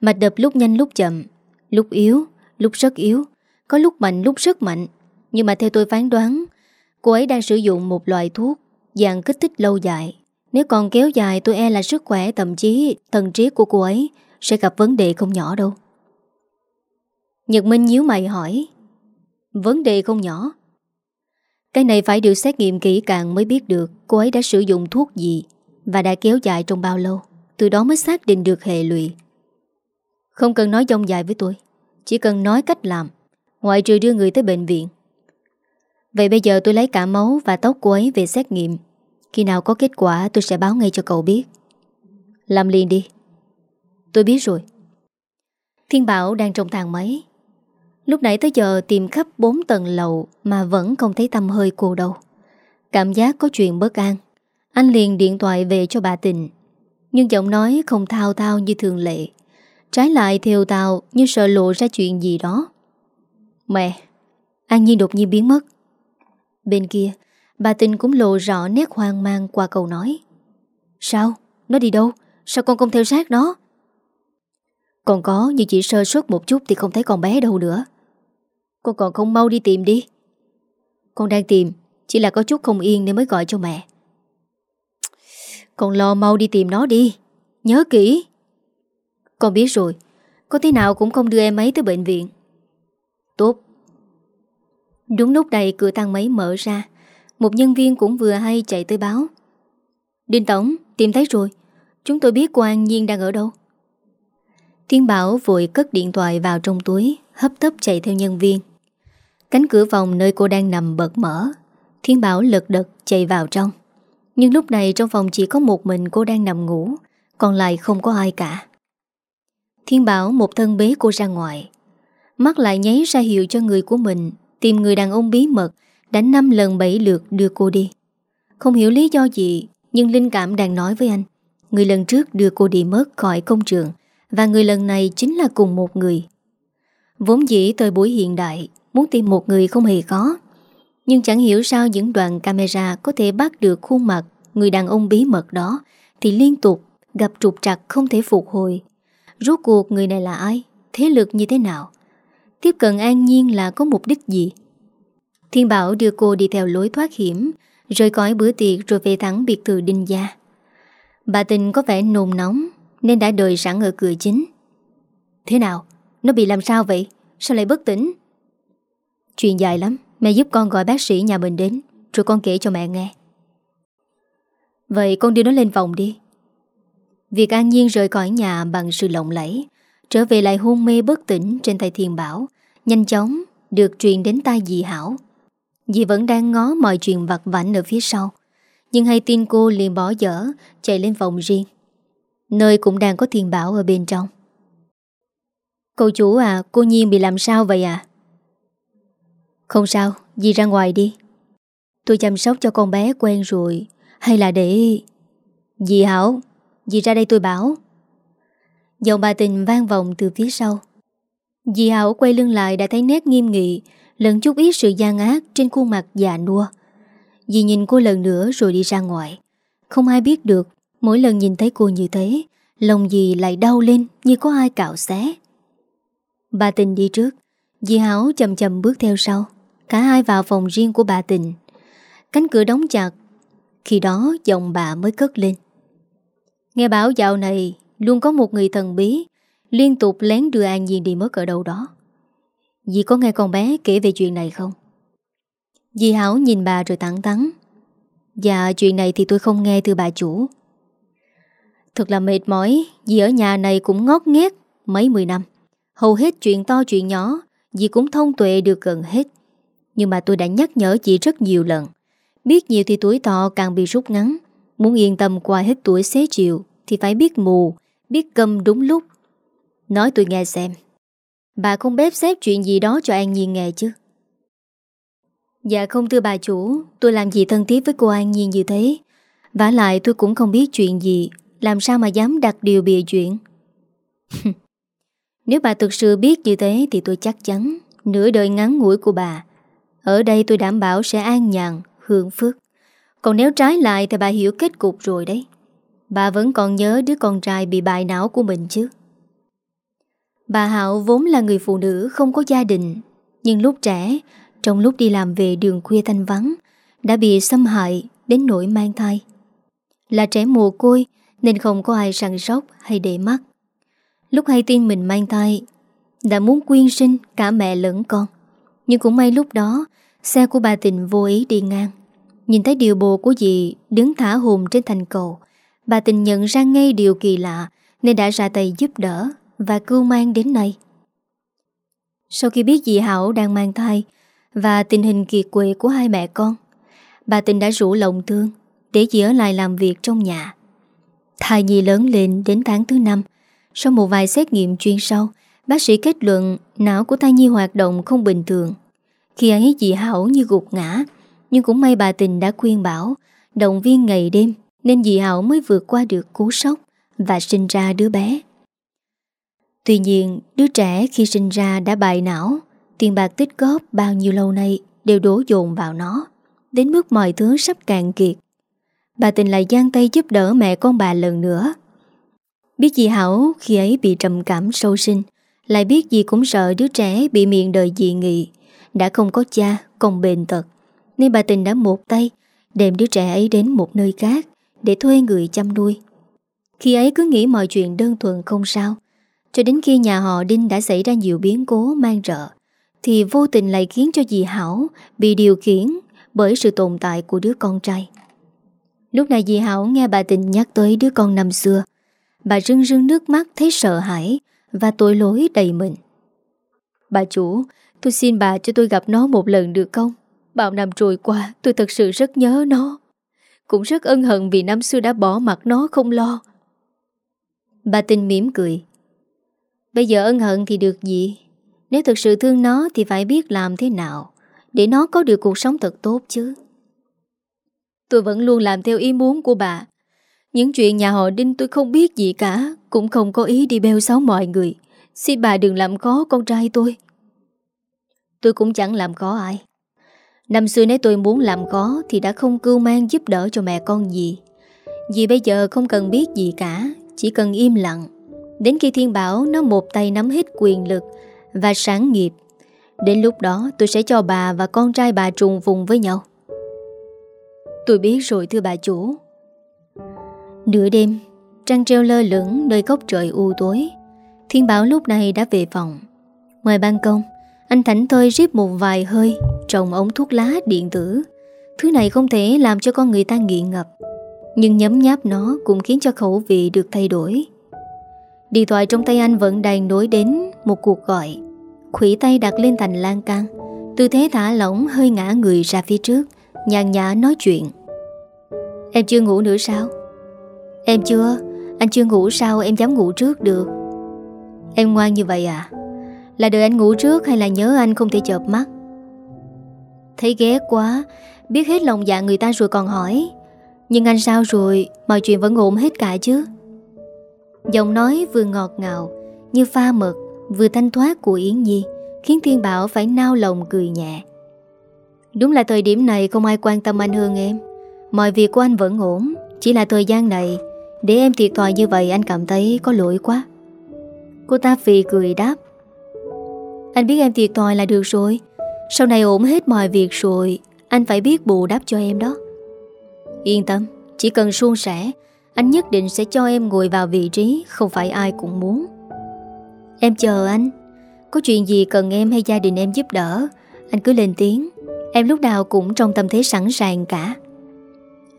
Mạch đập lúc nhanh lúc chậm Lúc yếu, lúc rất yếu. Có lúc mạnh, lúc rất mạnh Nhưng mà theo tôi phán đoán, Cô ấy đang sử dụng một loại thuốc Dạng kích thích lâu dài nếu còn kéo dài, tôi e là sức khỏe, thậm chí thần trí của cô ấy sẽ gặp vấn đề không nhỏ đâu. Nhật Minh nhíu mày hỏi, Vấn đề không nhỏ Cái này phải được xét nghiệm kỹ càng mới biết được cô ấy đã sử dụng thuốc gì và đã kéo dài trong bao lâu. Từ đó mới xác định được hệ lụy. Không cần nói dông dài với tôi. Chỉ cần nói cách làm. Ngoại trừ đưa người tới bệnh viện. Vậy bây giờ tôi lấy cả máu và tóc cô ấy về xét nghiệm. Khi nào có kết quả, tôi sẽ báo ngay cho cậu biết. Làm liền đi. Tôi biết rồi. Thiên Bảo đang trong thang máy. Lúc nãy tới giờ tìm khắp 4 tầng lầu Mà vẫn không thấy tâm hơi cô đâu. Cảm giác có chuyện bất an. Anh liền điện thoại về cho bà Tình Nhưng giọng nói không thao thao như thường lệ. Trái lại theo tao Như sợ lộ ra chuyện gì đó. Mẹ, An Nhiên đột nhiên biến mất. Bên kia, Bà Tình cũng lộ rõ nét hoang mang qua câu nói. Sao? Nó đi đâu? Sao con không theo sát nó? Còn có như chỉ sơ suất một chút Thì không thấy con bé đâu nữa. Con còn không mau đi tìm đi. Con đang tìm, Chỉ là có chút không yên nên mới gọi cho mẹ. Con lo mau đi tìm nó đi. Nhớ kỹ. Con biết rồi, Có thế nào cũng không đưa em ấy tới bệnh viện. Tốt. Đúng lúc này cửa thang máy mở ra, một nhân viên cũng vừa hay chạy tới báo. Đinh Tổng, tìm thấy rồi. Chúng tôi biết cô An Nhiên đang ở đâu. Thiên Bảo vội cất điện thoại vào trong túi, Hấp tấp chạy theo nhân viên. Cánh cửa phòng nơi cô đang nằm bật mở, Thiên Bảo lật đật chạy vào trong. Nhưng lúc này trong phòng chỉ có một mình cô đang nằm ngủ, Còn lại không có ai cả. Thiên Bảo một thân bế cô ra ngoài. Mắt lại nháy ra hiệu cho người của mình Tìm người đàn ông bí mật đã 5 lần 7 lượt đưa cô đi. Không hiểu lý do gì, nhưng linh cảm đang nói với anh. Người lần trước đưa cô đi mất khỏi công trường, Và người lần này chính là cùng một người Vốn dĩ thời buổi hiện đại Muốn tìm một người không hề khó Nhưng chẳng hiểu sao những đoạn camera Có thể bắt được khuôn mặt Người đàn ông bí mật đó Thì liên tục gặp trục trặc không thể phục hồi Rốt cuộc người này là ai Thế lực như thế nào Tiếp cận an nhiên là có mục đích gì Thiên Bảo đưa cô đi theo lối thoát hiểm, Rời cõi bữa tiệc rồi về thẳng biệt thự Đinh Gia Bà tình có vẻ nồn nóng, Nên đã đợi sẵn ở cửa chính Thế nào? Nó bị làm sao vậy? Sao lại bất tỉnh? Chuyện dài lắm, Mẹ giúp con gọi bác sĩ nhà mình đến, Rồi con kể cho mẹ nghe Vậy con đưa nó lên phòng đi Việc an nhiên rời khỏi nhà bằng sự lộng lẫy Trở về lại hôn mê bất tỉnh trên tay thiền bảo, Nhanh chóng được truyền đến tai dì Hảo. Dì vẫn đang ngó mọi chuyện vặt vảnh ở phía sau, Nhưng hay tin cô liền bỏ dở, Chạy lên phòng riêng. Nơi cũng đang có thiền bảo ở bên trong. Cậu chủ à Cô Nhiên bị làm sao vậy à? Không sao, Dì ra ngoài đi. Tôi chăm sóc cho con bé quen rồi, Hay là để Dì Hảo, Dì ra đây tôi bảo. Giọng bà tình vang vọng từ phía sau. Dì Hảo quay lưng lại đã thấy nét nghiêm nghị Lần chút ít sự gian ác Trên khuôn mặt già nua. Dì nhìn cô lần nữa rồi đi ra ngoài. Không ai biết được, Mỗi lần nhìn thấy cô như thế, Lòng dì lại đau lên như có ai cạo xé. Bà tình đi trước, Dì Hảo chậm chậm bước theo sau. Cả hai vào phòng riêng của bà tình. Cánh cửa đóng chặt, Khi đó giọng bà mới cất lên. Nghe bảo dạo này Luôn có một người thần bí, Liên tục lén đưa An Nhiên đi mất ở đâu đó. Dì có nghe con bé kể về chuyện này không? Dì Hảo nhìn bà rồi thẳng thắn Dạ chuyện này thì tôi không nghe từ bà chủ. Thật là mệt mỏi, Dì ở nhà này cũng ngót nghét Mấy mười năm. Hầu hết chuyện to chuyện nhỏ, Dì cũng thông tuệ được gần hết. Nhưng mà tôi đã nhắc nhở chị rất nhiều lần. Biết nhiều thì tuổi thọ càng bị rút ngắn. Muốn yên tâm qua hết tuổi xế chiều Thì phải biết mù Biết cầm đúng lúc. Nói tôi nghe xem. Bà không bếp xếp chuyện gì đó cho An Nhiên nghe chứ? Dạ không thưa bà chủ, Tôi làm gì thân thiết với cô An Nhiên như thế? Vả lại tôi cũng không biết chuyện gì, Làm sao mà dám đặt điều bịa chuyện? Nếu bà thực sự biết như thế Thì tôi chắc chắn Nửa đời ngắn ngủi của bà. Ở đây tôi đảm bảo sẽ an nhàn, Hưởng phước. Còn nếu trái lại thì bà hiểu kết cục rồi đấy. Bà vẫn còn nhớ đứa con trai bị bại não của mình chứ? Bà Hạo vốn là người phụ nữ không có gia đình, Nhưng lúc trẻ, Trong lúc đi làm về đường khuya thanh vắng, Đã bị xâm hại đến nỗi mang thai. Là trẻ mồ côi, Nên không có ai săn sóc hay để mắt. Lúc hay tin mình mang thai, Đã muốn quyên sinh cả mẹ lẫn con. Nhưng cũng may lúc đó, Xe của bà tình vô ý đi ngang. Nhìn thấy điều bồ của dì Đứng thả hồn trên thành cầu Bà tình nhận ra ngay điều kỳ lạ, Nên đã ra tay giúp đỡ Và cưu mang đến nay. Sau khi biết dì Hảo đang mang thai Và tình hình kiệt quệ của hai mẹ con, Bà tình đã rủ lòng thương Để dì ở lại làm việc trong nhà. Thai nhi lớn lên đến tháng thứ năm, Sau một vài xét nghiệm chuyên sâu, Bác sĩ kết luận não của thai nhi hoạt động không bình thường. Khi ấy dì Hảo như gục ngã, Nhưng cũng may bà tình đã khuyên bảo, Động viên ngày đêm nên dì Hảo mới vượt qua được cú sốc Và sinh ra đứa bé. Tuy nhiên đứa trẻ khi sinh ra đã bại não Tiền bạc tích góp bao nhiêu lâu nay Đều đổ dồn vào nó Đến mức mọi thứ sắp cạn kiệt. Bà tình lại giang tay giúp đỡ mẹ con bà lần nữa. Biết dì Hảo khi ấy bị trầm cảm sâu sinh Lại biết dì cũng sợ đứa trẻ bị miệng đời dị nghị Đã không có cha, còn bền tật Nên bà tình đã một tay Đem đứa trẻ ấy đến một nơi khác để thuê người chăm nuôi. Khi ấy cứ nghĩ mọi chuyện đơn thuần không sao, cho đến khi nhà họ Đinh đã xảy ra nhiều biến cố mang rợ, thì vô tình lại khiến cho dì Hảo bị điều khiển bởi sự tồn tại của đứa con trai. Lúc này dì Hảo nghe bà tình nhắc tới đứa con năm xưa, bà rưng rưng nước mắt thấy sợ hãi và tội lỗi đầy mình. Bà chủ, tôi xin bà cho tôi gặp nó một lần được không? Bao năm trôi qua tôi thật sự rất nhớ nó. Cũng rất ân hận vì năm xưa đã bỏ mặt nó không lo. Bà tình mỉm cười. Bây giờ ân hận thì được gì? Nếu thực sự thương nó Thì phải biết làm thế nào Để nó có được cuộc sống thật tốt chứ? Tôi vẫn luôn làm theo ý muốn của bà. Những chuyện nhà họ Đinh tôi không biết gì cả, Cũng không có ý đi bêu xấu mọi người. Xin bà đừng làm khó con trai tôi. Tôi cũng chẳng làm khó ai. Năm xưa nếu tôi muốn làm khó Thì đã không cưu mang giúp đỡ cho mẹ con gì. Vì bây giờ không cần biết gì cả, Chỉ cần im lặng. Đến khi thiên bảo nó một tay nắm hết quyền lực Và sáng nghiệp, Đến lúc đó tôi sẽ cho bà và con trai bà trùng vùng với nhau. Tôi biết rồi, thưa bà chủ. Nửa đêm, Trăng treo lơ lửng nơi góc trời u tối. Thiên Bảo lúc này đã về phòng. Ngoài ban công, Anh thảnh thơi rip một vài hơi trồng ống thuốc lá điện tử. Thứ này không thể làm cho con người ta nghiện ngập Nhưng nhấm nháp nó Cũng khiến cho khẩu vị được thay đổi. Điện thoại trong tay anh vẫn đang nối đến Một cuộc gọi. Khủy tay đặt lên thành lan can. Tư thế thả lỏng hơi ngã người ra phía trước, Nhàn nhã nói chuyện. Em chưa ngủ nữa sao? Em chưa. Anh chưa ngủ sao em dám ngủ trước được? Em ngoan như vậy à? Là đợi anh ngủ trước hay là nhớ anh không thể chợp mắt? Thấy ghét quá. Biết hết lòng dạ người ta rồi còn hỏi. Nhưng anh sao rồi? Mọi chuyện vẫn ổn hết cả chứ? Giọng nói vừa ngọt ngào, Như pha mật, Vừa thanh thoát của Yến Nhi, Khiến Thiên Bảo phải nao lòng cười nhẹ. Đúng là thời điểm này Không ai quan tâm anh hơn em. Mọi việc của anh vẫn ổn, Chỉ là thời gian này. Để em thiệt thòi như vậy, anh cảm thấy có lỗi quá. Cô ta phì cười đáp. Anh biết em thiệt thòi là được rồi sau này ổn hết mọi việc rồi Anh phải biết bù đắp cho em đó. Yên tâm Chỉ cần suôn sẻ Anh nhất định sẽ cho em ngồi vào vị trí Không phải ai cũng muốn. Em chờ anh. Có chuyện gì cần em hay gia đình em giúp đỡ Anh cứ lên tiếng. Em lúc nào cũng trong tâm thế sẵn sàng cả.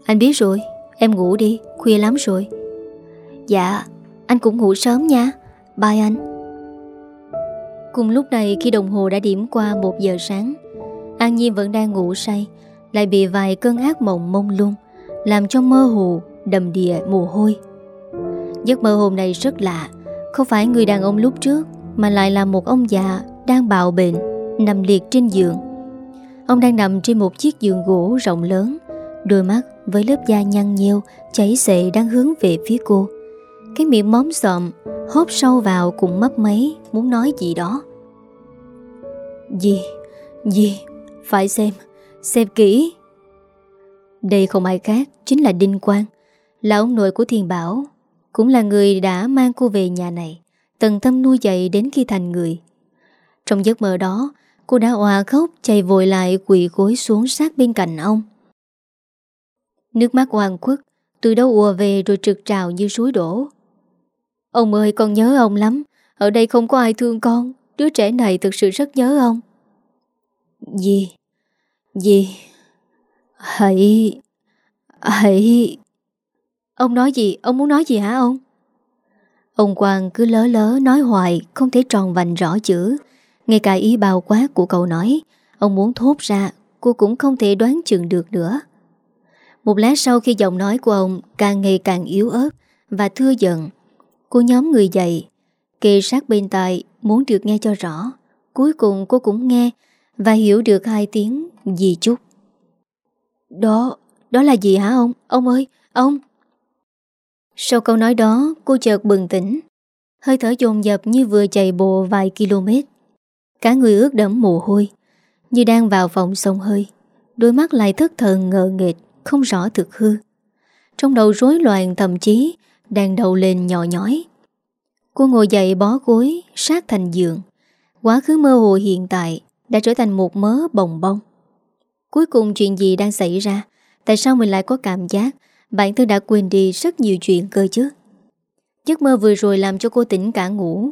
Anh biết rồi Em ngủ đi, khuya lắm rồi. Dạ, anh cũng ngủ sớm nha. Bye anh. Cùng lúc này khi đồng hồ đã điểm qua một giờ sáng, An Nhiên vẫn đang ngủ say, Lại bị vài cơn ác mộng mông lung, Làm cho mơ hồ, Đầm đìa mồ hôi. Giấc mơ hôm nay rất lạ, Không phải người đàn ông lúc trước, Mà lại là một ông già Đang bạo bệnh, Nằm liệt trên giường. Ông đang nằm trên một chiếc giường gỗ rộng lớn, Đôi mắt với lớp da nhăn nheo, Chảy xệ đang hướng về phía cô. Cái miệng móm sợm Hốt sâu vào cũng mấp máy, Muốn nói gì đó. Gì? Gì? Phải xem Xem kỹ. Đây không ai khác Chính là Đinh Quang, Là ông nội của Thiên Bảo, Cũng là người đã mang cô về nhà này Tần tâm nuôi dạy đến khi thành người. Trong giấc mơ đó, Cô đã hòa khóc chạy vội lại quỳ gối xuống sát bên cạnh ông. Nước mắt hoàng khuất, Từ đâu ùa về rồi trực trào như suối đổ. Ông ơi, con nhớ ông lắm. Ở đây không có ai thương con. Đứa trẻ này thực sự rất nhớ ông. Gì Gì Hãy Hãy. Ông nói gì? Ông muốn nói gì hả ông? Ông Quang cứ lớ lớ nói hoài, Không thể tròn vành rõ chữ. Ngay cả ý bao quát của cậu nói, Ông muốn thốt ra, Cô cũng không thể đoán chừng được nữa. Một lát sau khi giọng nói của ông Càng ngày càng yếu ớt Và thưa giận Cô nhóm người dậy. Kề sát bên tai, Muốn được nghe cho rõ. Cuối cùng cô cũng nghe Và hiểu được hai tiếng gì chút Đó Đó là gì hả ông? Ông ơi, Ông! Sau câu nói đó, Cô chợt bừng tỉnh. Hơi thở dồn dập như vừa chạy bộ vài km. Cả người ướt đẫm mồ hôi, Như đang vào phòng sông hơi. Đôi mắt lại thất thần ngờ nghệt Không rõ thực hư. Trong đầu rối loạn thậm chí đang đầu lên nhỏ nhói. Cô ngồi dậy bó gối, sát thành giường. Quá khứ mơ hồ hiện tại đã trở thành một mớ bồng bông. Cuối cùng chuyện gì đang xảy ra? Tại sao mình lại có cảm giác bản thân đã quên đi rất nhiều chuyện cơ chứ? Giấc mơ vừa rồi làm cho cô tỉnh cả ngủ.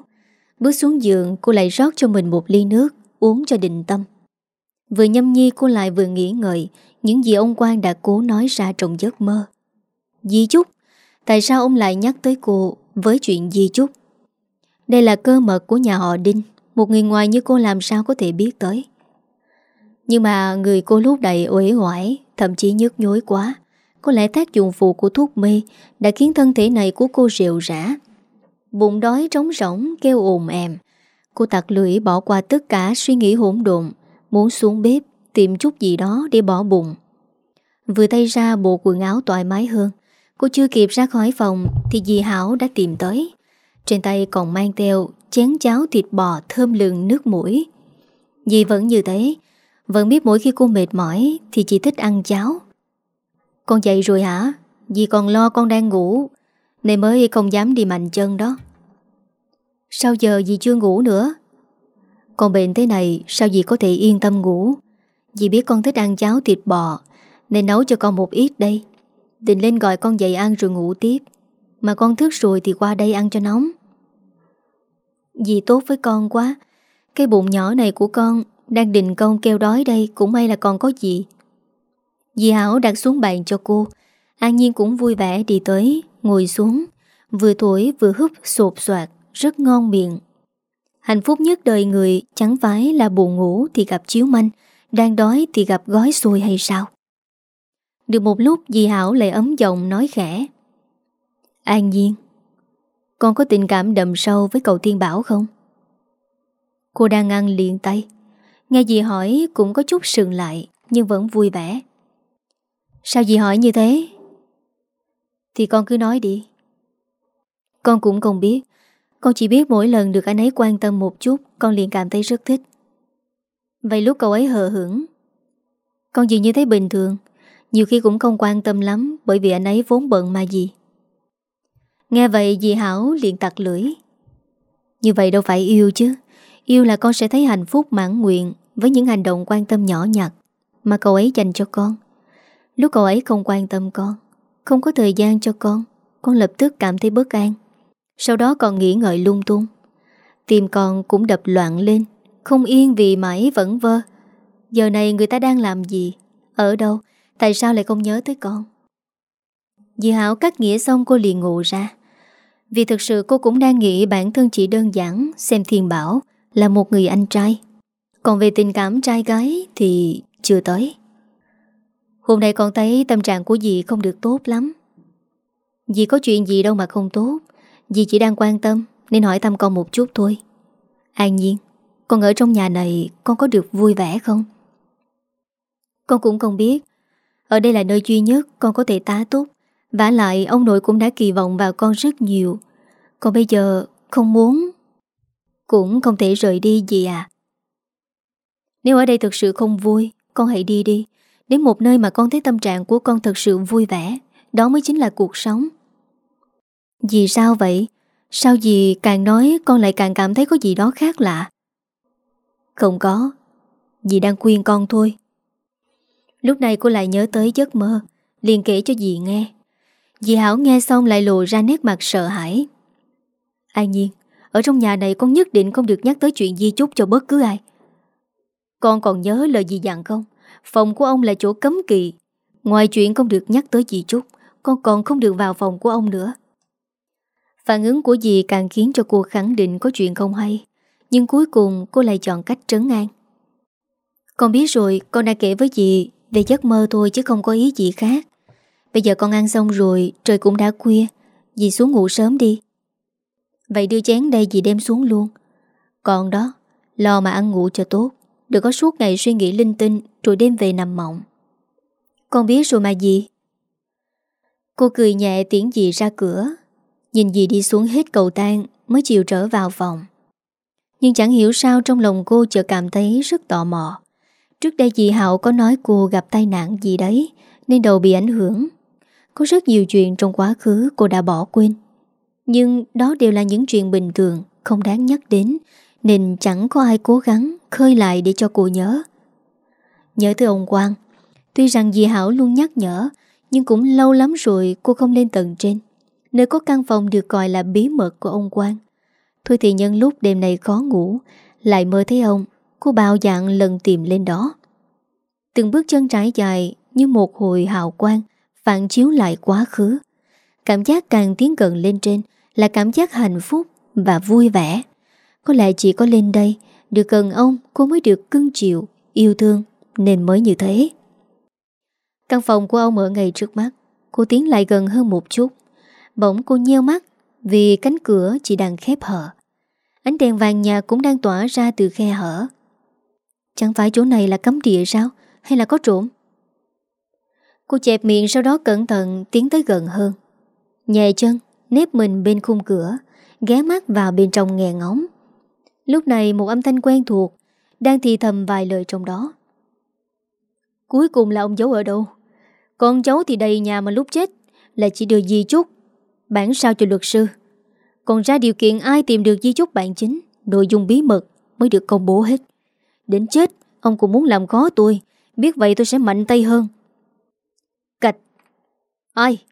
Bước xuống giường cô lại rót cho mình một ly nước uống cho định tâm. Vừa nhâm nhi cô lại vừa nghĩ ngợi những gì ông Quang đã cố nói ra trong giấc mơ. Di chúc Tại sao ông lại nhắc tới cô với chuyện di chúc? Đây là cơ mật của nhà họ Đinh, Một người ngoài như cô làm sao có thể biết tới. Nhưng mà người cô lúc đầy uể hoải Thậm chí nhức nhối quá. Có lẽ tác dụng phụ của thuốc mê Đã khiến thân thể này của cô rượu rã. Bụng đói trống rỗng, Kêu ồn èm Cô tặc lưỡi bỏ qua tất cả suy nghĩ hỗn độn, Muốn xuống bếp Tìm chút gì đó để bỏ bụng. Vừa tay ra bộ quần áo thoải mái hơn Cô chưa kịp ra khỏi phòng Thì dì Hảo đã tìm tới. Trên tay còn mang theo chén cháo thịt bò thơm lừng nước mũi. Dì vẫn như thế, Vẫn biết mỗi khi cô mệt mỏi Thì chỉ thích ăn cháo. Con dậy rồi hả? Dì còn lo con đang ngủ, Nên mới không dám đi mạnh chân đó. Sao giờ dì chưa ngủ nữa? Con bệnh thế này, Sao dì có thể yên tâm ngủ? Dì biết con thích ăn cháo thịt bò, Nên nấu cho con một ít đây. Định lên gọi con dậy ăn rồi ngủ tiếp. Mà con thức rồi thì qua đây ăn cho nóng. Dì tốt với con quá. Cái bụng nhỏ này của con Đang định con kêu đói đây, Cũng may là còn có gì Dì Hảo đặt xuống bàn cho cô. An Nhiên cũng vui vẻ đi tới, Ngồi xuống. Vừa thổi vừa húp sột soạt, Rất ngon miệng. Hạnh phúc nhất đời người, Chẳng phải là buồn ngủ thì gặp chiếu manh, Đang đói thì gặp gói xôi hay sao? Được một lúc, dì Hảo lại ấm giọng nói khẽ. An Nhiên, Con có tình cảm đậm sâu với cậu Thiên Bảo không? Cô đang ăn liền tay. Nghe dì hỏi cũng có chút sừng lại, Nhưng vẫn vui vẻ. Sao dì hỏi như thế? Thì con cứ nói đi. Con cũng không biết. Con chỉ biết mỗi lần được anh ấy quan tâm một chút, Con liền cảm thấy rất thích. Vậy lúc cậu ấy hờ hững, Con dường như thấy bình thường. Nhiều khi cũng không quan tâm lắm, Bởi vì anh ấy vốn bận mà gì. Nghe vậy, dì Hảo liền tặc lưỡi. Như vậy đâu phải yêu chứ. Yêu là con sẽ thấy hạnh phúc mãn nguyện Với những hành động quan tâm nhỏ nhặt Mà cậu ấy dành cho con. Lúc cậu ấy không quan tâm con, Không có thời gian cho con Con lập tức cảm thấy bất an. Sau đó còn nghĩ ngợi lung tung. Tim con cũng đập loạn lên, Không yên vì mãi vẫn vơ. Giờ này người ta đang làm gì? Ở đâu? Tại sao lại không nhớ tới con? Dì Hảo cắt nghĩa xong cô liền ngủ ra. Vì thực sự cô cũng đang nghĩ bản thân chỉ đơn giản, Xem Thiên Bảo là một người anh trai. Còn về tình cảm trai gái thì chưa tới. Hôm nay con thấy tâm trạng của dì không được tốt lắm. Dì có chuyện gì đâu mà không tốt. Dì chỉ đang quan tâm, Nên hỏi thăm con một chút thôi. An nhiên, Con ở trong nhà này con có được vui vẻ không? Con cũng không biết. Ở đây là nơi duy nhất con có thể tá túc. Vả lại, ông nội cũng đã kỳ vọng vào con rất nhiều. Còn bây giờ, không muốn, Cũng không thể rời đi gì à. Nếu ở đây thực sự không vui, Con hãy đi đi. Đến một nơi mà con thấy tâm trạng của con thật sự vui vẻ, Đó mới chính là cuộc sống. Vì sao vậy? Sao gì càng nói con lại càng cảm thấy có gì đó khác lạ? Không có. Dì đang khuyên con thôi. Lúc này cô lại nhớ tới giấc mơ, liền kể cho dì nghe. Dì Hảo nghe xong lại lộ ra nét mặt sợ hãi. An nhiên, Ở trong nhà này con nhất định không được nhắc tới chuyện di chúc cho bất cứ ai. Con còn nhớ lời dì dặn không? Phòng của ông là chỗ cấm kỵ. Ngoài chuyện không được nhắc tới dì chúc, Con còn không được vào phòng của ông nữa. Phản ứng của dì càng khiến cho cô khẳng định có chuyện không hay, Nhưng cuối cùng cô lại chọn cách trấn an. Con biết rồi, Con đã kể với dì về giấc mơ thôi chứ không có ý gì khác. Bây giờ con ăn xong rồi Trời cũng đã khuya. Dì xuống ngủ sớm đi. Vậy đưa chén đây dì đem xuống luôn. Còn đó Lo mà ăn ngủ cho tốt. Đừng có suốt ngày suy nghĩ linh tinh Rồi đêm về nằm mộng. Con biết rồi mà dì. Cô cười nhẹ tiễn dì ra cửa. Nhìn dì đi xuống hết cầu thang, Mới chịu trở vào phòng. Nhưng chẳng hiểu sao trong lòng cô chợt cảm thấy rất tò mò. Trước đây dì Hạo có nói cô gặp tai nạn gì đấy, Nên đầu bị ảnh hưởng. Có rất nhiều chuyện trong quá khứ cô đã bỏ quên. Nhưng đó đều là những chuyện bình thường, Không đáng nhắc đến, Nên chẳng có ai cố gắng khơi lại để cho cô nhớ. Nhớ tới ông Quang, Tuy rằng dì Hảo luôn nhắc nhở, Nhưng cũng lâu lắm rồi cô không lên tầng trên, Nơi có căn phòng được gọi là bí mật của ông Quang. Thôi thì nhân lúc đêm này khó ngủ, Lại mơ thấy ông Cô bạo dạng lần tìm lên đó. Từng bước chân trải dài Như một hồi hào quang, Phản chiếu lại quá khứ. Cảm giác càng tiến gần lên trên Là cảm giác hạnh phúc và vui vẻ. Có lẽ chỉ có lên đây, được gần ông, cô mới được cưng chịu Yêu thương, nên mới như thế. Căn phòng của ông ở ngay trước mắt. Cô tiến lại gần hơn một chút. Bỗng cô nheo mắt, Vì cánh cửa chỉ đang khép hở. Ánh đèn vàng nhà cũng đang tỏa ra từ khe hở. Chẳng phải chỗ này là cấm địa sao? Hay là có trộm? Cô chẹp miệng sau đó cẩn thận tiến tới gần hơn. Nhẹ chân, Nếp mình bên khung cửa, Ghé mắt vào bên trong nghe ngóng. Lúc này một âm thanh quen thuộc Đang thì thầm vài lời trong đó. Cuối cùng là ông giấu ở đâu? Con cháu thì đầy nhà mà lúc chết Là chỉ được di chúc, Bản sao cho luật sư. Còn ra điều kiện ai tìm được di chúc bản chính, Nội dung bí mật mới được công bố hết. Đến chết, Ông cũng muốn làm khó tôi. Biết vậy tôi sẽ mạnh tay hơn. Cạch. Ai?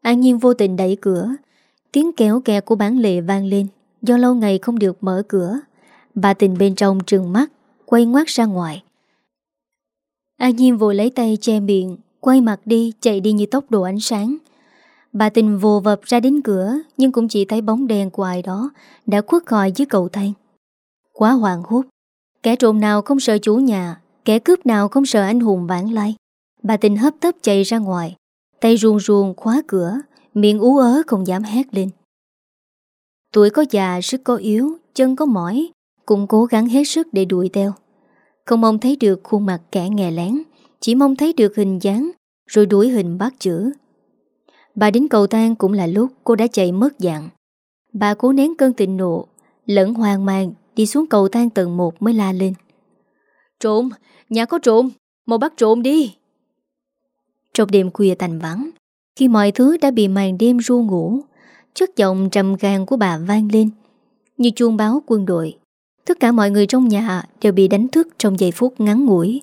An Nhiên vô tình đẩy cửa. Tiếng kéo kè của bán lệ vang lên. Do lâu ngày không được mở cửa, Bà tình bên trong trừng mắt, Quay ngoát ra ngoài. An Nhiên vội lấy tay che miệng, Quay mặt đi, chạy đi như tốc độ ánh sáng. Bà tình vồ vập ra đến cửa, Nhưng cũng chỉ thấy bóng đèn của ai đó Đã khuất khỏi dưới cầu thang. Quá hoàng hốt. Kẻ trộm nào không sợ chủ nhà, Kẻ cướp nào không sợ anh hùng vãn lai. Bà tình hấp tấp chạy ra ngoài, Tay ruồn ruồn khóa cửa, Miệng ú ớ không dám hét lên. Tuổi có già, sức có yếu, Chân có mỏi, Cũng cố gắng hết sức để đuổi theo. Không mong thấy được khuôn mặt kẻ nghè lén, Chỉ mong thấy được hình dáng, Rồi đuổi hình bác chữ. Bà đến cầu thang cũng là lúc cô đã chạy mất dạng. Bà cố nén cơn tịnh nộ, Lẫn hoang mang Đi xuống cầu thang tầng 1 mới la lên Trộm, nhà có trộm Mau bắt trộm đi Trong đêm khuya thành vắng Khi mọi thứ đã bị màn đêm ru ngủ Chất giọng trầm gan của bà vang lên Như chuông báo quân đội Tất cả mọi người trong nhà đều bị đánh thức trong giây phút ngắn ngủi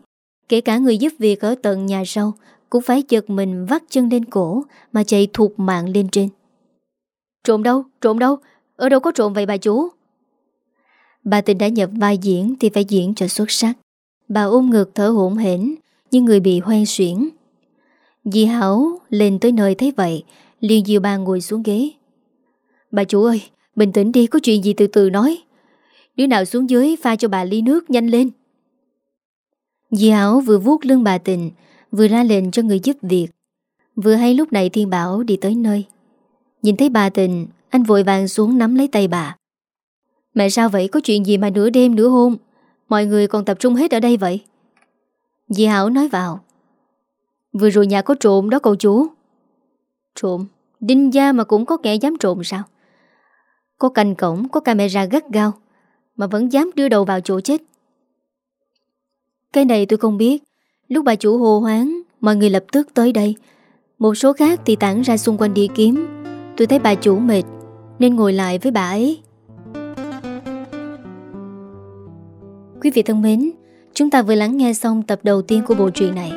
Kể cả người giúp việc ở tận nhà sau Cũng phải chật mình vắt chân lên cổ Mà chạy thuộc mạng lên trên Trộm đâu? Trộm đâu? Ở đâu có trộm vậy bà chú? Bà tình đã nhập vai diễn Thì phải diễn cho xuất sắc. Bà ôm ngực thở hổn hển Như người bị hoen xuyển Dì Hảo lên tới nơi thấy vậy, liền dìu bà ngồi xuống ghế. Bà chủ ơi, Bình tĩnh đi, có chuyện gì từ từ nói. Đứa nào xuống dưới pha cho bà ly nước nhanh lên. Dì Hảo vừa vuốt lưng bà tình, Vừa ra lệnh cho người giúp việc. Vừa hay lúc này Thiên Bảo đi tới nơi. Nhìn thấy bà tình, Anh vội vàng xuống nắm lấy tay bà. Mẹ sao vậy? Có chuyện gì mà nửa đêm nửa hôm? Mọi người còn tập trung hết ở đây vậy? Dì Hảo nói vào. Vừa rồi nhà có trộm đó cậu chú. Trộm? Đinh gia mà cũng có kẻ dám trộm sao? Có canh cổng, Có camera gắt gao, Mà vẫn dám đưa đầu vào chỗ chết. Cái này tôi không biết. Lúc bà chủ hồ hoáng, Mọi người lập tức tới đây. Một số khác thì tản ra xung quanh đi kiếm. Tôi thấy bà chủ mệt, Nên ngồi lại với bà ấy. Quý vị thân mến, chúng ta vừa lắng nghe xong tập đầu tiên của bộ truyện này.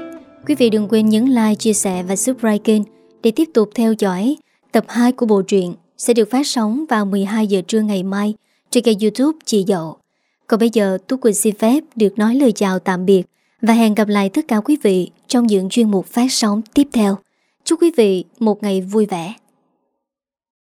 Quý vị đừng quên nhấn like, chia sẻ và subscribe kênh để tiếp tục theo dõi tập 2 của bộ truyện sẽ được phát sóng vào 12 giờ trưa ngày mai trên kênh youtube Chị Dậu. Còn bây giờ Tú Quỳnh xin phép được nói lời chào tạm biệt và hẹn gặp lại tất cả quý vị trong những chuyên mục phát sóng tiếp theo. Chúc quý vị một ngày vui vẻ.